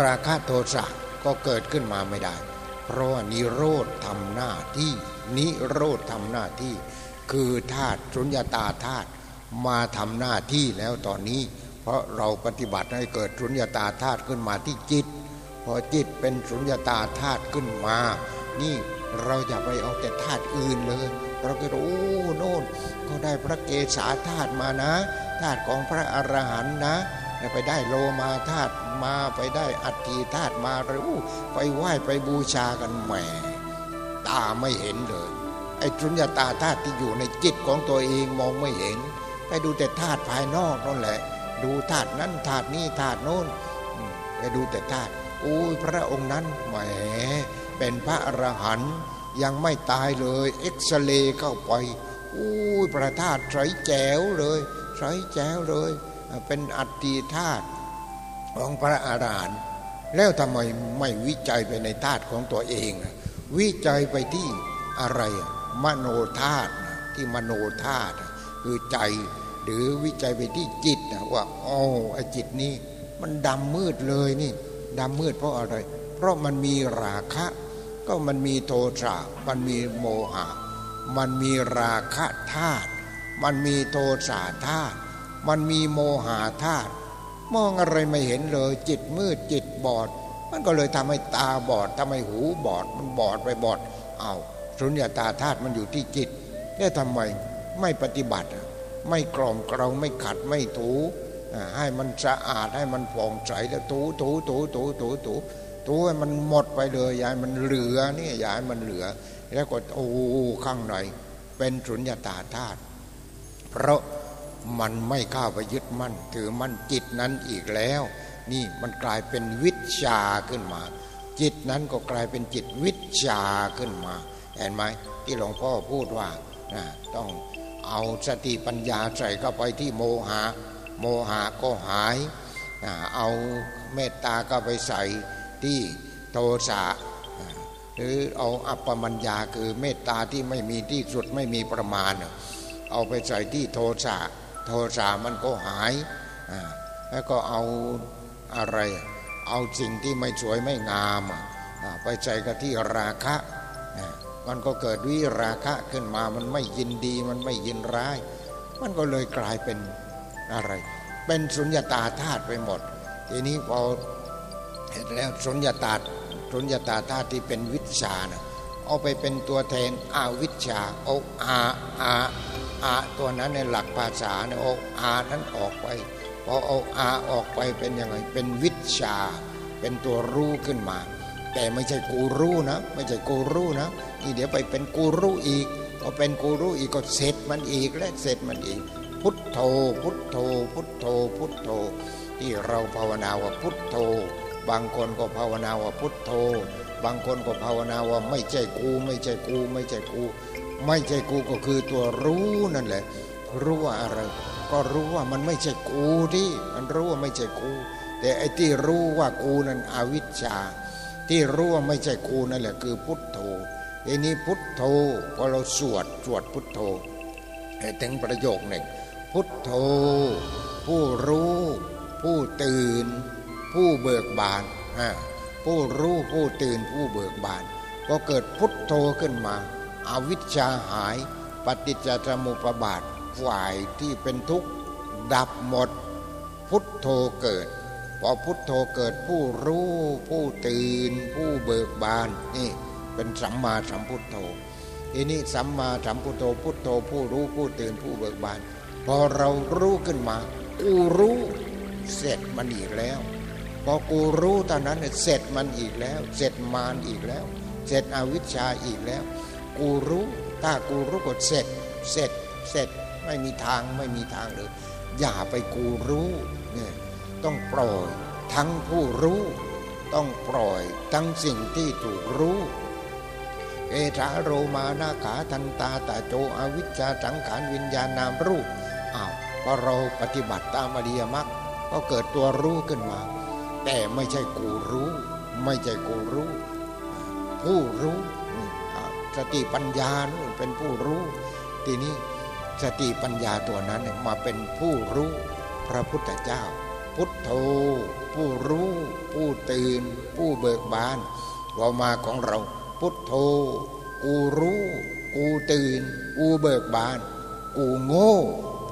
ราคะโทสะก็เกิดขึ้นมาไม่ได้ เพราะว่านิโรธทำหน้าที่ นิโรธทำหน้าที่ คือธาตุสุญญตาธาตุ มาทำหน้าที่แล้วตอนนี้ เพราะเราปฏิบัติให้เกิดสุญญาตาธาตุขึ้นมาที่จิต พอจิตเป็นสุญญาตาธาตุขึ้นมา นี่เราอย่าไปเอาแต่ธาตุอื่นเลยเราก็รู้โน่นก็ได้พระเกศาธาตุมานะธาตุของพระอรหันต์นะไปได้โลมาธาตุมาไปได้อัฐิธาตุมาหรือไปไหว้ไปบูชากันแหมตาไม่เห็นเลย ไอ้สุญญาตาธาตุที่อยู่ในจิตของตัวเองมองไม่เห็น ไปดูแต่ธาตุภายนอกนั่นแหละ ดูธาตุนั้นธาตุนี้ธาตุโน้นไปดูแต่ธาตุอุ้ยพระองค์นั้นแหมเป็นพระอรหันต์ยังไม่ตายเลย เอ็กซเรย์เข้าไปอุ้ยพระธาตุใสแจ๋วเลยใสแจ๋วเลย เป็นอัตติธาตุของพระอรหันต์แล้วทำไมไม่วิจัยไปในธาตุของตัวเอง วิจัยไปที่อะไรมโนธาตุที่มโนธาตุคือใจ หรือวิจัยไปที่จิตนะว่าโอ๋อไอ้จิตนี้ มันดำมืดเลยนี่ดำมืดเพราะอะไร เพราะมันมีราคะ ก็มันมีโทสะมันมีโมหะ มันมีราคะธาตุมันมีโทสะธาตุมันมีโมหะธาตุมองอะไรไม่เห็นเลย จิตมืดจิตบอด มันก็เลยทำให้ตาบอดทำให้หูบอด มันบอดไปบอด เอาสุญญาตาธาตุมันอยู่ที่จิตเนี่ยทำไมไม่ปฏิบัติ ไม่กล่อมเกลาไม่ขัดไม่ถูให้มันสะอาดให้มันผ่องใสแล้วถูถูถูถูถูถูถูให้มันหมดไปเลยยายมันเหลือนี่ยายมันเหลือ แล้วก็โอ้ข้างในเป็นสุญญาตาธาตุเพราะมันไม่เข้าไปยึดมั่นถือมั่นจิตนั้นอีกแล้ว นี่มันกลายเป็นวิชาขึ้นมา จิตนั้นก็กลายเป็นจิตวิชาขึ้นมา เห็นไหมที่หลวงพ่อพูดว่าต้อง เอาสติปัญญาใส่เข้าไปที่โมหะ โมหะก็หาย เอาเมตตาก็ไปใส่ที่โทสะหรือเอาอัปปมัญญาคือเมตตาที่ไม่มีที่สุดไม่มีประมาณ เอาไปใส่ที่โทสะโทสะมันก็หายแล้วก็เอาอะไร เอาสิ่งที่ไม่สวยไม่งามไปใส่กับที่ราคะ มันก็เกิดวิราคะขึ้นมา มันไม่ยินดี มันไม่ยินร้าย มันก็เลยกลายเป็นอะไร เป็นสุญญาตาธาตุไปหมด ทีนี้พอเห็นแล้วสุญญาตาสุญญาตาธาตุที่เป็นวิชานะเอาไปเป็นตัวแทนอาวิชาเอาอาอาอาตัวนั้นในหลักภาษาเนี่ยเอาอานั้นออกไปพอเอาอาออกไปเป็นยังไงเป็นวิชา เป็นตัวรู้ขึ้นมา แต่ไม่ใช่กูรู้นะ ไม่ใช่กูรู้นะนี่เดี๋ยวไปเป็นกูรู้อีกพอเป็นกูรู้อีกก็เสร็จมันอีกและเสร็จมันอีก พุทโธ พุทโธ พุทโธ พุทโธ ที่เราภาวนาว่าพุทโธ บางคนก็ภาวนาว่าพุทโธ บางคนก็ภาวนาว่าไม่ใช่กู ไม่ใช่กู ไม่ใช่กู ไม่ใช่กูก็คือตัวรู้นั่นแหละ รู้ว่าอะไร ก็รู้ว่ามันไม่ใช่กูที่มันรู้ว่าไม่ใช่กู แต่ไอ้ที่รู้ว่ากูนั้นอวิชชา ที่รู้ว่าไม่ใช่กูนั่นแหละคือพุทโธทีนี้พุทโธพอเราสวดสวดพุทโธให้ถึงประโยคหนึ่ง พุทโธ ผู้รู้ ผู้ตื่น ผู้เบิกบานผู้รู้ผู้ตื่นผู้เบิกบานพอเกิดพุทโธขึ้นมาอาวิชชาหาย ปฏิจจสมุปบาทฝ่ายที่เป็นทุกข์ดับหมด พุทโธเกิด พอพุทโธเกิดผู้รู้ผู้ตื่น ผู้เบิกบานนี่เป็นสัมมาสัมพุทโธทีนี้สัมมาสัมพุทโธพุทโธผู้รู้ผู้ตื่นผู้เบิกบาน พอเรารู้ขึ้นมากูรู้เสร็จมันอีกแล้วพอกูรู้ตอนนั้นเสร็จมันอีกแล้ว เสร็จมารอีกแล้ว เสร็จอวิชชาอีกแล้ว กูรู้ถ้ากูรู้ก็เสร็จ เสร็จเสร็จไม่มีทางไม่มีทางเลยอย่าไปกูรู้เนี่ย ต้องปล่อยทั้งผู้รู้ ต้องปล่อยทั้งสิ่งที่ถูกรู้เอธาโรมานาขาทันตาตาโจอวิชชาสังขารวิญญาณนามรูปอ้าวพอเราปฏิบัติตามอริยมรรคก็เกิดตัวรู้ขึ้นมา แต่ไม่ใช่กูรู้ ไม่ใช่กูรู้ ผู้รู้สติปัญญานู่เป็นผู้รู้ ทีนี้สติปัญญาตัวนั้นมาเป็นผู้รู้พระพุทธเจ้า พุทโธผู้รู้ผู้ตื่น ผู้เบิกบานเรามาของเรา พุทโธกูรู้ กูตื่น กูเบิกบาน กูโง่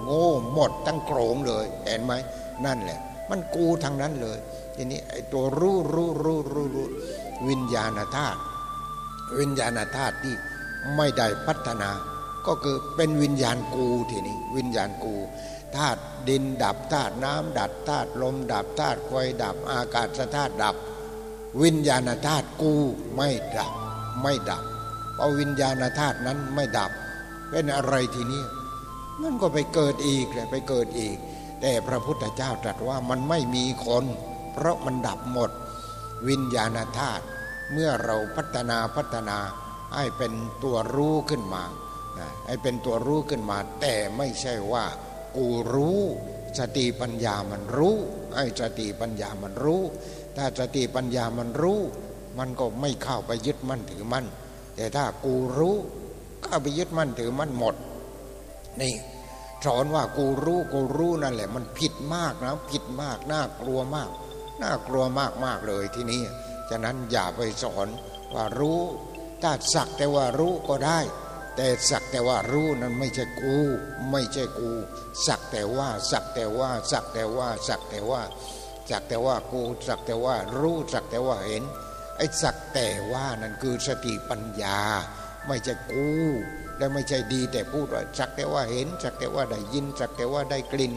โง่หมดทั้งโครงเลย เห็นไหมนั่นแหละ มันกูทางนั้นเลยทีนี้ไอ้ตัวรู้รู้รู้รู้รู้วิญญาณธาตุวิญญาณธาตุที่ไม่ได้พัฒนา ก็คือเป็นวิญญาณกูทีนี้ วิญญาณกู ธาตุดินดับธาตุน้ำดับธาตุลมดับธาตุไฟดับอากาศธาตุดับ วิญญาณธาตุกูไม่ดับไม่ดับเพราะวิญญาณธาตุนั้นไม่ดับ เป็นอะไรทีนี้มันก็ไปเกิดอีกเลยไปเกิดอีก แต่พระพุทธเจ้าตรัสว่ามันไม่มีคน เพราะมันดับหมด วิญญาณธาตุเมื่อเราพัฒนาพัฒนาให้เป็นตัวรู้ขึ้นมาให้เป็นตัวรู้ขึ้นมา แต่ไม่ใช่ว่า กูรู้สติปัญญามันรู้ให้สติปัญญามันรู้ ถ้าสติปัญญามันรู้ มันก็ไม่เข้าไปยึดมั่นถือมั่นแต่ถ้ากูรู้ก็ไปยึดมั่นถือมั่นหมด นี่สอนว่ากูรู้กูรู้นั่นแหละ มันผิดมากนะผิดมากน่ากลัวมาก น่ากลัวมากมากเลยที่นี้ฉะนั้นอย่าไปสอนว่ารู้ ถ้าสักแต่ว่ารู้ก็ได้ แต่สักแต่ว่ารู้นั้นไม่ใช่กู ไม่ใช่กู สักแต่ว่าสักแต่ว่า สักแต่ว่าสักแต่ว่า สักแต่ว่ากู สักแต่ว่า รู้สักแต่ว่าเห็น ไอ้สักแต่ว่านั่นคือสติปัญญา ไม่ใช่กู และไม่ใช่ดีแต่พูดว่าสักแต่ว่าเห็น สักแต่ว่าได้ยิน สักแต่ว่าได้กลิ่น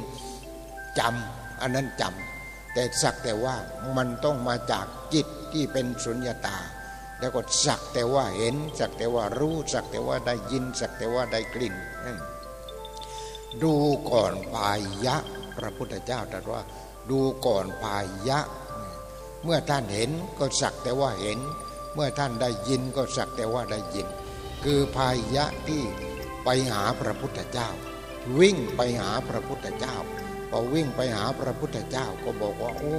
จำอันนั้นจำแต่สักแต่ว่ามันต้องมาจากจิตที่เป็นสุญญตา แล้วก็สักแต่ว่าเห็น สักแต่ว่ารู้ สักแต่ว่าได้ยิน สักแต่ว่าได้กลิ่น ดูก่อนพายะ พระพุทธเจ้าตรัสว่า ดูก่อนพายะ เมื่อท่านเห็นก็สักแต่ว่าเห็น เมื่อท่านได้ยินก็สักแต่ว่าได้ยิน คือพายะที่ไปหาพระพุทธเจ้า วิ่งไปหาพระพุทธเจ้าพอวิ่งไปหาพระพุทธเจ้าก็บอกว่าโอ้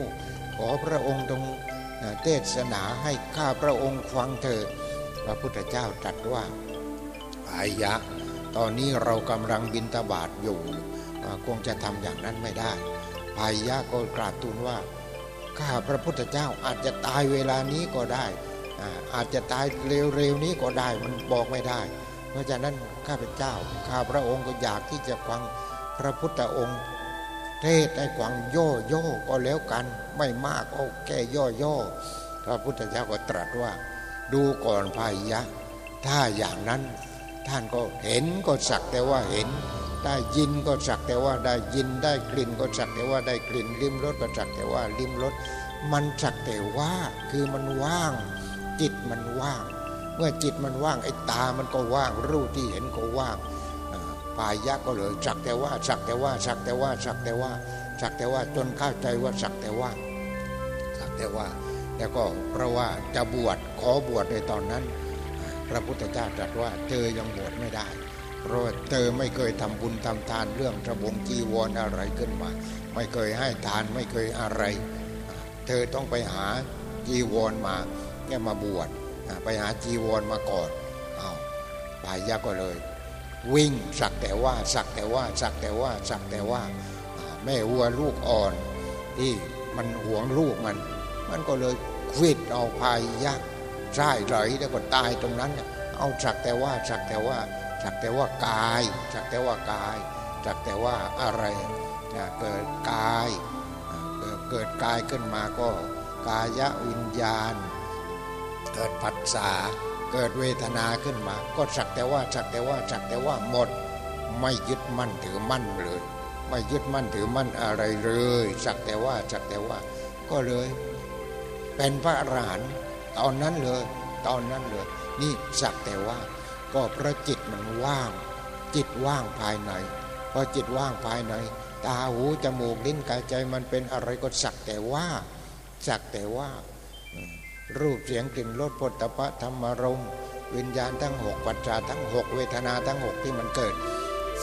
ขอพระองค์ตรง เทศนาให้ข้าพระองค์ฟังเถิดพระพุทธเจ้าตรัสว่าอายะ ตอนนี้เรากำลังบินตบาทอยู่คงจะทำอย่างนั้นไม่ได้พายะก็กราบทูลว่า ข้าพระพุทธเจ้าอาจจะตายเวลานี้ก็ได้ อาจจะตายเร็วๆนี้ก็ได้มันบอกไม่ได้ เพราะฉะนั้นข้าพเจ้า ข้าพระองค์ก็อยากที่จะฟังพระพุทธองค์ เทศให้กวางย่อย่อก็แล้วกัน ไม่มากก็แค่ย่อย่อพระพุทธเจ้าก็ตรัสว่า ดูก่อนพายะ ถ้าอย่างนั้นท่านก็เห็นก็สักแต่ว่าเห็น ได้ยินก็สักแต่ว่าได้ยินได้กลิ่นก็สักแต่ว่าได้กลิ่นลิ้มรสก็สักแต่ว่าลิ้มรสมันสักแต่ว่าคือมันว่าง จิตมันว่าง เมื่อจิตมันว่างไอ้ตามันก็ว่าง รูปที่เห็นก็ว่าง ปายะก็เลยสักแต่ว่าสักแต่ว่าสักแต่ว่าสักแต่ว่าสักแต่ว่าจนเข้าใจว่าสักแต่ว่าสักแต่ว่าแล้วก็เพราะว่าจะบวชขอบวชในตอนนั้น พระพุทธเจ้าตรัสว่าเธอยังบวชไม่ได้ เพราะเธอไม่เคยทำบุญทำทานเรื่องระบงจีวรออะไรขึ้นมา ไม่เคยให้ทานไม่เคยอะไร เธอต้องไปหาจีวรมาแค่มาบวชไปหาจีวรมาก่อนอ้าวปายะก็เลย วิ่งสักแต่ว่าสักแต่ว่าสักแต่ว่าสักแต่ว่าแม่วัวลูกอ่อนที่มันหวงลูกมัน มันก็เลยควิดเอาพายยักษ์ใช่ไหลแล้วก็ตายตรงนั้น เอาสักแต่ว่าสักแต่ว่าสักแต่ว่ากายสักแต่ว่ากายสักแต่ว่าอะไรเกิดกายเกิดกายขึ้นมาก็กายวิญญาณ เกิดปัสสา เกิดเวทนาขึ้นมา ก็สักแต่ว่าสักแต่ว่าสักแต่ว่าหมด ไม่ยึดมั่นถือมั่นเลยไม่ยึดมั่นถือมั่นอะไรเลยสักแต่ว่าสักแต่ว่า ก็เลย เป็นพระอรหันต์ตอนนั้นเลย ตอนนั้นเลย นี่สักแต่ว่า ก็พระจิตมันว่าง จิตว่างภายในพอจิตว่างภายใน ตาหูจมูกลิ้นกายใจมันเป็นอะไรก็สักแต่ว่าสักแต่ว่า รูปเสียงกลิ่นรสปุถะธรรมรมวิญญาณทั้งหกปัจจาทั้งหกเวทนาทั้งหกที่มันเกิด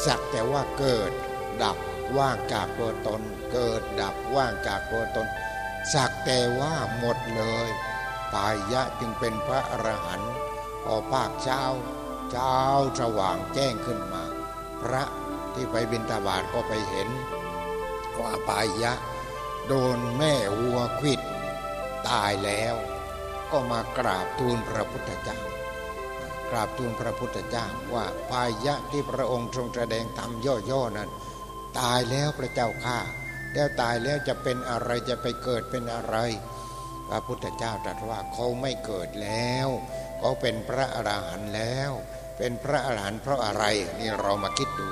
สักแต่ว่าเกิด ดับว่างจากตัวตน เกิดดับว่างจากตัวตน สักแต่ว่าหมดเลยปายะจึงเป็นพระอรหันต์พอภาคเช้าเช้าสว่างแจ้งขึ้นมา พระที่ไปบิณฑบาตก็ไปเห็นว่าปายะ โดนแม่วัวขิด ตายแล้ว ก็มากราบทูลพระพุทธเจ้ากราบทูลพระพุทธเจ้าว่าพายะที่พระองค์ทรงแสดงธรรมย่อๆนั้น ตายแล้วพระเจ้าข้าแล้วตายแล้วจะเป็นอะไรจะไปเกิดเป็นอะไร พระพุทธเจ้าตรัสว่าเขาไม่เกิดแล้วเขาเป็นพระอรหันต์แล้ว เป็นพระอรหันต์เพราะอะไรนี่เรามาคิดดู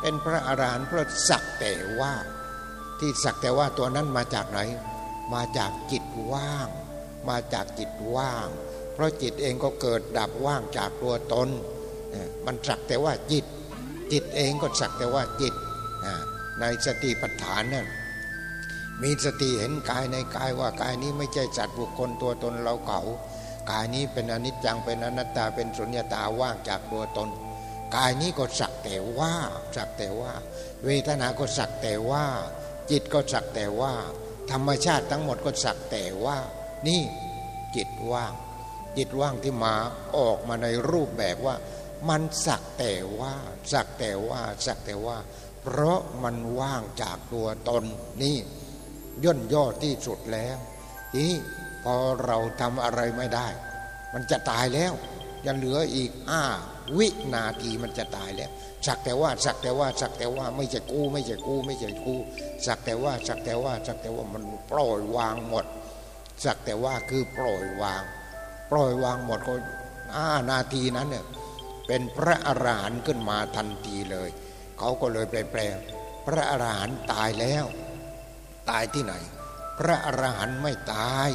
เป็นพระอรหันต์เพราะสักแต่ว่า ที่สักแต่ว่าตัวนั้นมาจากไหน มาจากจิตว่าง มาจากจิตว่าง เพราะจิตเองก็เกิดดับว่างจากตัวตน มันสักแต่ว่าจิต จิตเองก็สักแต่ว่าจิต ในสติปัฏฐานนั่นมีสติเห็นกายในกายว่ากายนี้ไม่ใช่จัดบุคคลตัวตนเราเขากายนี้เป็นอนิจจังเป็นอนัตตาเป็นสุญญตาว่างจากตัวตน กายนี้ก็สักแต่ว่าสักแต่ว่า เวทนาก็สักแต่ว่า จิตก็สักแต่ว่า ธรรมชาติทั้งหมดก็สักแต่ว่า นี่จิตว่าง จิตว่างที่มาออกมาในรูปแบบว่า มันสักแต่ว่า สักแต่ว่า สักแต่ว่า เพราะมันว่างจากตัวตนนี่ย่นย่อที่สุดแล้วทีนี้พอเราทำอะไรไม่ได้ มันจะตายแล้วยังเหลืออีกอ้าวินาทีมันจะตายแล้ว สักแต่ว่าสักแต่ว่าสักแต่ว่าไม่ใช่กูไม่ใช่กูไม่ใช่กูสักแต่ว่าสักแต่ว่าสักแต่ว่ามันปล่อยวางหมด สักแต่ว่าคือปล่อยวาง ปล่อยวางหมดก็อ้านาทีนั้นเนี่ยเป็นพระอรหันต์ขึ้นมาทันทีเลย เขาก็เลยแปลพระอรหันต์ตายแล้ว ตายที่ไหน พระอรหันต์ไม่ตาย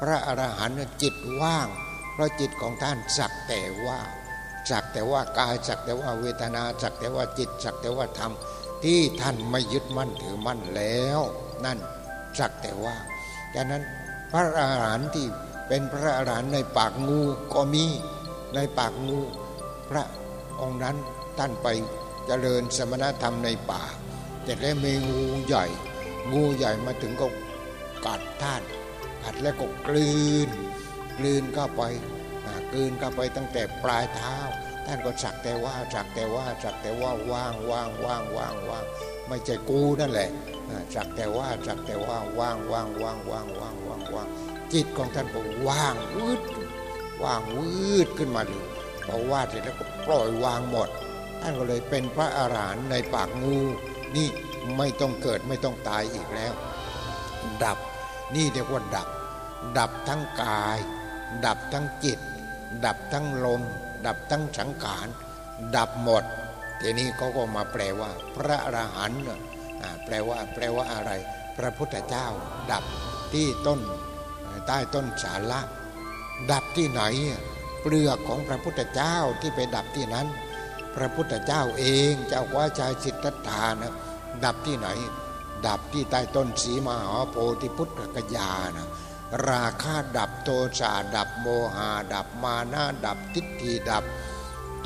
พระอรหันต์จิตว่าง เพราะจิตของท่านสักแต่ว่าสักแต่ว่ากายสักแต่ว่าเวทนาสักแต่ว่าจิตสักแต่ว่าธรรมที่ท่านไม่ยึดมั่นถือมั่นแล้ว นั่นสักแต่ว่าดังนั้น พระอรหันต์ที่เป็นพระอรหันต์ในปากงูก็มีในปากงู พระองค์นั้นท่านไปเจริญสมณธรรมในป่า แต่แล้วมีงูใหญ่ งูใหญ่มาถึงก็กัดท่านกัดแล้วก็กลืน กลืนเข้าไปกลืนเข้าไปตั้งแต่ปลายเท้า ท่านก็สักแต่ว่าสักแต่ว่าสักแต่ว่าว่างว่างว่างว่างว่างไม่ใช่กูนั่นแหละ สักแต่ว่าสักแต่ว่าว่างว่างว่างว่างว่างว่างว่างจิตของท่านก็ว่างวืดว่างวืดขึ้นมาเลยพอว่าเสร็จแล้วก็ปล่อยวางหมดท่านก็เลยเป็นพระอรหันต์ในปากงู นี่ไม่ต้องเกิดไม่ต้องตายอีกแล้ว ดับนี่เรียกว่าดับ ดับทั้งกาย ดับทั้งจิต ดับทั้งลม ดับทั้งสังขาร ดับหมดทีนี้เขาก็มาแปลว่า พระอรหันต์ แปลว่าแปลว่าอะไร พระพุทธเจ้า ดับที่ต้นใต้ต้นสาระดับที่ไหน เปลือกของพระพุทธเจ้าที่ไปดับที่นั้น พระพุทธเจ้าเองเจ้าว่าชายสิทธัตถานะดับที่ไหน ดับที่ใต้ต้นสีมหาโพธิพุทธกยานะราคาดับโทสะดับโมหาดับมานะดับทิฏฐิดับ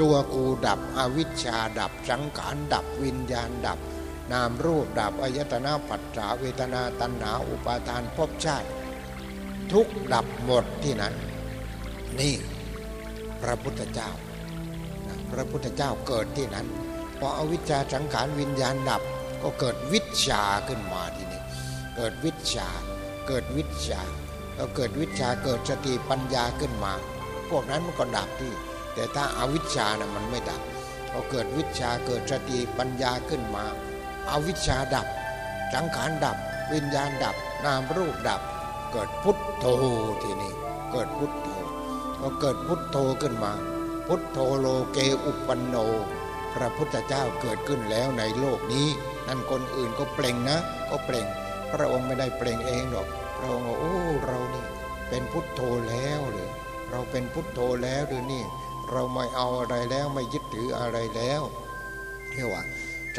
ตัวกูดับอวิชชาดับสังขารดับวิญญาณดับ นามรูปดับอายตนะปัจจาเวทนาตัณหาอุปาทานภพชาติ ทุกดับหมดที่นั้น นี่พระพุทธเจ้า พระพุทธเจ้าเกิดที่นั้นพออวิชชาสังขารวิญญาณดับก็เกิดวิชาขึ้นมาทีนี้เกิดวิชาเกิดวิชาแล้วเกิดวิชาเกิดสติปัญญาขึ้นมา พวกนั้นมันก็ดับที่ แต่ถ้าอาวิชานะ่ะมันไม่ดับพอเกิดวิชาเกิดสติปัญญาขึ้นมา อาวิชาดับ สังขารดับ วิญญาณดับ นามรูปดับ เกิดพุทโธทีนี้เกิดพุทโธพอเกิดพุทโธขึ้นมา พุทโธโลเกอุปันโน พระพุทธเจ้าเกิดขึ้นแล้วในโลกนี้ นั่นคนอื่นก็เปล่งนะ ก็เปล่ง พระองค์ไม่ได้เปล่งเองหรอกพระองค์โอ้เรานี่เป็นพุทโธแล้วหรือเราเป็นพุทโธแล้วหรือนี่ เราไม่เอาอะไรแล้วไม่ยึดถืออะไรแล้วเรียกว่า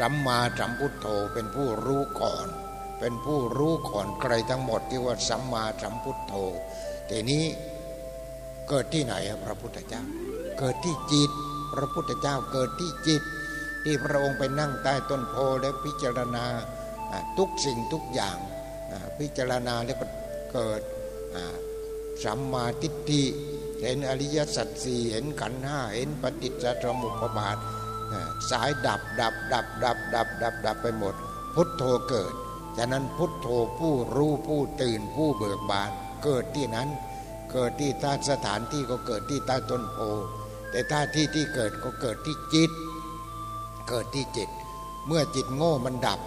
จัมมาจัมพุทโธเป็นผู้รู้ก่อน เป็นผู้รู้ก่อนใครทั้งหมดที่ว่าสัมมาสัมพุทโธแต่นี้เกิดที่ไหนพระพุทธเจ้า เกิดที่จิต พระพุทธเจ้าเกิดที่จิต ที่พระองค์ไปนั่งใต้ต้นโพและพิจารณาทุกสิ่งทุกอย่างพิจารณาแล้วก็เกิดสัมมาทิฏฐิเห็นอริยสัจสี่เห็นขันห้าเห็นปฏิจจสมุปบาท สายดับดับดับดับดับดับดับไปหมด พุทโธเกิดฉะนั้นพุทโธผู้รู้ผู้ตื่นผู้เบิกบาน เกิดที่นั้น เกิดที่ใต้สถานที่ก็เกิดที่ใต้ต้นโพแต่ถ้าที่ที่เกิดก็เกิดที่จิต เกิดที่จิต เมื่อจิตโง่มันดับ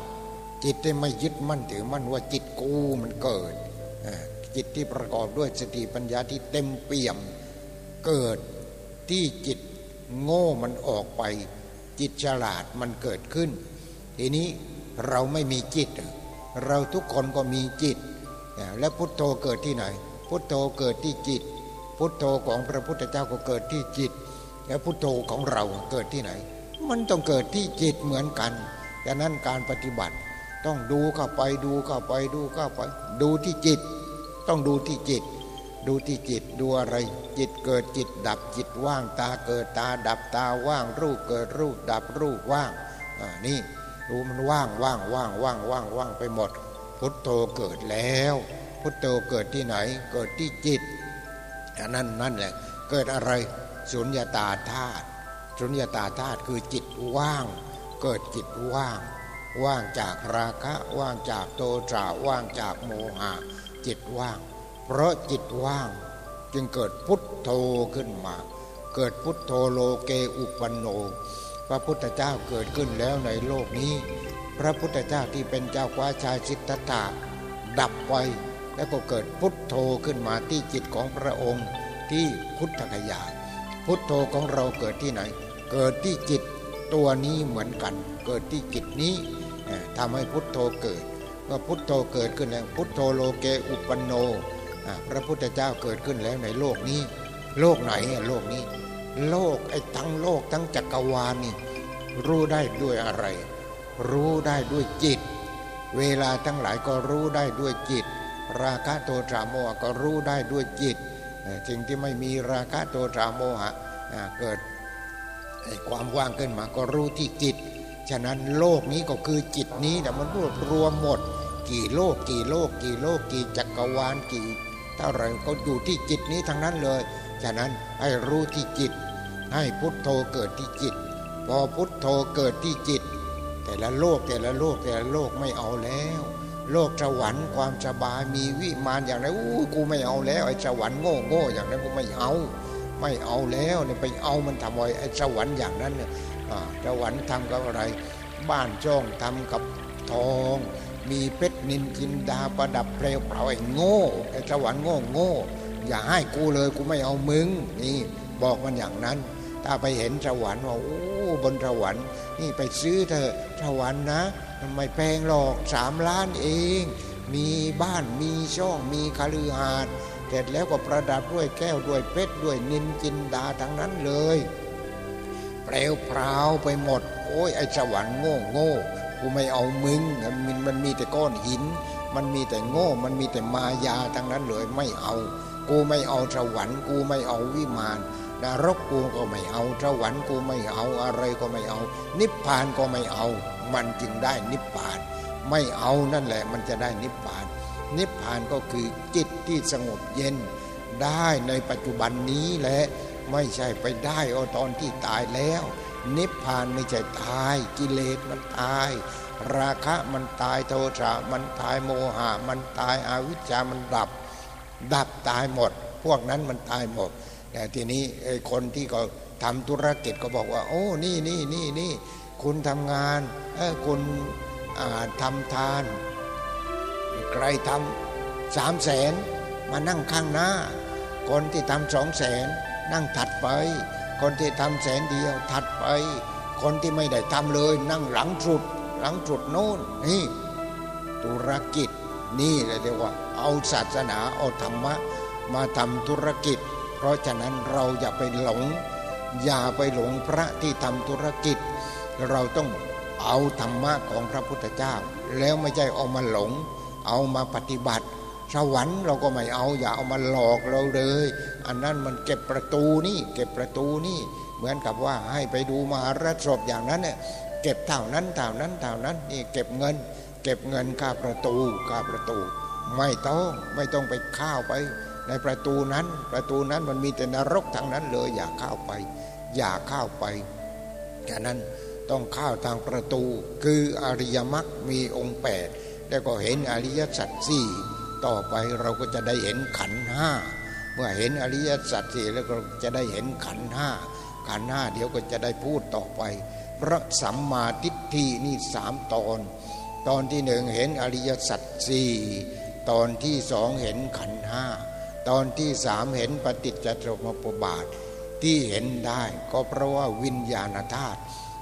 จิตได้ไม่ยึดมั่นถือมั่นว่าจิตกูมันเกิดจิตที่ประกอบด้วยสติปัญญาที่เต็มเปี่ยม เกิดที่จิตโง่มันออกไป จิตฉลาดมันเกิดขึ้น ทีนี้เราไม่มีจิต เราทุกคนก็มีจิต แล้วพุทโธเกิดที่ไหน พุทโธเกิดที่จิต พุทโธของพระพุทธเจ้าก็เกิดที่จิต แล้วพุทโธของเราเกิดที่ไหน มันต้องเกิดที่จิตเหมือนกันดังนั้นการปฏิบัติต้องดูเข้าไปดูเข้าไปดูเข้าไป ดูที่จิต ต้องดูที่จิต ดูที่จิตดูอะไร จิตเกิดจิตดับจิตว่างตาเกิดตาดับตาว่างรูปเกิดรูปดับรูปว่างอ่านี่ดูมันว่างว่างว่างว่างว่างว่างไปหมด พุทโธเกิดแล้ว พุทโธเกิดที่ไหน เกิดที่จิตนั่นนั่นแหละ เกิดอะไรสุญญาตาธาตุสุญญาตาธาตุคือจิตว่าง เกิดจิตว่าง ว่างจากราคะว่างจากโทสะว่างจากโมหะ จิตว่าง เพราะจิตว่างจึงเกิดพุทโธขึ้นมา เกิดพุทโธโลเกอุปันโน พระพุทธเจ้าเกิดขึ้นแล้วในโลกนี้ พระพุทธเจ้าที่เป็นเจ้ากวาชายสิทธัตถะดับไปแล้วก็เกิดพุทโธขึ้นมาที่จิตของพระองค์ที่พุทธคยา พุทโธของเราเกิดที่ไหน เกิดที่จิตตัวนี้เหมือนกัน เกิดที่จิตนี้ทำให้พุทโธเกิดเมื่อพุทโธเกิดขึ้นแล้วพุทโธโลเกอุปนโน พระพุทธเจ้าเกิดขึ้นแล้วในโลกนี้ โลกไหนโลกนี้ โลกไอ้ทั้งโลกทั้งจักรวาลนี่ รู้ได้ด้วยอะไร รู้ได้ด้วยจิต เวลาทั้งหลายก็รู้ได้ด้วยจิต ราคะโทสะโมหะก็รู้ได้ด้วยจิตสิ่งที่ไม่มีราคะโทสะโมหะเกิดความว่างขึ้นมาก็รู้ที่จิต ฉะนั้นโลกนี้ก็คือจิตนี้แต่มันรวบรวมหมด กี่โลกกี่โลก กี่โลก กี่จักรวาลกี่ เท่าไรก็อยู่ที่จิตนี้ทั้งนั้นเลย ฉะนั้นให้รู้ที่จิต ให้พุทโธเกิดที่จิต พอพุทโธเกิดที่จิต แต่ละโลกแต่ละโลกแต่ละโลกไม่เอาแล้ว โลกสวรรค์ความสบายมีวิมานอย่างนั้นอู้กูไม่เอาแล้วไอ้สวรรค์โง่โง่อย่างนั้นกูไม่เอา ไม่เอาแล้วเนี่ยไปเอามันทำไว้ไอ้สวรรค์อย่างนั้นเนี่ยสวรรค์ทำกับอะไร บ้านจ้องทำกับทอง มีเพชรนินจินดาประดับเปลวเปล่าไอ้โง่ไอ้สวรรค์โง่โง่ อย่าให้กูเลยกูไม่เอามึง นี่บอกมันอย่างนั้น ถ้าไปเห็นสวรรค์ว่าโอ้บนสวรรค์นี่ไปซื้อเถอะสวรรค์นะมันไม่แพงหรอกสามล้านเอง มีบ้านมีช่องมีคาลือหาดเสร็จแล้วก็ประดับด้วยแก้วด้วยเพชรด้วยนินจินดาทั้งนั้นเลยเปลวพราวไปหมด โอ้ยไอ้สวรรค์โง่โง่ กูไม่เอามึงมันมันมีแต่ก้อนหิน มันมีแต่โง่ มันมีแต่มายาทั้งนั้นเลยไม่เอา กูไม่เอาสวรรค์กูไม่เอาวิมานนรกกูก็ไม่เอาสวรรค์กูไม่เอาอะไรก็ไม่เอา นิพพานก็ไม่เอา มันจึงได้นิพพาน ไม่เอานั่นแหละมันจะได้นิพพาน นิพพานก็คือจิตที่สงบเย็น ได้ในปัจจุบันนี้แหละไม่ใช่ไปได้เอาตอนที่ตายแล้ว นิพพานไม่ใช่ตาย กิเลสมันตาย ราคะมันตายโทสะมันตายโมหะ มันตายอาวิชชามันดับ ดับตายหมด พวกนั้นมันตายหมด แต่ทีนี้คนที่ก็ทำธุรกิจก็บอกว่า โอ้นี่นี่นี่นี่คุณทำงานเออคุณทำทาน ใครทำสามแสนมานั่งข้างหน้า คนที่ทำสองแสนนั่งถัดไป คนที่ทำแสนเดียวถัดไป คนที่ไม่ได้ทำเลย นั่งหลังสุด หลังสุดโน้นนี่ธุรกิจนี่เรียกว่า เอาศาสนาเอาธรรมะมาทำธุรกิจ เพราะฉะนั้นเราอย่าไปหลง อย่าไปหลงพระที่ทำธุรกิจ เราต้องเอาธรรมะของพระพุทธเจ้า แล้วไม่ใช่เอามาหลง เอามาปฏิบัติ สวรรค์เราก็ไม่เอา อย่าเอามาหลอกเราเลย อันนั้นมันเก็บประตูนี่ เก็บประตูนี่ เหมือนกับว่าให้ไปดูมหาราชศพอย่างนั้นเนี่ยเก็บเท่านั้นเท่านั้นเท่านั้นนี่เก็บเงิน เก็บเงินค่าประตูค่าประตู ไม่ต้องไม่ต้องไปข้าวไป ในประตูนั้น ประตูนั้นมันมีแต่นรกทางนั้นเลย อย่าเข้าไป อย่าเข้าไปฉะนั้นต้องเข้าทางประตู คืออริยมรรคมีองค์แปดแล้วก็เห็นอริยสัจสี่ ต่อไปเราก็จะได้เห็นขันห้าเมื่อเห็นอริยสัจสี่แล้วก็จะได้เห็นขันห้าขันห้าเดี๋ยวก็จะได้พูดต่อไป พระสัมมาทิฏฐินี่สามตอน ตอนที่หนึ่งเห็นอริยสัจสี่ตอนที่สองเห็นขันห้าตอนที่สามเห็นปฏิจจสมุปบาทที่เห็นได้ก็เพราะว่าวิญญาณธาตุ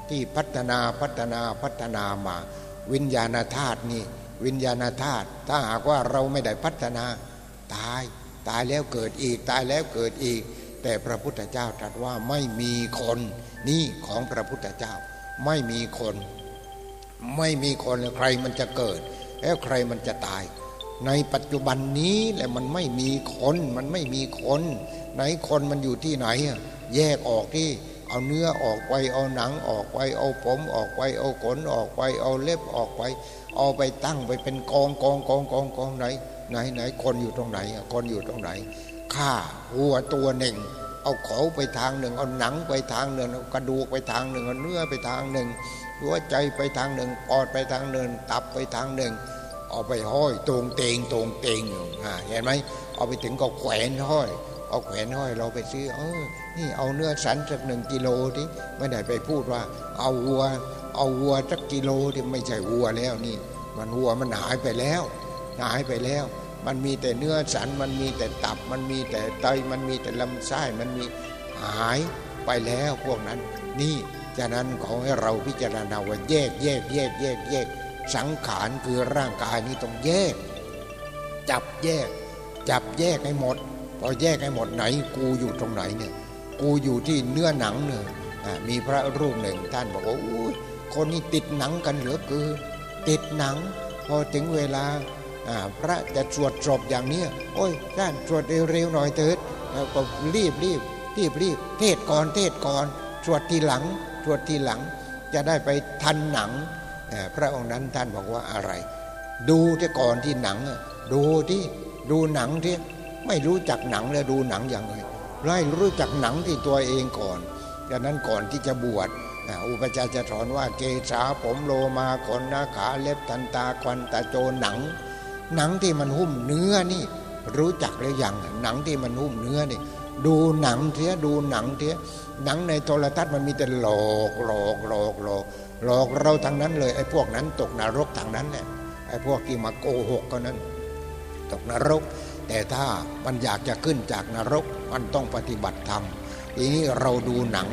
ที่พัฒนาพัฒนาพัฒนามา วิญญาณธาตุนี่ วิญญาณธาตุถ้าหากว่าเราไม่ได้พัฒนาตาย ตายแล้วเกิดอีก ตายแล้วเกิดอีก แต่พระพุทธเจ้าตรัสว่าไม่มีคนนี่ของพระพุทธเจ้า ไม่มีคน ไม่มีคนใครมันจะเกิด แล้วใครมันจะตาย ในปัจจุบันนี้แหละมันไม่มีคน มันไม่มีคน ไหนคนมันอยู่ที่ไหน แยกออกที่ เอาเนื้อออกไปเอาหนังออกไปเอาผมออกไปเอาขนออกไปเอาเล็บออกไป เอาไปตั้งไปเป็นกองกองกองกองกองไหน ไหนไหนคนอยู่ตรงไหนคนอยู่ตรงไหนฆ่าวัวตัวหนึ่ง เอาเขาไปทางหนึ่ง เอาหนังไปทางหนึ่งเอากระดูกไปทางหนึ่งเอาเนื้อไปทางหนึ่งหัวใจไปทางหนึ่งปอดไปทางหนึ่งตับไปทางหนึ่งเอาไปห้อยตรงเตงตรงเตงอยู่เห็นไหมเอาไปถึงก็แขวนห้อย เอาแขวนห้อยเราไปซื้อเออ นี่เอาเนื้อสันสักหนึ่งกิโลที่ไม่ได้ไปพูดว่า เอาวัว เอาวัวสักกิโลที่ไม่ใช่วัวแล้วนี่ มันวัวมันหายไปแล้วหายไปแล้ว มันมีแต่เนื้อสันมันมีแต่ตับมันมีแต่ไตมันมีแต่ลำไส้มันมีหายไปแล้วพวกนั้น นี่ฉะนั้นขอให้เราพิจารณาว่าแยกแยกแยกแยกแยกสังขารคือร่างกายนี้ต้องแยก จับแยก จับแยกให้หมด พอแยกให้หมดไหนกูอยู่ตรงไหนเนี่ย กูอยู่ที่เนื้อหนังเนี่ยมีพระรูปหนึ่งท่านบอกว่าอุ้ยคนนี้ติดหนังกันเหลือเกินติดหนัง พอถึงเวลาพระจะสวดศพอย่างนี้โอ้ยท่านสวดเร็วๆหน่อยเถิดแล้วก็รีบรีบรีบรีบเทศก่อนเทศก่อนสวดทีหลังสวดทีหลังจะได้ไปทันหนัง พระองค์นั้นท่านบอกว่าอะไร ดูที่ก่อนที่หนัง ดูที่ดูหนังที่ไม่รู้จักหนังแล้วดูหนังอย่างไร ไล่รู้จักหนังที่ตัวเองก่อนดังนั้นก่อนที่จะบวชอุปจารจะสอนว่าเกษาผมโลมาขนนาขาเล็บทันตาควันตาโจหนัง หนังที่มันหุ้มเนื้อนี่ รู้จักหรือยังหนังที่มันหุ้มเนื้อนี่ ดูหนังเทียดูหนังเทียหนังในโทรทัศน์มันมีแต่หลอกหลอกหลอกหลอกหลอกเราทางนั้นเลยไอ้พวกนั้นตกนรกทางนั้นแหละไอ้พวกที่มาโกหกก็นั้น ตกนรก แต่ถ้ามันอยากจะขึ้นจากนรกมันต้องปฏิบัติธรรมทีนี้เราดูหนัง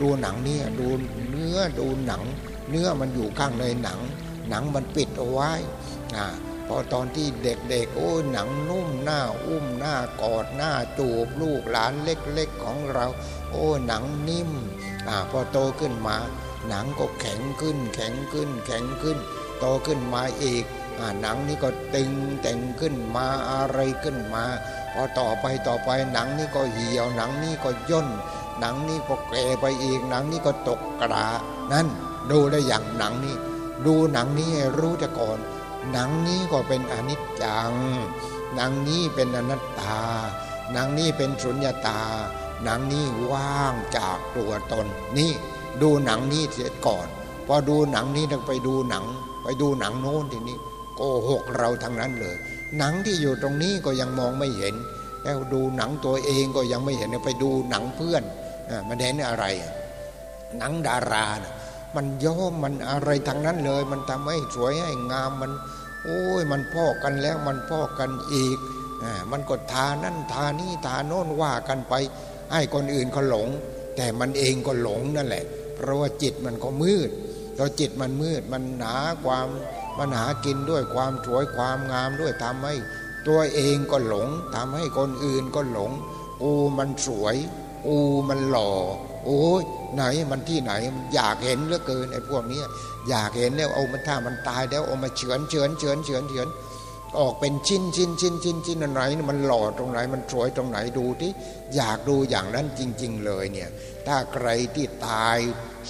ดูหนังนี่ดูเนื้อดูหนัง เนื้อมันอยู่ข้างในหนัง หนังมันปิดเอาไว้อ่าพอตอนที่เด็กๆโอ้หนังนุ่มหน้าอุ้มหน้ากอดหน้าจูบลูกหลานเล็กๆของเรา โอ้หนังนิ่มอ่าพอโตขึ้นมา หนังก็แข็งขึ้น แข็งขึ้น แข็งขึ้น โตขึ้นมาอีก หนังนี้ก็ตึงแต่งขึ้นมาอะไรขึ้นมา พอต่อไปต่อไปหนังนี้ก็เหี่ยวหนังนี้ก็ย่น หนังนี้ก็แก่ไปอีกหนังนี้ก็ตกกระนั่นดูได้อย่างหนังนี้ดูหนังนี้รู้จะก่อน หนังนี้ก็เป็นอนิจจัง หนังนี้เป็นอนัตตา หนังนี้เป็นสุญญตา หนังนี้ว่างจากตัวตน นี่ดูหนังนี้เสียก่อน พอดูหนังนี้ต้องไปดูหนัง ไปดูหนังโน้นทีนี้ โกหกเราทั้งนั้นเลย หนังที่อยู่ตรงนี้ก็ยังมองไม่เห็น แล้วดูหนังตัวเองก็ยังไม่เห็นไปดูหนังเพื่อนมันเห็นอะไร หนังดารานะมันย้อมมันอะไรทั้งนั้นเลย มันทำให้สวยให้งามมัน โอ้ยมันพ่อกันแล้วมันพ่อกันอีกมันก็ทานั่นทานี่ทาโน่นว่ากันไปให้คนอื่นเขาหลง แต่มันเองก็หลงนั่นแหละ เพราะว่าจิตมันก็มืดพอจิตมันมืดมันหนาความ มันหากินด้วยความสวยความงามด้วยทำให้ตัวเองก็หลงทำให้คนอื่นก็หลงอูมันสวยอูมันหล่อ โอ้ยไหนมันที่ไหนมันอยากเห็นเหลือเกินไอ้พวกนี้อยากเห็นแล้วเอามันถ้ามันตายแล้วเอามาเฉือนเฉือนเฉือนเฉือนเฉือนอ ออกเป็นชิ้นชิ้นชิ้นชิ้นชิ้นอะไรมันหล่อตรงไหนมันสวยตรงไหนดูที่อยากดูอย่างนั้นจริง ๆ เลยเนี่ยถ้าใครที่ตาย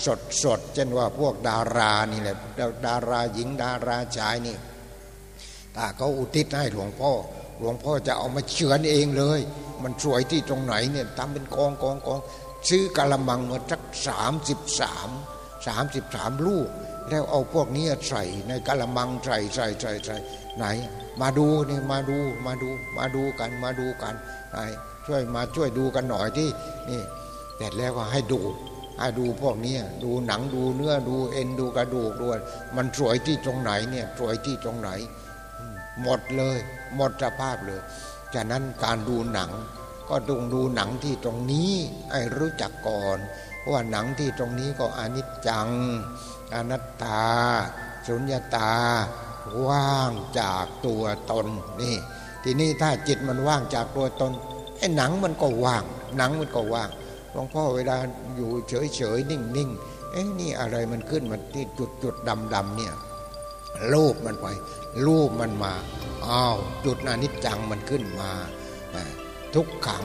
สดสดเช่นว่าพวกดารานี่แหละดาราหญิงดาราชายนี่ถ้าเขาอุทิศให้หลวงพ่อ หลวงพ่อจะเอามาเฉือนเองเลย มันสวยที่ตรงไหนเนี่ยทำเป็นกองกองกองซื้อกะละมังมาสักสามสิบสามสามสิบสามลูก แล้วเอาพวกนี้ใส่ในกะละมังใส่ใส่ใส่ใส่ไหน มาดูนี่มาดูมาดูมาดูกันมาดูกันไหนช่วยมาช่วยดูกันหน่อยที่นี่แต่แล้วก็ให้ดูให้ดูพวกนี้ดูหนังดูเนื้อดูเอ็นดูกระดูกด้วยมันสวยที่ตรงไหนเนี่ยสวยที่ตรงไหน หมดเลย หมดสภาพเลยจากนั้นการดูหนัง ก็ดูดูหนังที่ตรงนี้ไอ้รู้จักก่อนว่าหนังที่ตรงนี้ก็อนิจจังอนัตตาสุญญตา ว่างจากตัวตนนี่ ทีนี้ถ้าจิตมันว่างจากตัวตนไอ้หนังมันก็ว่าง หนังมันก็ว่างหลวงพ่อเวลาอยู่เฉยเฉยนิ่งนิ่งเอ้นี่อะไรมันขึ้นมาที่จุดจุดดำดำเนี่ยรูปมันไปรูปมันมาอ้าวจุดอนิจจังมันขึ้นมา ทุกขัง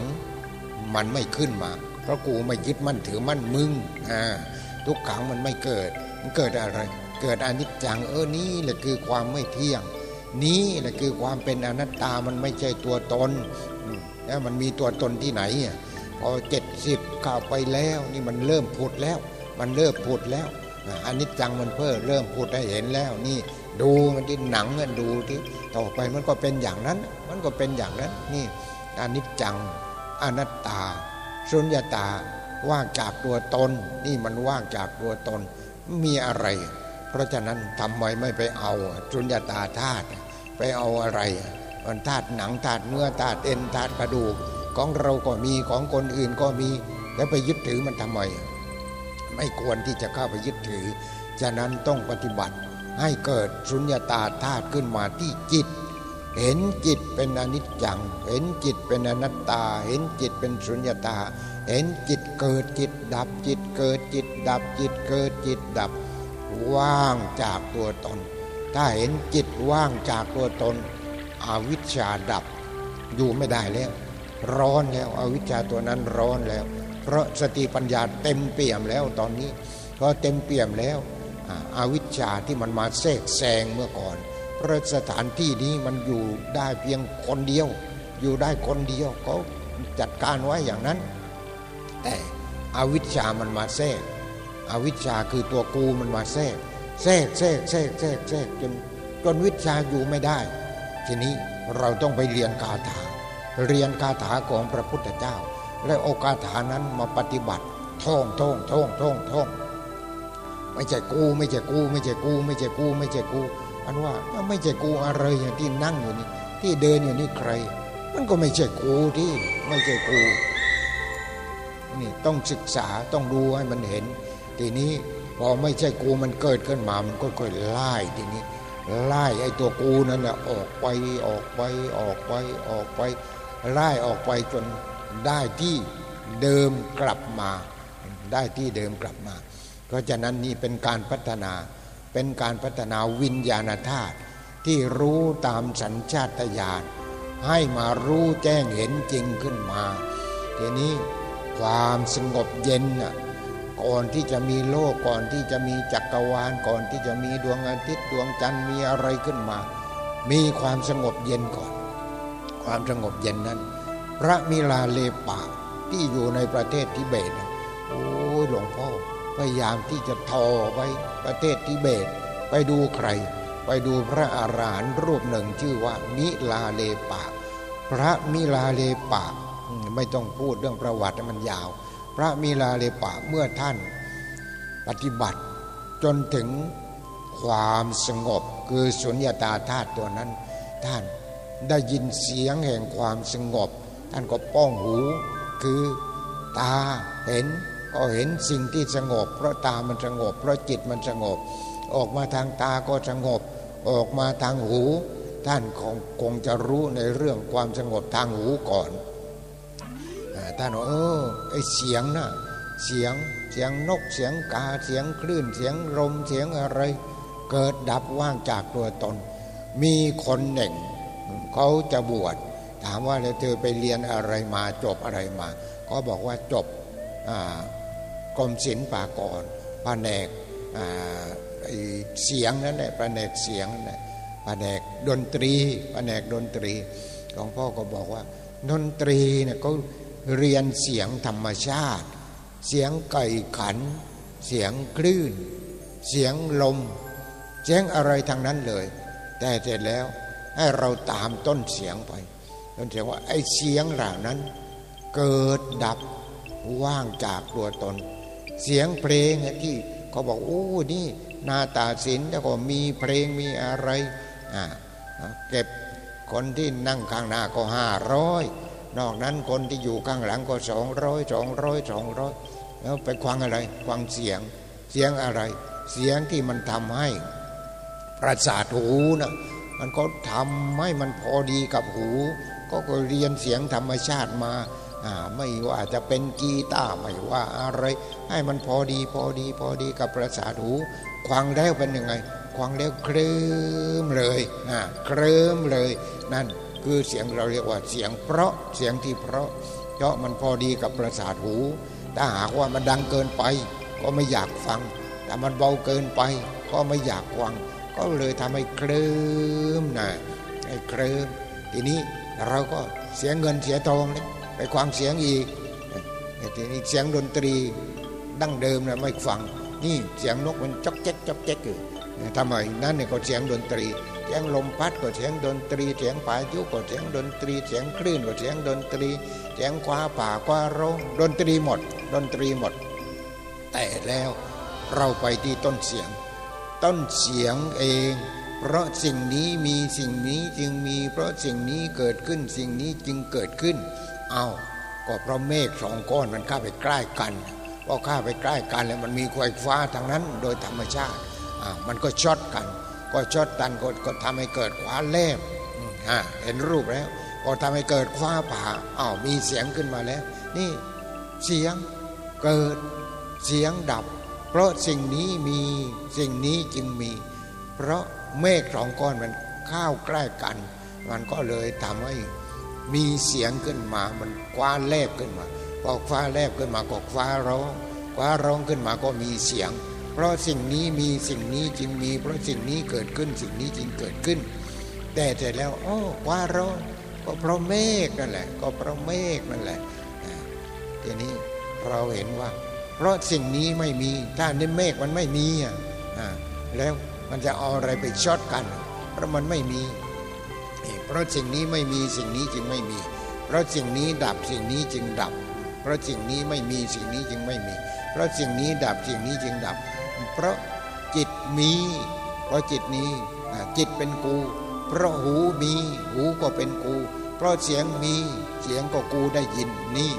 มันไม่ขึ้นมา เพราะกูไม่ยึดมั่นถือมั่นมึงทุกขังมันไม่เกิดมันเกิดอะไร เกิดอนิจจังเออนี่แหละคือความไม่เที่ยง นี้แหละคือความเป็นอนัตตามันไม่ใช่ตัวตนแล้วมันมีตัวตนที่ไหนพอเจ็ดสิบเข้าไปแล้วนี่มันเริ่มผุดแล้ว มันเริ่มผุดแล้วอนิจจังมันเพิ่เริ่มผุดให้เห็นแล้วนี่ดูมันที่หนังกันดูที่ต่อไปมันก็เป็นอย่างนั้น มันก็เป็นอย่างนั้นนี่อนิจจังอนัตตาสุญญตาว่างจากตัวตน นี่มันว่างจากตัวตนมีอะไร เพราะฉะนั้นทำไมไม่ไปเอาสุญญตาธาตุไปเอาอะไรมันธาตุหนังธาตุเนื้อธาตุเอ็นธาตุกระดูก ของเราก็มีของคนอื่นก็มี แล้วไปยึดถือมันทำไม ไม่ควรที่จะเข้าไปยึดถือ ฉะนั้นต้องปฏิบัติให้เกิดสุญญตาธาตุขึ้นมาที่จิต เห็นจิตเป็นอนิจจัง เห็นจิตเป็นอนัตตา เห็นจิตเป็นสุญญตา เห็นจิตเกิดจิตดับจิตเกิดจิตดับจิตเกิดจิตดับ ว่างจากตัวตน ถ้าเห็นจิตว่างจากตัวตน อวิชชาดับอยู่ไม่ได้แล้ว ร้อนแล้วอวิชชาตัวนั้นร้อนแล้ว เพราะสติปัญญาเต็มเปี่ยมแล้วตอนนี้พอเต็มเปี่ยมแล้วอวิชชาที่มันมาแทรกแซงเมื่อก่อนเพราะสถานที่นี้มันอยู่ได้เพียงคนเดียว อยู่ได้คนเดียวเขาจัดการไว้อย่างนั้น แต่อวิชชามันมาแทรก อวิชชาคือตัวกูมันมาแทรกแทรกแทรกแทรกแทรกแทรกจนจนวิชาอยู่ไม่ได้ ทีนี้เราต้องไปเรียนคาถา เรียนคาถาของพระพุทธเจ้า และโอกาถานั้นมาปฏิบัติท่องท่องท่องท่องท่องไม่ใช่กู ไม่ใช่กู ไม่ใช่กู ไม่ใช่กู ไม่ใช่กูอันว่าไม่ใช่กูอะไรอย่างที่นั่งอยู่นี่ที่เดินอยู่นี่ใคร มันก็ไม่ใช่กูที่ไม่ใช่กูนี่ต้องศึกษาต้องดูให้มันเห็น ทีนี้พอไม่ใช่กูมันเกิดขึ้นมามันก็ค่อยไล่ทีนี้ไล่ไอ้ตัวกูนั่นแหละออกไปออกไปออกไปออกไปไล่ออกไปจนได้ที่เดิมกลับมา ได้ที่เดิมกลับมาราะฉะนั้นนี่เป็นการพัฒนาเป็นการพัฒนาวิญญาณธาตุที่รู้ตามสัญชาตญาณให้มารู้แจ้งเห็นจริงขึ้นมาทีนี้ความสงบเย็น ก่อนที่จะมีโลกก่อนที่จะมีจักรวาลก่อนที่จะมีดวงอาทิตย์ดวงจันทร์มีอะไรขึ้นมา มีความสงบเย็นก่อน ความสงบเย็นนั้น พระมิลาเลปะที่อยู่ในประเทศทิเบตโอ้หลวงพ่อพยายามที่จะทอไปประเทศทิเบต ไปดูใคร ไปดูพระอารหันต์รูปหนึ่งชื่อว่ามิลาเลปะ พระมิลาเลปะ ไม่ต้องพูดเรื่องประวัติมันยาว พระมิลาเลปะเมื่อท่านปฏิบัติจนถึงความสงบคือสุญญาตาธาตุตัวนั้น ท่านได้ยินเสียงแห่งความสงบ ท่านก็ป้องหูคือตาเห็นก็เห็นสิ่งที่สงบ เพราะตามันสงบ เพราะจิตมันสงบ ออกมาทางตาก็สงบ ออกมาทางหู ท่านคงคงจะรู้ในเรื่องความสงบทางหูก่อน ท่านบอกเออไอเสียงนะ่ะเสียงเสียงนกเสียงกาเสียงคลื่นเสียงลมเสียงอะไร เกิดดับว่างจากตัวตน มีคนหนึ่งเขาจะบวชถามว่าเธอไปเรียนอะไรมาจบอะไรมา ก็บอกว่าจบกรมศิลปากรแผนกเสียงนั่นแหละแผนกเสียงนั่นแหละแผนกดนตรีแผนกดนตรีหลวงพ่อก็บอกว่าดนตรีเนี่ยเขา เรียนเสียงธรรมชาติ เสียงไก่ขัน เสียงคลื่น เสียงลม เสียงอะไรทางนั้นเลย แต่เสร็จแล้วให้เราตามต้นเสียงไปต้นเสียงว่าไอ้เสียงเหล่านั้น เกิดดับว่างจากตัวตน เสียงเพลงที่เขาบอกโอ้นี่นาตาศิลแล้วก็มีเพลงมีอะไรอ่าเก็บคนที่นั่งข้างหน้าก็ห้าร้อย นอกนั้นคนที่อยู่ข้างหลังก็สองร้อยสองร้อยสองร้อยแล้วไปควังอะไรควังเสียงเสียงอะไร เสียงที่มันทำให้ประสาทหูนะมันก็ทำให้มันพอดีกับหู ก็ก็เรียนเสียงธรรมชาติมาไม่ว่าจะเป็นกีตาร์ไม่ว่าอะไร ให้มันพอดีพอดีพอดีกับประสาทหูควังแล้วเป็นยังไงควังแล้วเคลิ้มเลยนะเคลิ้มเลย นั่น คือเสียงเราเรียกว่าเสียงเพราะเสียงที่เพราะเพราะมันพอดีกับประสาทหู ถ้าหากว่ามันดังเกินไป ก็ไม่อยากฟัง แต่มันเบาเกินไป ก็ไม่อยากฟัง ก็เลยทำให้เคลิ้มนะให้เคลิ้มทีนี้เราก็เสียเงินเสียทองเนี่ยไปควังเสียงอีกทีนี้เสียงดนตรีดั้งเดิมนะไม่ฟัง นี่เสียงนกมันจอกแจ๊กจอกแจ๊กอยู่ทำไมนั่นเนี่ยก็เสียงดนตรี สียงลมพัดก็เสียงดนตรี เสียงพายุก็เสียงดนตรี เสียงคลื่นก็เสียงดนตรี เสียงคว้าป่าคว้าร้องดนตรีหมด ดนตรีหมด แต่แล้วเราไปที่ต้นเสียง ต้นเสียงเอง เพราะสิ่งนี้มีสิ่งนี้จึงมี เพราะสิ่งนี้เกิดขึ้นสิ่งนี้จึงเกิดขึ้น เอาก็เพราะเมฆสองก้อนมันเข้าไปใกล้กันพอเข้าไปใกล้กันแล้วมันมีไฟฟ้าทางนั้นโดยธรรมชาติมันก็ช็อตกัน ก็ช็อตตันก็ก็ทำให้เกิดคว้าเล่มเห็นรูปแล้ว ก็ทำให้เกิดคว้าผ่าอ้าวมีเสียงขึ้นมาแล้ว นี่เสียงเกิดเสียงดับ เพราะสิ่งนี้มีสิ่งนี้จึงมี เพราะเมฆสองก้อนมันข้าวใกล้กัน มันก็เลยทำให้มีเสียงขึ้นมามันคว้าแลบขึ้นมาพอคว้าแลบขึ้นมาก็คว้าร้องคว้าร้องขึ้นมาก็มีเสียง เพราะสิ่งนี้มีสิ่งนี้จึงมี เพราะสิ่งนี้เกิดขึ้นสิ่งนี้จึงเกิดขึ้น แต่เสร็จแล้วโอ้ว่าร้อนก็เพราะเมฆนั่นแหละ ก็เพราะเมฆนั่นแหละทีนี้เราเห็นว่า เพราะสิ่งนี้ไม่มีถ้าในเมฆมันไม่มีอะแล้วมันจะเอาอะไรไปช็อตกัน เพราะมันไม่มี เพราะสิ่งนี้ไม่มีสิ่งนี้จึงไม่มี เพราะสิ่งนี้ดับสิ่งนี้จึงดับ เพราะสิ่งนี้ไม่มีสิ่งนี้จึงไม่มี เพราะสิ่งนี้ดับสิ่งนี้จึงดับ เพราะจิตมี เพราะจิตนี้จิตเป็นกู เพราะหูมี หูก็เป็นกู เพราะเสียงมี เสียงก็กูได้ยินนี่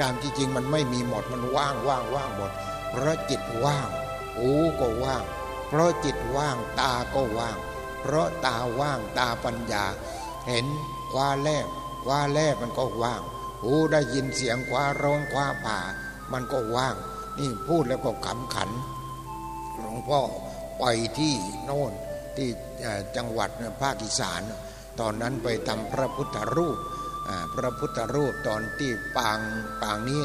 ตามที่จริงมันไม่มีหมดมันว่างว่างว่างหมด เพราะจิตว่าง หูก็ว่าง เพราะจิตว่างตาก็ว่าง เพราะตาว่างตาปัญญา เห็นคว้าแลบคว้าแลบมันก็ว่าง หูได้ยินเสียงคว้าร้องคว้าป่า มันก็ว่าง นี่พูดแล้วก็ขำขัน หลวงพ่อไปที่โน่นที่จังหวัดภาคอีสาน ตอนนั้นไปทำพระพุทธรูปพระพุทธรูปตอนที่ปางปางนี้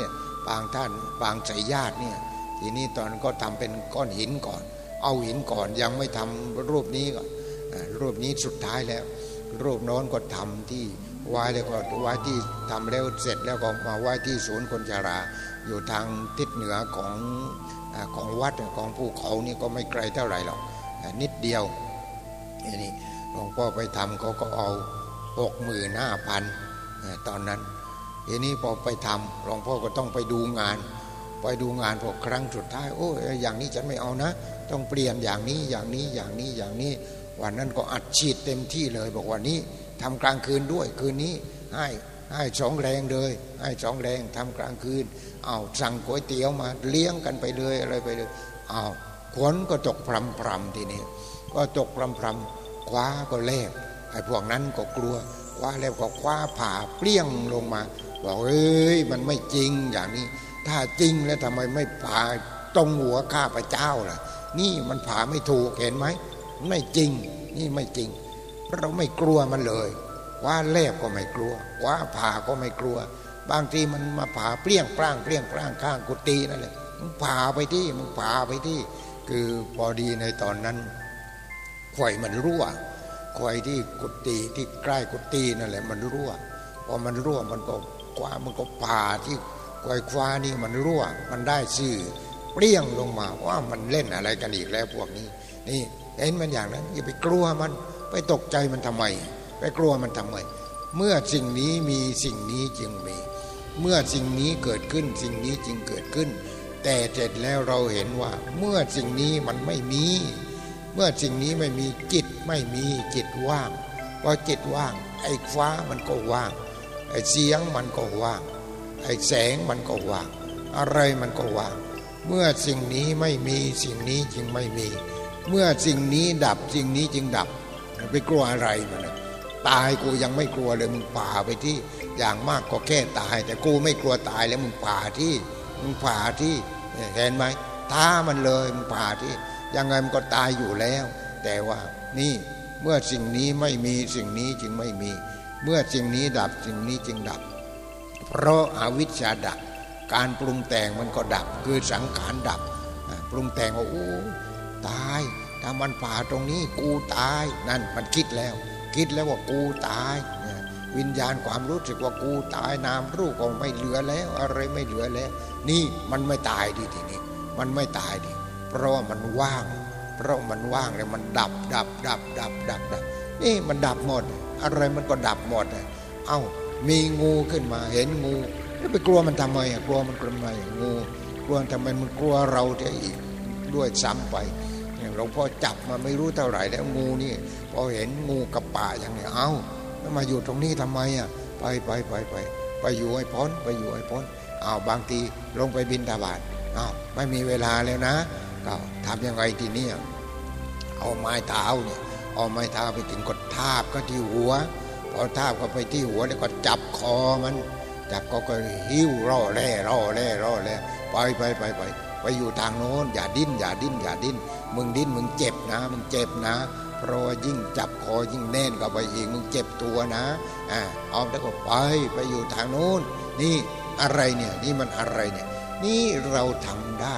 ปางท่านปางใจญาติเนี่ยทีนี้ตอนก็ทำเป็นก้อนหินก่อน เอาหินก่อนยังไม่ทำรูปนี้ก่อนรูปนี้สุดท้ายแล้ว รูปน้อนก็ทำที่ไว้แล้วก็ไว้ที่ทำแล้วเสร็จแล้วก็มาไว้ที่ศูนย์คนชรา อยู่ทางทิศเหนือของ ของวัดของภูเขานี่ก็ไม่ไกลเท่าไหร่หรอกนิดเดียวนี่หลวงพ่อไปทำเขาก็เอาหกหมื่นห้าพันตอนนั้นทีนี้พอไปทำหลวงพ่อก็ต้องไปดูงาน ไปดูงานพอครั้งสุดท้ายโอ้อย่างนี้ฉันไม่เอานะ ต้องเปลี่ยนอย่างนี้อย่างนี้อย่างนี้อย่างนี้ วันนั้นก็อัดฉีดเต็มที่เลย บอกว่านี้ทำกลางคืนด้วยคืนนี้ให้ให้สองแรงเลย ให้สองแรงทำกลางคืน เอาสั่งก๋วยเตี๋ยวมาเลี้ยงกันไปเลยอะไรไปเลยเอาขวนก็จกพรำพรำทีนี้ก็จกพรำพรำคว้าก็แลบไอ้พวกนั้นก็กลัวคว้าแล้วก็คว้าผ่าเปรี้ยงลงมาบอกเอ้ยมันไม่จริงอย่างนี้ ถ้าจริงแล้วทำไมไม่ผ่าตรงหัวข้าพเจ้าล่ะ นี่มันผ่าไม่ถูกเห็นไหมไม่จริง นี่ไม่จริง เราไม่กลัวมันเลยคว้าแลบก็ไม่กลัวคว้าผ่าก็ไม่กลัว บางทีมันมาผ่าเปรี้ยงปร้างเปรี้ยงปร้างข้างกุฏินั่นแหละมึงผ่าไปที่มึงผ่าไปที่ คือพอดีในตอนนั้นข่อยมันรั่วข่อยที่กุฏิที่ใกล้กุฏินั่นแหละ มันรั่วพอมันรั่วมันก็คว้ามันก็ผ่าที่ข่อยคว้านี่มันรั่ว มันได้ชื่อเปรี้ยงลงมาว่ามันเล่นอะไรกันอีกแล้วพวกนี้ นี่เห็นมันอย่างนั้นอย่าไปกลัวมันไปตกใจมันทำไม ไปกลัวมันทำไม เมื่อสิ่งนี้มีสิ่งนี้จึงมี เมื่อสิ่งนี้เกิดขึ้นสิ่งนี้จึงเกิดขึ้น แต่เสร็จแล้วเราเห็นว่า เมื่อสิ่งนี้มันไม่มี เมื่อสิ่งนี้ไม่มีจิตไม่มีจิตว่างพอจิตว่าง ไอ้ฟ้ามันก็ว่าง ไอ้เสียงมันก็ว่าง ไอ้แสงมันก็ว่าง อะไรมันก็ว่าง เมื่อสิ่งนี้ไม่มีสิ่งนี้จึงไม่มี เมื่อสิ่งนี้ดับสิ่งนี้จึงดับไปกลัวอะไรมันตายกูยังไม่กลัวเลยมึงป่าไปที่ อย่างมากก็แค่ตาย แต่กูไม่กลัวตายแล้วมึงป่าที่มึงป่าที่เห็นไหมท้ามันเลยมึงป่าที่ยังไงมันก็ตายอยู่แล้ว แต่ว่านี่เมื่อสิ่งนี้ไม่มีสิ่งนี้จึงไม่มี เมื่อสิ่งนี้ดับสิ่งนี้จึงดับ เพราะอาวิชชาดับ การปรุงแต่งมันก็ดับ คือสังขารดับ ปรุงแต่งว่าโอ้ตายถ้ามันผ่าตรงนี้กูตายนั่นมันคิดแล้ว คิดแล้วว่ากูตาย วิญญาณความรู้สึกว่ากูตายนามรูปก็ไม่เหลือแล้ว อะไรไม่เหลือแล้ว นี่มันไม่ตายดีทีนี้มันไม่ตายดีเพราะว่ามันว่าง เพราะมันว่างเลยมันดับดับดับดับดับดับนี่มันดับหมด อะไรมันก็ดับหมดเอ้ามีงูขึ้นมาเห็นงูแล้วไปกลัวมันทำไมกลัวมันทำไมงูกลัวทำไมมันกลัวเราจะอีกด้วยซ้ำไปหลวงพ่อจับมาไม่รู้เท่าไหร่แล้วงูนี่พอเห็นงูกับป่าอย่างนี้เอ้า แล้วมาอยู่ตรงนี้ทำไมอะไปไปไปไปไปอยู่ให้พ้นไปอยู่ให้พ้นอ้าวบางทีลงไปบินตาบาดอ้าวไม่มีเวลาแล้วนะก็ทำยังไงทีนี้เอาไม้เท้าเนี่ยเอาไม้เท้าไปถึงกดทาบก็ที่หัว พอทาบก็ไปที่หัวแล้วก็จับคอมันจับก็ก็หิ้วร่อแร่ร่อแร่ร่อแร่ไปไปไปไปไปอยู่ทางโน้นอย่าดิ้นอย่าดิ้นอย่าดิ้นมึงดิ้นมึงเจ็บนะ มึงเจ็บนะ เพราะว่ายิ่งจับคอยิ่งแน่นกับไปอีกมึงเจ็บตัวนะอ่าเอาแล้วก็ไปไปอยู่ทางโน้น นี่อะไรเนี่ยนี่มันอะไรเนี่ยนี่เราทำได้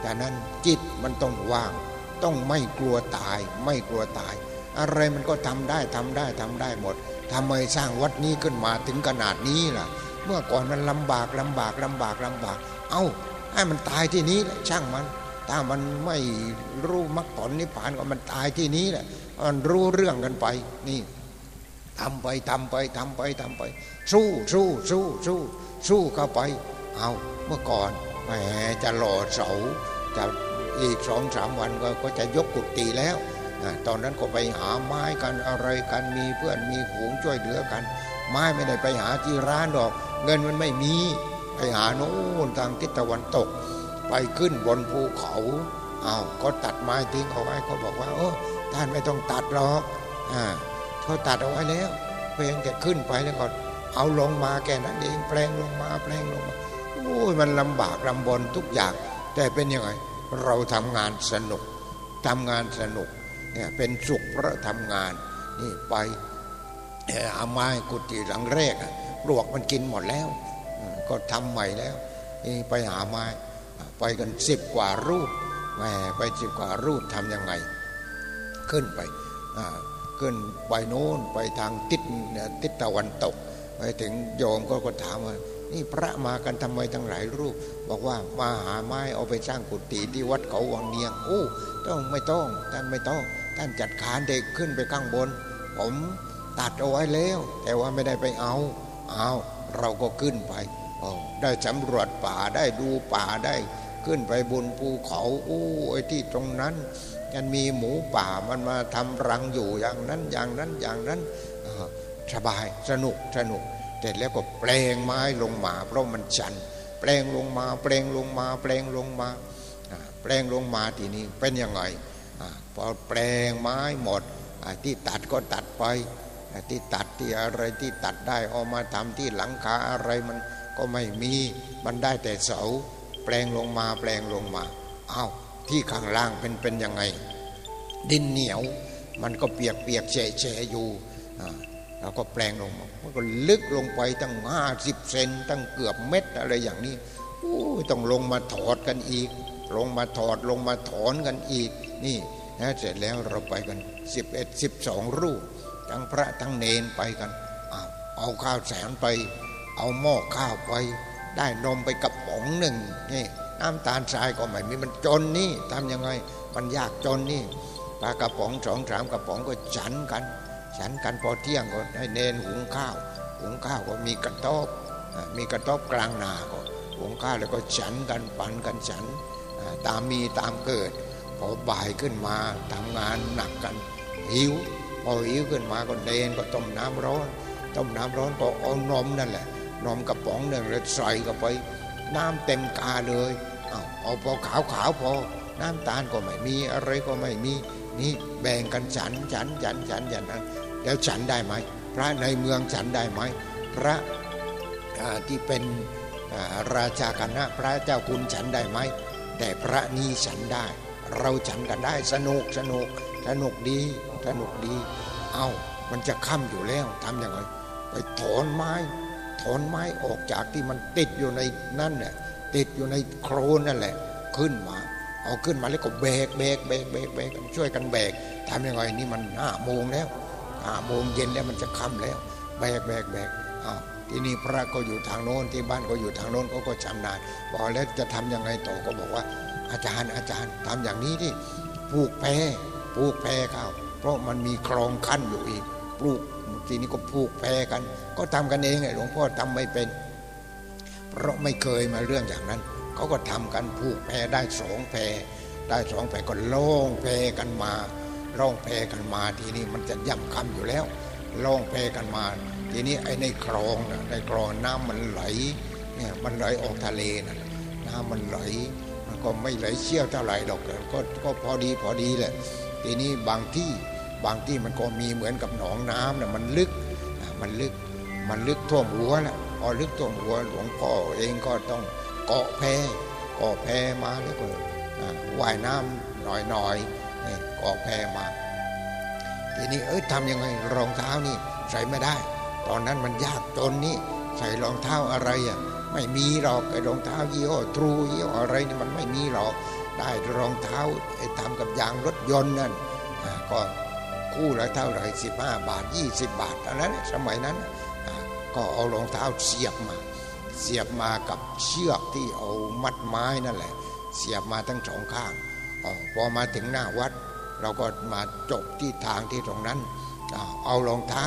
แต่นั้นจิตมันต้องว่าง ต้องไม่กลัวตาย ไม่กลัวตาย อะไรมันก็ทำได้ทำได้ทำได้หมดทำไมสร้างวัดนี้ขึ้นมาถึงขนาดนี้ล่ะ เมื่อก่อนมันลำบากลำบากลำบากลำบาก เอา้าให้มันตายที่นี้แหละช่างมัน ถ้ามันไม่รู้มรรคผลนิพพานก็มันตายที่นี้แหละมันรู้เรื่องกันไปนี่ทำไปทำไปทำไปทำไป สู้สู้สู้สู้สู้เข้าไป เอาเมื่อก่อนแหมจะหล่อเสาจะอีกสองสามวันก็ก็จะยกกุฏิแล้วตอนนั้นก็ไปหาไม้กันอะไรกันมีเพื่อนมีฝูงช่วยเหลือกัน ไม้ไม่ได้ไปหาที่ร้านดอก เงินมันไม่มีไปหาโน่นทางทิศตะวันตก ไปขึ้นบนภูเขาอ้าวก็ตัดไม้ทิ้งเอาไว้เขาบอกว่า โอ้ท่านไม่ต้องตัดหรอกอ่าเขาตัดเอาไว้แล้วเพียงแต่ขึ้นไปแล้วก็เอาลงมาแค่นั้นเองแปลงลงมาแปลงลงมาโอ้ยมันลำบากลำบนทุกอย่าง แต่เป็นยังไงเราทำงานสนุกทำงานสนุกเนี่ยเป็นสุขเพราะทำงานนี่ไปเอาไม้กุฏิหลังแรกปลวกมันกินหมดแล้ว ก็ทำใหม่แล้วไปหาไม้ ไปกันสิบกว่ารูปแหมไปสิบกว่ารูปทำยังไง ขึ้นไปขึ้นไปโน้นไปทางทิศทิศตะวันตก ไปถึงโยมก็ก็ถามว่านี่พระมากันทำไมทั้งหลายรูป บอกว่ามาหาไม้เอาไปสร้างกุฏิที่วัดเขาวังเนียงโอ้ต้องไม่ต้องท่านไม่ต้องท่านจัดการเด็กขึ้นไปข้างบน ผมตัดเอาไว้แล้ว แต่ว่าไม่ได้ไปเอาเอาเราก็ขึ้นไปได้สำรวจป่าได้ดูป่าได้ ขึ้นไปบนภูเขาโอ้ไอ้ที่ตรงนั้นมันมีหมูป่ามันมาทำรังอยู่อย่างนั้นอย่างนั้นอย่างนั้นสบายสนุกสนุกเสร็จแล้วก็แปลงไม้ลงมา เพราะมันชัน แปลงลงมาแปลงลงมาแปลงลงมาแปลงลงมาทีนี้เป็นยังไงพอแปลงไม้หมดที่ตัดก็ตัดไปที่ตัดที่อะไรที่ตัดได้เอามาทำที่หลังคาอะไรมันก็ไม่มีมันได้แต่เสา แปลงลงมาแปลงลงมาอ้าวที่ข้างล่างเป็นเป็นยังไง ดินเหนียว มันก็เปียกเปียกแฉะแฉะอยู่แล้วก็แปลงลงมามันก็ลึกลงไปตั้งห้าสิบเซนตั้งเกือบเม็ดอะไรอย่างนี้โอ้ต้องลงมาถอดกันอีก ลงมาถอดลงมาถอนกันอีก นี่นะเสร็จแล้วเราไปกันสิบเอ็ดสิบสองรูปทั้งพระทั้งเนนไปกัน เอาข้าวแสนไป เอาหม้อข้าวไป ได้นมไปกระป๋องหนึ่งนี่น้ำตาลทรายก็ไม่มีมันจนนี่ทำยังไงมันยากจนนี่ปลากระป๋องสองสามกระป๋องก็ฉันกัน ฉันกันพอเที่ยงก็ให้เนนหุงข้าว หุงข้าวก็มีกระต๊อบมีกระต๊อบกลางนาก็หุงข้าวแล้วก็ฉันกันปันกันฉันตามมีตามเกิด พอบ่ายขึ้นมาทำงานหนักกันหิวพอหิวขึ้นมาก็เนนก็ต้มน้ำร้อน ต้มน้ำร้อนก็เอานมนั่นแหละ นมกระป๋องหนึ่งแล้วใส่เข้าไป น้ำเต็มกาเลยเอาเอาพอขาวขาวพอ น้ำตาลก็ไม่มีอะไรก็ไม่มีนี่แบ่งกันฉันฉันฉันฉันอย่างนั้นแล้วฉันได้ไหมพระในเมืองฉันได้ไหมพระที่เป็นราชาคณะพระเจ้าคุณฉันได้ไหมแต่พระนี้ฉันได้ เราฉันกันได้สนุกสนุกสนุกดีสนุกดี เอามันจะค่ำอยู่แล้วทำยังไงไปถอนไม้ อนไม้ออกจากที่มันติดอยู่ในนั่นเนี่ยติดอยู่ในโครนนั่นแหละ ขึ้นมาเอาขึ้นมาแล้วก็เบกเบกเบกเบกเบกช่วยกันเบกทำยังไงนี่มันห้าโมงแล้วห้าโมงเย็นแล้วมันจะค่ำแล้วเบกเบกเบกอ้าวที่นี่พระก็อยู่ทางโน้นที่บ้านก็อยู่ทางโน้นเขาก็ชำนาญบอกแล้วจะทํำยังไงต่อก็บอกว่า อาจารย์อาจารย์ทำอย่างนี้ที่ปลูกแพรปลูกแพรข้าวเพราะมันมีคลองขั้นอยู่อีก ปลูกทีนี้ก็ปลูกแพรกัน ก็ทำกันเองไงหลวงพ่อทำไม่เป็น เพราะไม่เคยมาเรื่องอย่างนั้น เขาก็ทำกันผูกแพรได้สองแพรได้สองแพรก็ล่องแพรกันมาล่องแพรกันมาทีนี้มันจะย่ำคำอยู่แล้วล่องแพรกันมา ทีนี้ไอ้ในคลองนะในคลองน้ำมันไหลเนี่ยมันไหลออกทะเลนะน้ำมันไหลมันก็ไม่ไหลเชี่ยวเท่าไหร่ดอกก็ก็พอดีพอดีแหละ ทีนี้บางที่ บางที่มันก็มีเหมือนกับหนองน้ำนี่ยมันลึกมันลึกมันลึกท่วมหัวและพอลึกท่วมหัวหลวงพ่อเองก็ต้องเกาะแพเกาะแพมาแล้วก็ว่ายน้ำหน่อยๆนี่เกาะแพมาทีนี้เอ้ยทำยังไงรองเท้านี่ใส่ไม่ได้ ตอนนั้นมันยากจนนี่ใส่รองเท้าอะไรอะไม่มีหรอกไอ้รองเท้ายี่ห้อทรูยี่ห้ออะไรนี่มันไม่มีหรอกได้รองเท้าไอ้ทำกับยางรถยนต์นั่นก็ คู่ละเท่าไหร่สิบห้าบาทยี่สิบบาทอันนั้นสมัยนั้นก็เอารองเท้าเสียบมา เสียบมากับเชือกที่เอามัดไม้นั่นแหละ เสียบมาทั้งสองข้างอพอมาถึงหน้าวัด เราก็มาจบที่ทางที่ตรงนั้น เอารองเท้า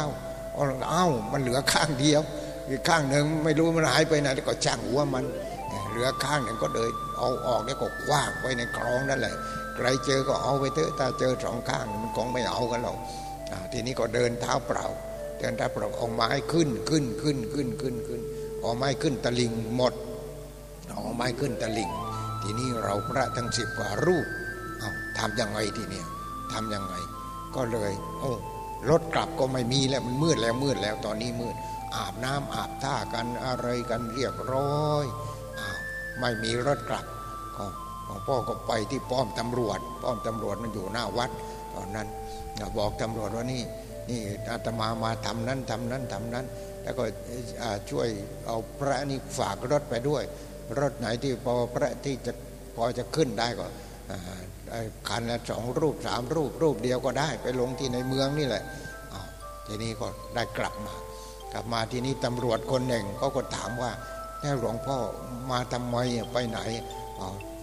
เอารองเท้ามันเหลือข้างเดียวอีกข้างหนึ่งไม่รู้มันหายไปไหนก็ช่างหัวมัน เหลือข้างหนึ่งก็เดินเอาออกแล้วก็คว้างไปในคลองนั่นแหละ ใครเจอก็เอาไปเถอะถ้าเจอสองข้างมันคงไม่เอากันหรอกทีนี้ก็เดินเท้าเปล่า เดินเท้าเปล่าเอาไม้ขึ้นขึ้นขึ้นขึ้นขึ้นขึ้นเอาไม้ขึ้นตะลิงหมดเอาไม้ขึ้นตะลิงทีนี้เราพระทั้งสิบกว่ารูปเอาทำยังไงทีนี้ทำยังไง ก็เลย โอ้รถกลับก็ไม่มีแล้วมันมืดแล้วมืดแล้วตอนนี้มืด อาบน้ำอาบท่ากันอะไรกันเรียบร้อยอ้าวไม่มีรถกลับ หลวงพ่อก็ไปที่ป้อมตำรวจ ป้อมตำรวจมันอยู่หน้าวัด ตอนนั้นบอกตำรวจว่านี่นี่อาตมามาทำนั้นทำนั้นทำนั้น แล้วก็ช่วยเอาพระนี่ฝากรถไปด้วย รถไหนที่พอพระที่จะพอจะขึ้นได้ก็คันละสองรูปสามรูปรูปเดียวก็ได้ไปลงที่ในเมืองนี่แหละทีนี้ก็ได้กลับมา กลับมาที่นี้ตำรวจคนหนึ่งเขาก็ถามว่าแค่หลวงพ่อมาทำไมไปไหน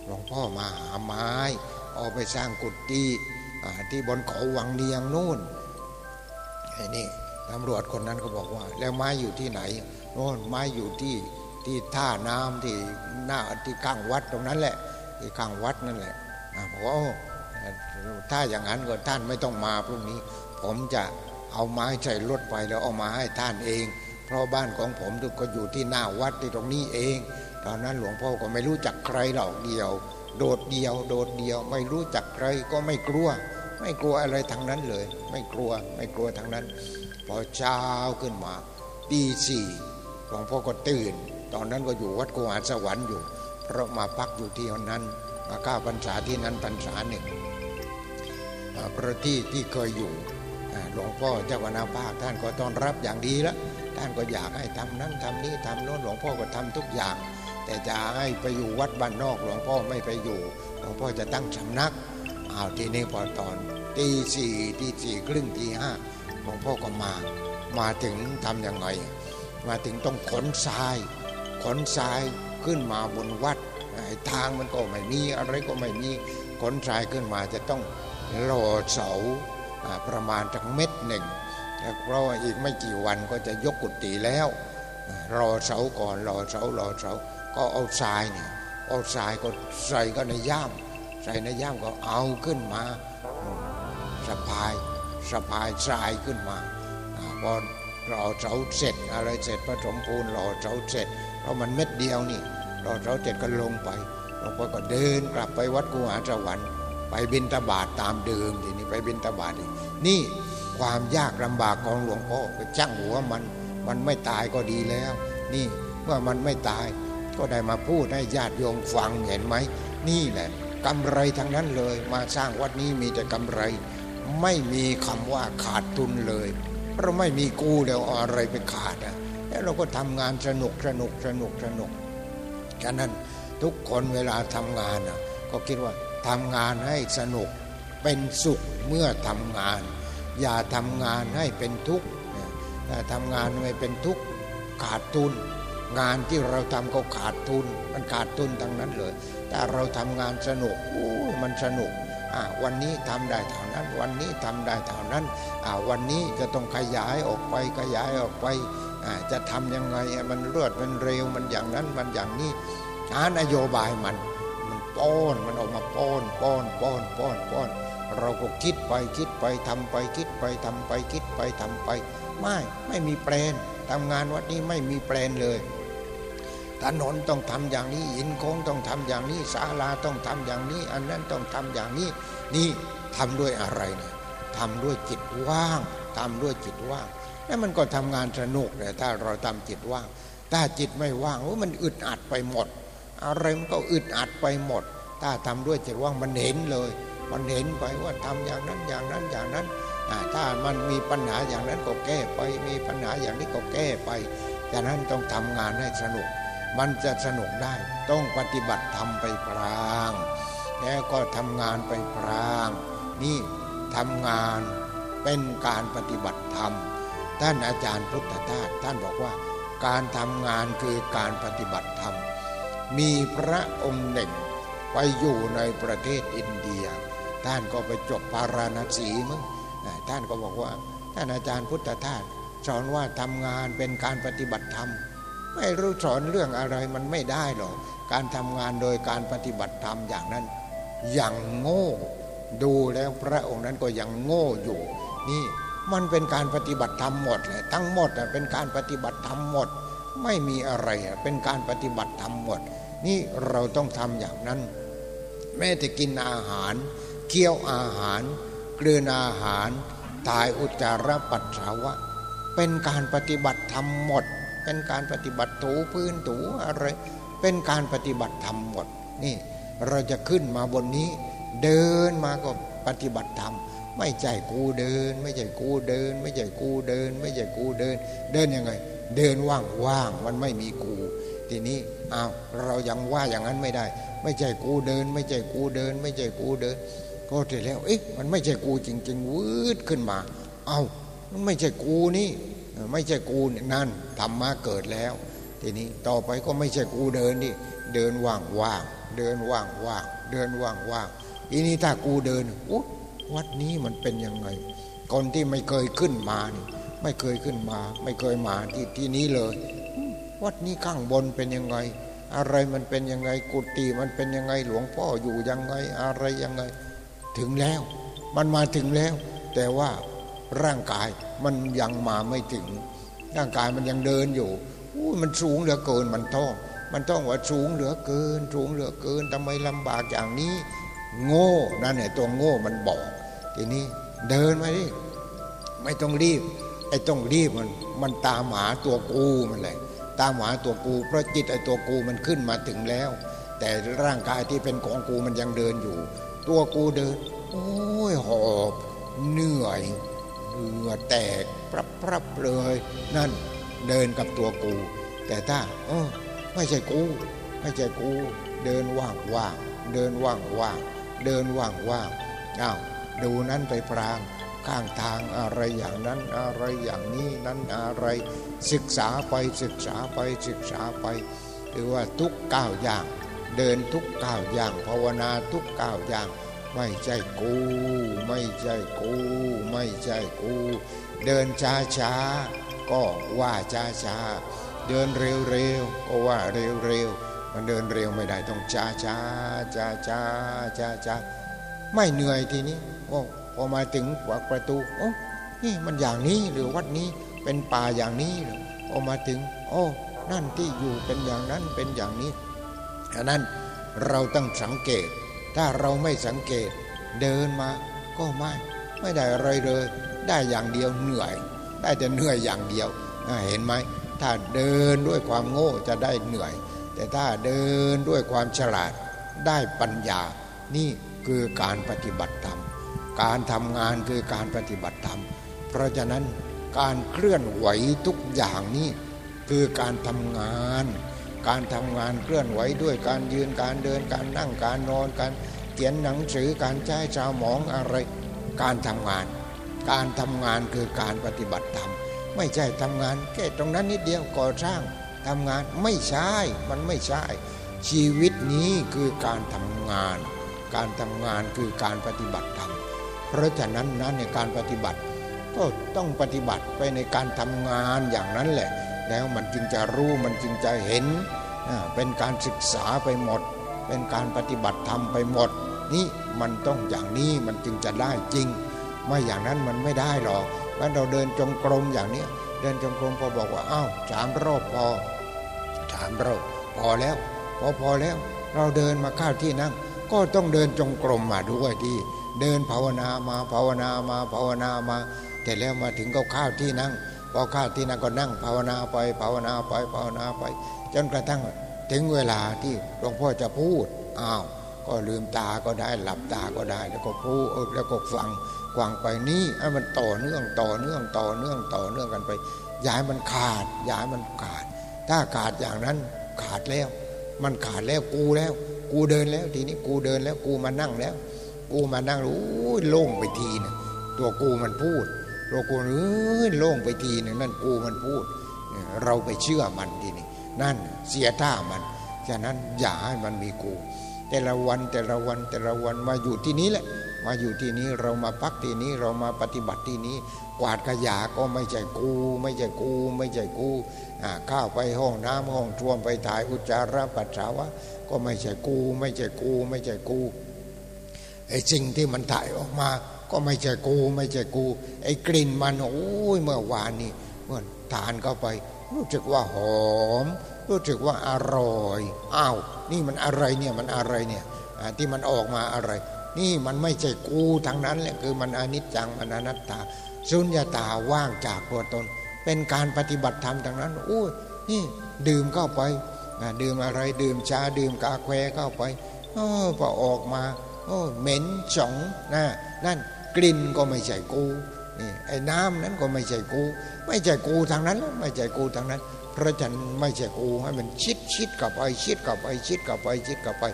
หลวงพ่อมาหาไม้เอาไปสร้างกุฏิที่บนเขาวังเนียงนู่นไอ้นี่ตำรวจคนนั้นก็บอกว่า แล้วไม้อยู่ที่ไหนโน่นไม้อยู่ที่ที่ท่าน้ำที่หน้าที่ข้างวัดตรงนั้นแหละ ที่ข้างวัดนั่นแหละบอกว่าถ้าอย่างนั้นก็ท่านไม่ต้องมาพรุ่งนี้ ผมจะเอาไม้ใส่รถไปแล้วเอามาให้ท่านเอง เพราะบ้านของผมก็อยู่ที่หน้าวัดที่ตรงนี้เอง ตอนนั้นหลวงพ่อก็ไม่รู้จักใครเหรอกเดียว โดดเดียว โดดเดียว ไม่รู้จักใครก็ไม่กลัว ไม่กลัวอะไรทั้งนั้นเลย ไม่กลัวไม่กลัวทั้งนั้น พอเช้าขึ้นมาตีสี่หลวงพ่อก็ตื่น ตอนนั้นก็อยู่วัดโกหาสวรรค์อยู่ เพราะมาพักอยู่ที่นั้น มาข้าพรรษาที่นั้นพรรษาหนึ่งพระที่ที่เคยอยู่หลวงพ่อเจ้าคณะภาคท่านก็ต้อนรับอย่างดีแล้วท่านก็อยากให้ทำนั้นทำนี้ทำโน้นหลวงพ่อก็ทำทุกอย่าง แต่จะให้ไปอยู่วัดบ้านนอกหลวงพ่อไม่ไปอยู่หลวงพ่อจะตั้งสำนักอ้าวทีนี้พอตอนตีสี่ตีสี่ครึ่งตีห้าหลวงพ่อก็มา มาถึงทำยังไง มาถึงต้องขนทราย ขนทรายขึ้นมาบนวัดทางมันก็ไม่มีอะไรก็ไม่มีขนทรายขึ้นมาจะต้องหล่อเสาประมาณจากเม็ดหนึ่งเพราะว่าอีกไม่กี่วันก็จะยกกุฏิแล้ว รอเสาก่อนรอเสารอเสา ก็เอาทรายเนี่ยเอาทรายก็ใส่ก็ในย่าม ใส่ในย่ามก็เอาขึ้นมาสะพายสะพายทรายขึ้นมาพอรอเสาเสร็จอะไรเสร็จผสมปูนรอเสาเสร็จเพราะมันเม็ดเดียวนี่รอเสาเสร็จก็ลงไปลงไปก็เดินกลับไปวัดกูหาสวรรค์ไปบินตบาทตามเดิมทีนี้ไปบินตบาทอีกนี่ความยากลำบากของหลวงพ่อไปจ้างหัวมัน มันไม่ตายก็ดีแล้ว นี่เมื่อมันไม่ตาย ก็ได้มาพูดให้ญาติโยมฟังเห็นไหม นี่แหละกำไรทั้งนั้นเลย มาสร้างวัดนี้มีแต่กำไร ไม่มีคำว่าขาดทุนเลยเราไม่มีกู้แล้วอะไรไปขาดอะแล้วเราก็ทำงานสนุกสนุกสนุกสนุกฉะนั้นทุกคนเวลาทำงานอะก็คิดว่าทำงานให้สนุกเป็นสุขเมื่อทำงาน อย่าทำงานให้เป็นทุกข์ถ้าทำงานไม่เป็นทุกข์ขาดทุน งานที่เราทำก็ขาดทุน มันขาดทุนทั้งนั้นเลยถ้าเราทำงานสนุกโอ้มันสนุกวันนี้ทำได้เท่านั้น วันนี้ทำได้เท่านั้นวันนี้จะต้องขยายออกไปขยายออกไปจะทำยังไงมันรวดมันเร็วมันอย่างนั้นมันอย่างนี้หานโยบายมัน มันป้อนมันออกมาป้อนป้อนป้อนป้อนป้อนเราก็คิดไปคิดไปทำไปคิดไปทำไปคิดไปทำไป ไม่ไม่มีแปลน ทำงานวัดนี้ไม่มีแปลนเลยถนนต้องทำอย่างนี้หินโค้งต้องทำอย่างนี้ศาลาต้องทำอย่างนี้ อันนั้นต้องทำอย่างนี้ นี่ทำด้วยอะไรเนี่ยทำด้วยจิตว่างทำด้วยจิตว่างแล้วมันก็ทำงานสนุกแต่ถ้าเราทำจิตว่าง ถ้าจิตไม่ว่างโอ้มันอึดอัดไปหมด อะไรมันก็อึดอัดไปหมด ถ้าทำด้วยจิตว่างมันเห็นเลย มันเห็นไปว่าทำอย่างนั้นอย่างนั้นอย่างนั้น ถ้ามันมีปัญหาอย่างนั้นก็แก้ไป มีปัญหาอย่างนี้ก็แก้ไปฉะนั้นต้องทำงานให้สนุก มันจะสนุกได้ ต้องปฏิบัติธรรมไปพราง แล้วก็ทำงานไปพราง นี่ทำงานเป็นการปฏิบัติธรรม ท่านอาจารย์พุทธทาสท่านบอกว่า การทำงานคือการปฏิบัติธรรม มีพระองค์หนึ่งไปอยู่ในประเทศอินเดีย ท่านก็ไปจบปาราณสีมั้ง ท่านก็บอกว่าท่านอาจารย์พุทธทาสสอนว่าทำงานเป็นการปฏิบัติธรรม ไม่รู้สอนเรื่องอะไรมันไม่ได้หรอกการทำงานโดยการปฏิบัติธรรมอย่างนั้น อย่างโง่ ดูแล้วพระองค์นั้นก็ยังโง่อยู่ นี่มันเป็นการปฏิบัติธรรมหมดเลยทั้งหมดเป็นการปฏิบัติธรรมหมด ไม่มีอะไรเป็นการปฏิบัติธรรมหมด นี่เราต้องทำอย่างนั้น แม้แต่กินอาหาร เคี้ยวอาหาร กลืนอาหารตายอุจจาระปัสสาวะ เป็นการปฏิบัติธรรมหมด เป็นการปฏิบัติถูพื้นถูอะไรเป็นการปฏิบัติธรรมหมดนี่เราจะขึ้นมาบนนี้ เดินมาก็ปฏิบัติธรรมไม่ใช่กูเดิน ไม่ใช่กูเดิน ไม่ใช่กูเดิน ไม่ใช่กูเดิน เดินยังไง เดินว่างว่างมันไม่มีกู ทีนี้อ้าวเรายังว่าอย่างนั้นไม่ได้ ไม่ใช่กูเดิน ไม่ใช่กูเดิน ไม่ใช่กูเดิน ก็เสร็จแล้ว เอ๊ะมันไม่ใช่กูจริง ๆวืดขึ้นมา เอา้ามันไม่ใช่กูนี่ ไม่ใช่กูนั่นธรรมะเกิดแล้ว ทีนี้ต่อไปก็ไม่ใช่กูเดินดิเดินว่างว่างเดินว่างว่างเดินว่างว่างทีนี้ถ้ากูเดินอุ๊วัดนี้มันเป็นยังไงคนที่ไม่เคยขึ้นมานี่ไม่เคยขึ้นมา ไม่เคยมาที่ที่นี้เลย วัดนี้ข้างบนเป็นยังไง อะไรมันเป็นยังไง กุฏิมันเป็นยังไงหลวงพ่ออยู่ยังไง อะไรยังไง ถึงแล้ว มันมาถึงแล้ว แต่ว่าร่างกายมันยังมาไม่ถึง ร่างกายมันยังเดินอยู่อู้มันสูงเหลือเกินมันต้อง มันต้องว่าสูงเหลือเกิน สูงเหลือเกินทำไมลำบากอย่างนี้ โง่นั่นแหละตัวโง่มันบอก ทีนี้เดินมาดิไม่ต้องรีบไอ้ต้องรีบมันมันตามหาตัวกูมันเลยตามหาตัวกู เพราะจิตไอ้ตัวกูมันขึ้นมาถึงแล้ว แต่ร่างกายที่เป็นของกูมันยังเดินอยู่ ตัวกูเดิน โอ้ยหอบเหนื่อยเหงื่อแตกปรับปรับเลย นั่นเดินกับตัวกู แต่ถ้าเออไม่ใช่กูไม่ใช่กู เดินว่างว่างเดินว่างว่างเดินว่างว่างอ้าวดูนั้นไปพรางข้างทางอะไรอย่างนั้นอะไรอย่างนี้นั้นอะไร ศึกษาไปศึกษาไปศึกษาไปหรือว่าทุกก้าวอย่าง เดินทุกก้าวอย่าง ภาวนาทุกก้าวอย่าง ไม่ใช่กู ไม่ใช่กู ไม่ใช่กู เดินช้าช้าก็ว่าช้าช้าเดินเร็วเร็วก็ว่าเร็วเร็วมันเดินเร็วไม่ได้ต้องช้าช้าช้าช้าช้าช้าไม่เหนื่อยทีนี้โอ้พอมาถึงวัดประตูโอ้นี่มันอย่างนี้หรือวัดนี้เป็นป่าอย่างนี้หรอกพอมาถึง โอ้นั่นที่อยู่เป็นอย่างนั้นเป็นอย่างนี้ อันนั้นเราต้องสังเกต ถ้าเราไม่สังเกตเดินมาก็ไม่ไม่ได้อะไรเลย ได้อย่างเดียวเหนื่อย ได้แต่เหนื่อยอย่างเดียวเห็นไหมถ้าเดินด้วยความโง่จะได้เหนื่อย แต่ถ้าเดินด้วยความฉลาดได้ปัญญา นี่คือการปฏิบัติธรรม การทำงานคือการปฏิบัติธรรม เพราะฉะนั้นการเคลื่อนไหวทุกอย่างนี้คือการทำงาน การทำงานเคลื่อนไหวด้วยการยืนการเดินการนั่งการนอนการเขียนหนังสือการใช้ชาวหมองอะไรการทำงาน การทำงานคือการปฏิบัติธรรมไม่ใช่ทำงานแค่ตรงนั้นนิดเดียวก่อสร้างทำงานไม่ใช่มันไม่ใช่ ชีวิตนี้คือการทำงาน การทำงานคือการปฏิบัติธรรมเพราะฉะนั้นนั้นในการปฏิบัติ ก็ต้องปฏิบัติไปในการทำงานอย่างนั้นแหละ แล้วมันจึงจะรู้มันจึงจะเห็น เป็นการศึกษาไปหมด เป็นการปฏิบัติธรรมไปหมด นี่มันต้องอย่างนี้มันจึงจะได้จริง ไม่อย่างนั้นมันไม่ได้หรอกว่าเราเดินจงกรมอย่างนี้เดินจงกรมพอบอกว่าอ้าวสามรอบพอสามรอบพอแล้ว พอพอแล้ว เราเดินมาข้าวที่นั่ง ก็ต้องเดินจงกรมมาด้วยที่เดินภาวนามาภาวนามาภาวนามาแต่แล้วมาถึงก็ข้าวที่นั่ง พอข้าที่นั่งก็นั่งภาวนาไปภาวนาไปภาวนาไป จนกระทั่งถึงเวลาที่หลวงพ่อจะพูดอ้าวก็ลืมตาก็ได้หลับตาก็ได้ แล้วก็พูดแล้วก็ฟังกวางไปนี่ให้มันต่อเนื่องต่อเนื่องต่อเนื่องต่อเนื่องกันไปย้ายมันขาดย้ายมันขาด ถ้าขาดอย่างนั้นขาดแล้ว มันขาดแล้วกูแล้ว กูเดินแล้ว ทีนี้กูเดินแล้วกูมานั่งแล้ว กูมานั่งรู้โล่งไปทีนะตัวกูมันพูด ตัวกูเอ้ยโล่งไปทีนึงนั่นกูมันพูด เราไปเชื่อมันทีนี้นั่นเสียท่ามันฉะนั้นอย่าให้มันมีกู แต่ละวันแต่ละวันแต่ละวันมาอยู่ที่นี้แหละ มาอยู่ที่นี้เรามาพักที่นี้เรามาปฏิบัติที่นี้ กวาดขยะก็ไม่ใช่กู ไม่ใช่กู ไม่ใช่กูข้าวไปห้องน้ำห้องท่วมไปถ่ายอุจจาระปัสสาวะก็ไม่ใช่กู ไม่ใช่กู ไม่ใช่กูไอ้สิ่งที่มันถ่ายออกมา ก็ไม่ใช่กูไม่ใช่กู ไอ้กลิ่นมันโอ้ยเมื่อวานนี้เมื่อทานเข้าไป รู้สึกว่าหอม รู้สึกว่าอร่อยอ้าวนี่มันอะไรเนี่ยมันอะไรเนี่ยที่มันออกมาอะไร นี่มันไม่ใช่กูทางนั้นแหละคือมันอนิจจังมันอนัตตา สุญญาตาว่างจากตัวตน เป็นการปฏิบัติธรรมทางนั้นโอ้ยนี่ดื่มเข้าไปดื่มอะไรดื่มชาดื่มกาแฟเข้าไปโออพอออกมาโอ้เหม็นสองนะนั่น กลิ่นก็ไม่ใช่กูนี่ไอ้น้ำนั้นก็ไม่ใช่กู ไม่ใช่กูทางนั้น ไม่ใช่กูทางนั้น เพราะฉันไม่ใช่กูให้มันชิดชิดกับไปชิดกับไปชิดกับไปชิดกับไป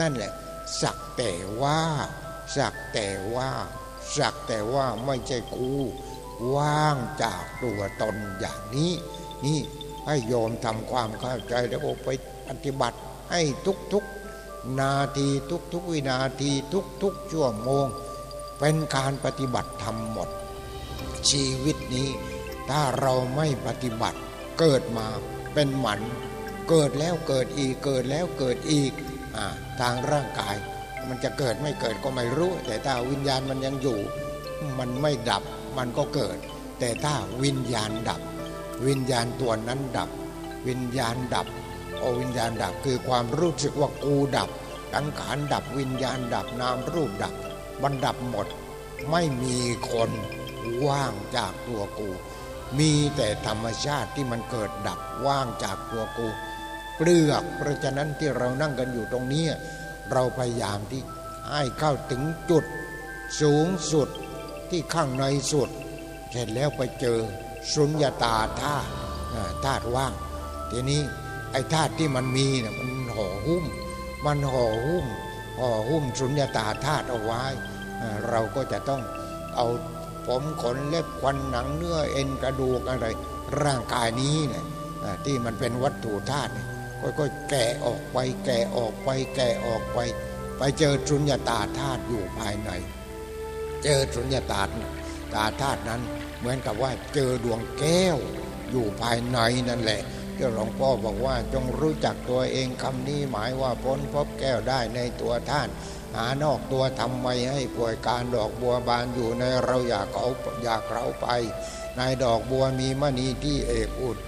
นั่นแหละ สักแต่ว่า สักแต่ว่า สักแต่ว่าไม่ใช่กู ว่างจากตัวตนอย่างนี้ นี่ให้โยมทำความเข้าใจแล้วก็ไปปฏิบัติให้ทุกๆ นาทีทุกๆ วินาทีทุกๆชั่วโมง เป็นการปฏิบัติธรรมหมด ชีวิตนี้ถ้าเราไม่ปฏิบัติเกิดมาเป็นหมัน เกิดแล้วเกิดอีกเกิดแล้วเกิดอีกทางร่างกาย มันจะเกิดไม่เกิดก็ไม่รู้ แต่ถ้าวิญญาณมันยังอยู่ มันไม่ดับมันก็เกิด แต่ถ้าวิญญาณดับ วิญญาณตัวนั้นดับ วิญญาณดับโอวิญญาณดับคือความรู้สึกว่ากูดับสังขารดับวิญญาณดับนามรูปดับ มันดับหมด ไม่มีคนว่างจากตัวกู มีแต่ธรรมชาติที่มันเกิดดับว่างจากตัวกูเปลือกเพราะฉะนั้นที่เรานั่งกันอยู่ตรงนี้ เราพยายามที่ให้เข้าถึงจุดสูงสุดที่ข้างในสุด เสร็จแล้วไปเจอสุญญาตาธาตุธาตุว่าง ทีนี้ไอ้ธาตุที่มันมีเนี่ยมันห่อหุ้ม มันห่อหุ้ม ห่อหุ้มสุญญาตาธาตุเอาไว้ เราก็จะต้องเอาผมขนเล็บควันหนังเนื้อเอ็นกระดูกอะไร ร่างกายนี้เนี่ยที่มันเป็นวัตถุธาตุค่อยๆแกะออกไปแกะออกไป แกะออกไป ไปเจอสุญญาตาธาตุอยู่ภายใน เจอสุญญาตาตาธาตุนั้นเหมือนกับว่าเจอดวงแก้วอยู่ภายในนั่นแหละ ที่หลวงพ่อบอกว่าจงรู้จักตัวเองคำนี้หมายว่าพ้นพบแก้วได้ในตัวท่าน หานอกตัวทำไมให้ป่วยการดอกบัวบานอยู่ในเราอยากเขาอยากเราไป ในดอกบัวมีมณีที่เอกอุด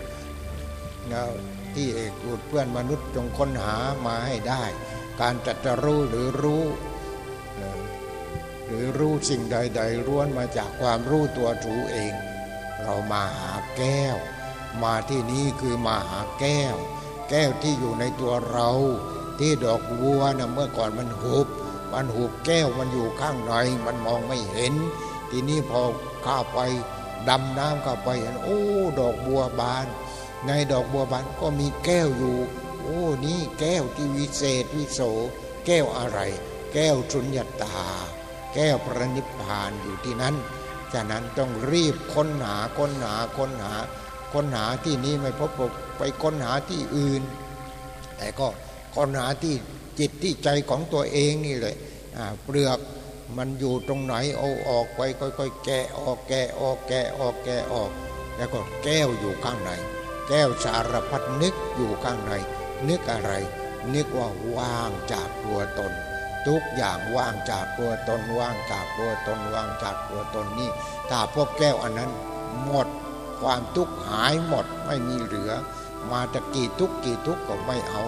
ที่เอกอุดเพื่อนมนุษย์จงค้นหามาให้ได้ การจัดจะรู้หรือรู้หรือรู้สิ่งใดๆร้วนมาจากความรู้ตัวถูเอง เรามาหาแก้ว มาที่นี้คือมาหาแก้ว แก้วที่อยู่ในตัวเรา ที่ดอกบัวนะเมื่อก่อนมันหุบ มันหุบแก้วมันอยู่ข้างในมันมองไม่เห็น ทีนี้พอข้าไปดำน้ำเข้าไปเห็นโอ้ ดอกบัวบาน ในดอกบัวบานก็มีแก้วอยู่ โอ้นี่แก้วที่วิเศษวิโส แก้วอะไร แก้วสุญญตา แก้วพระนิพพานอยู่ที่นั้นฉะนั้นต้องรีบค้นหาค้นหาค้นหา ค้นหาที่นี้ไม่พบไปค้นหาที่อื่น แต่ก็ค้นหาที่จิตที่ใจของตัวเองนี่เลยเปลือกมันอยู่ตรงไหนเอาออกไปค่อยๆแกะออกแกะออกแกะออกแกะออก แล้วก็แก้วอยู่ข้างใน แก้วสารพัดนึกอยู่ข้างใน นึกอะไร นึกว่าว่างจากตัวตน ทุกอย่างว่างจากตัวตนว่างจากตัวตนว่างจากตัวตนนี่ถ้าพบแก้วอันนั้นหมด ความทุกข์หายหมดไม่มีเหลือ มาจะกี่ทุกกี่ทุกก็ไม่เอา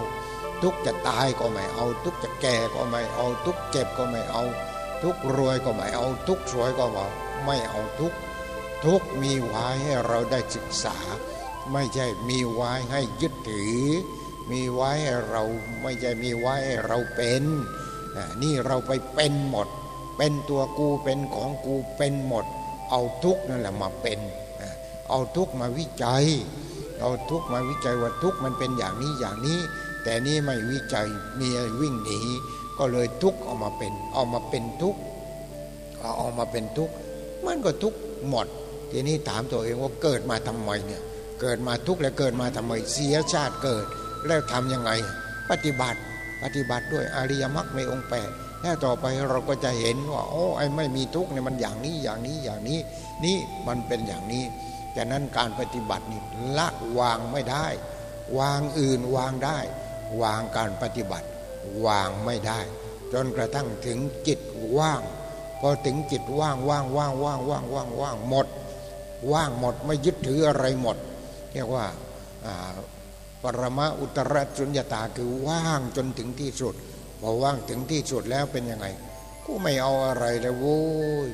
ทุกจะตายก็ไม่เอา ทุกจะแก่ก็ไม่เอา ทุกเจ็บก็ไม่เอา ทุกรวยก็ไม่เอา ทุกสวยก็ว่าไม่เอาทุกทุกมีไว้ให้เราได้ศึกษา ไม่ใช่มีไว้ให้ยึดถือ มีไว้ให้เราไม่ใช่มีไว้ให้เราเป็นนี่เราไปเป็นหมด เป็นตัวกูเป็นของกูเป็นหมด เอาทุกนั่นแหละมาเป็น เอาทุกมาวิจัย เอาทุกมาวิจัยว่าทุกมันเป็นอย่างนี้อย่างนี้ แต่นี่ไม่วิจัยมีวิ่งหนีก็เลยทุกออกมาเป็นเอามาเป็นทุกเอาออกมาเป็นทุกมันก็ทุกหมด ทีนี้ถามตัวเองว่าเกิดมาทำไมเนี่ยเกิดมาทุกข์แล้วเกิดมาทำไมเสียชาติเกิด แล้วทํำยังไง ปฏิบัติปฏิบัติด้วยอริยมรรคในองค์แปดแล้วต่อไปเราก็จะเห็นว่าโอ้ไอ้ไม่มีทุกข์เนี่ยมันอย่างนี้อย่างนี้อย่างนี้ นี่มันเป็นอย่างนี้ จากนั้นการปฏิบัตินี่ละวางไม่ได้ วางอื่นวางได้ วางการปฏิบัติ วางไม่ได้ จนกระทั่งถึงจิตว่าง พอถึงจิตว่างว่างว่างว่างว่างว่างว่างหมด ว่างหมดไม่ยึดถืออะไรหมดเรียกว่าปรมาอุตรสุญญตาคือว่างจนถึงที่สุดพอว่างถึงที่สุดแล้วเป็นยังไงกูไม่เอาอะไรเลยโว้ย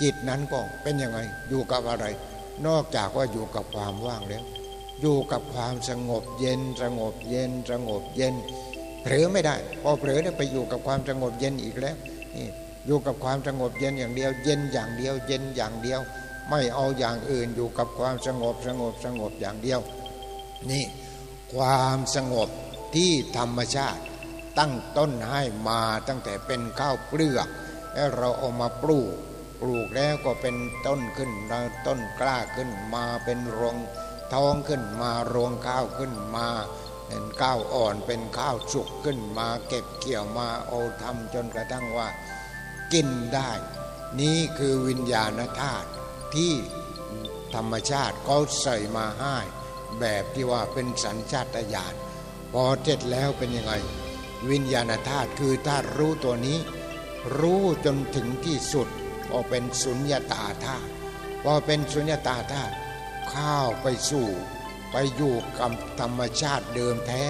จิตนั้นก็เป็นยังไงอยู่กับอะไร นอกจากว่าอยู่กับความว่างแล้ว อยู่กับความสงบเย็นสงบเย็นสงบเย็นเผลอไม่ได้ พอเผลอเนี่ยไปอยู่กับความสงบเย็นอีกแล้วนี่อยู่กับความสงบเย็นอย่างเดียว เย็นอย่างเดียว เย็นอย่างเดียว ไม่เอาอย่างอื่นอยู่กับความสงบสงบสงบอย่างเดียว นี่ความสงบที่ธรรมชาติ ตั้งต้นให้มาตั้งแต่เป็นข้าวเปลือกแล้วเราเอามาปลูก ลูกแล้วก็เป็นต้นขึ้นต้นกล้าขึ้นมาเป็นรวงท้องขึ้นมารวงข้าวขึ้นมาเป็นข้าวอ่อนเป็นข้าวสุกขึ้นมาเก็บเกี่ยวมาเอาทำจนกระทั่งว่า กินได้ นี่คือวิญญาณธาตุที่ธรรมชาติเขาใส่มาให้แบบที่ว่าเป็นสัญชาตญาณพอเสร็จแล้วเป็นยังไง วิญญาณธาตุคือธาตุรู้ตัวนี้ รู้จนถึงที่สุด ก็เป็นสุญญตาธาตุพอเป็นสุญญตาธาตุข้าวไปสู่ไปอยู่กับธรรมชาติเดิมแท้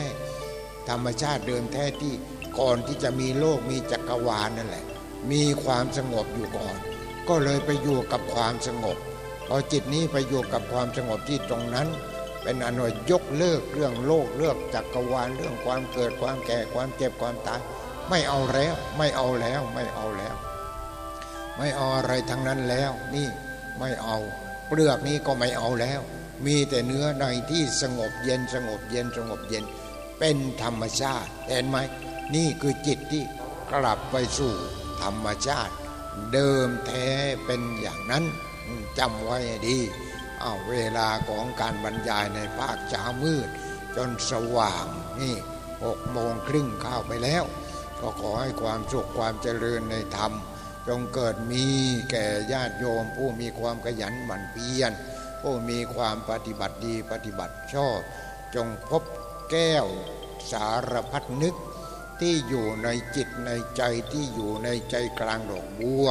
ธรรมชาติเดิมแท้ที่ก่อนที่จะมีโลกมีจักรวาลนั่นแหละ มีความสงบอยู่ก่อน ก็เลยไปอยู่กับความสงบพอจิตนี้ไปอยู่กับความสงบที่ตรงนั้น เป็นอนวยยกเลิกเรื่องโลกเรื่องจักรวาลเรื่องความเกิดความแก่ความเจ็บความตาย ไม่เอาแล้วไม่เอาแล้วไม่เอาแล้ว ไม่เอาอะไรทั้งนั้นแล้ว นี่ไม่เอาเปลือกนี้ก็ไม่เอาแล้ว มีแต่เนื้อในที่สงบเย็นสงบเย็นสงบเย็น เป็นธรรมชาติเห็นไหมนี่คือจิตที่กลับไปสู่ธรรมชาติ เดิมแท้เป็นอย่างนั้นจำไว้ดีเอาเวลาของการบรรยายในภาคเช้ามืด จนสว่างนี่หกโมงครึ่งเข้าไปแล้ว ก็ขอให้ความสุขความเจริญในธรรม จงเกิดมีแก่ญาติโยม ผู้มีความขยันหมั่นเพียรผู้มีความปฏิบัติดีปฏิบัติชอบ จงพบแก้วสารพัดนึกที่อยู่ในจิตในใจที่อยู่ในใจกลางดอกบัว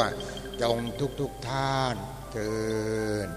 จงทุกทุกท่านเถิด